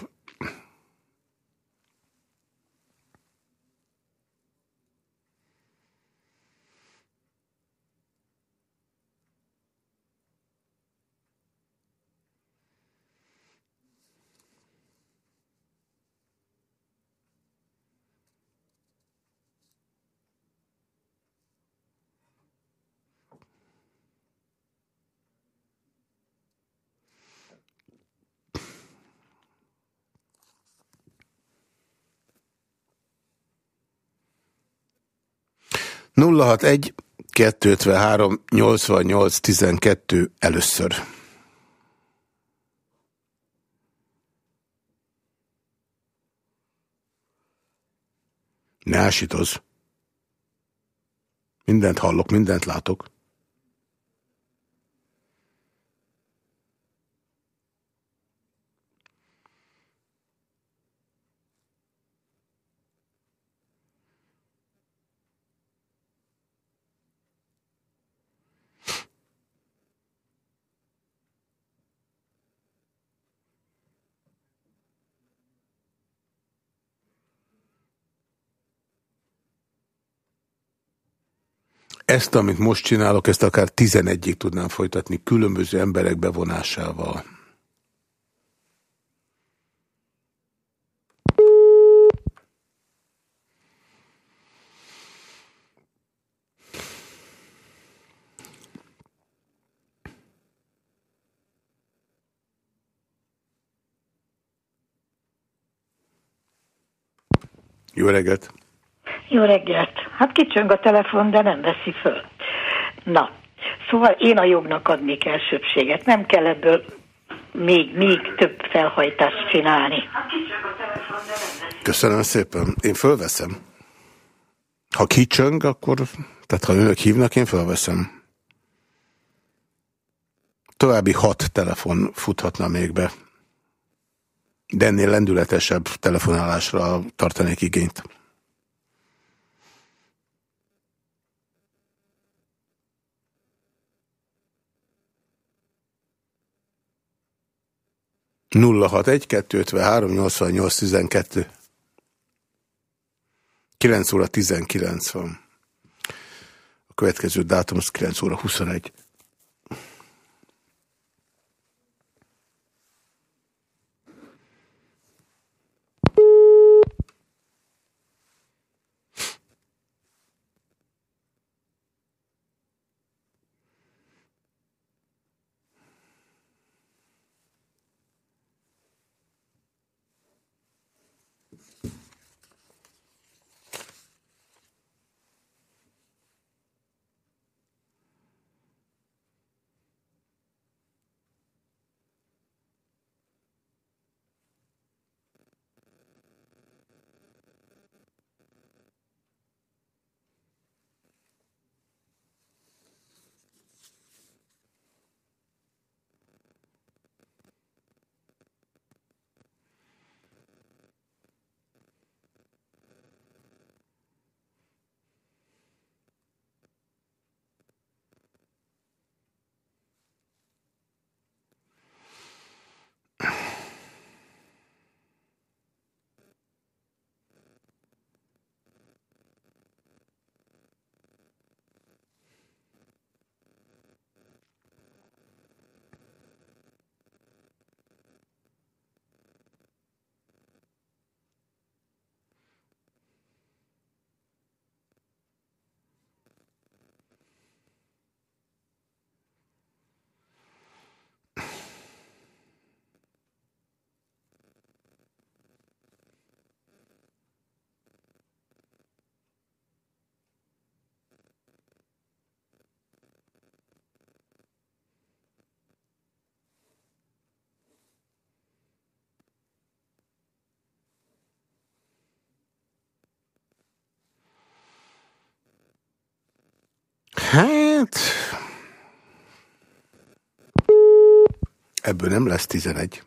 Egy 253 88 12 először. Ne ásítoz. Mindent hallok, mindent látok. Ezt, amit most csinálok, ezt akár 11-ig tudnám folytatni, különböző emberek bevonásával. Jó reggelt! Jó reggelt! Hát kicsöng a telefon, de nem veszi föl. Na, szóval én a jognak adnék elsőbséget. Nem kell ebből még, még több felhajtást csinálni. Köszönöm szépen. Én fölveszem. Ha kicsöng, akkor, tehát ha önök hívnak, én fölveszem. További hat telefon futhatna még be. De ennél lendületesebb telefonálásra tartanék igényt. 061 253 88 12 9 óra 19 van. A következő dátum az 9 óra 21. Hát... Ebből nem lesz 11.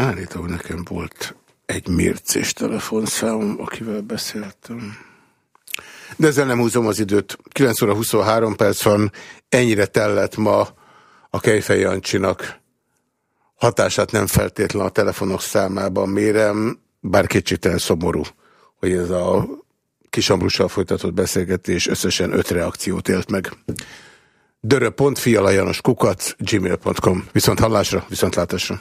Állítólag nekem volt egy mércés telefonszám, akivel beszéltem. De ezzel nem húzom az időt. 9 óra 23 perc van, ennyire tellett ma a Kejfej Jancsinak. Hatását nem feltétlen a telefonok számában mérem, bár kétségtelen szomorú, hogy ez a Kisamrussal folytatott beszélgetés összesen öt reakciót élt meg. Dörö.fi alajanos kukac gmail.com Viszont hallásra, viszont látásra.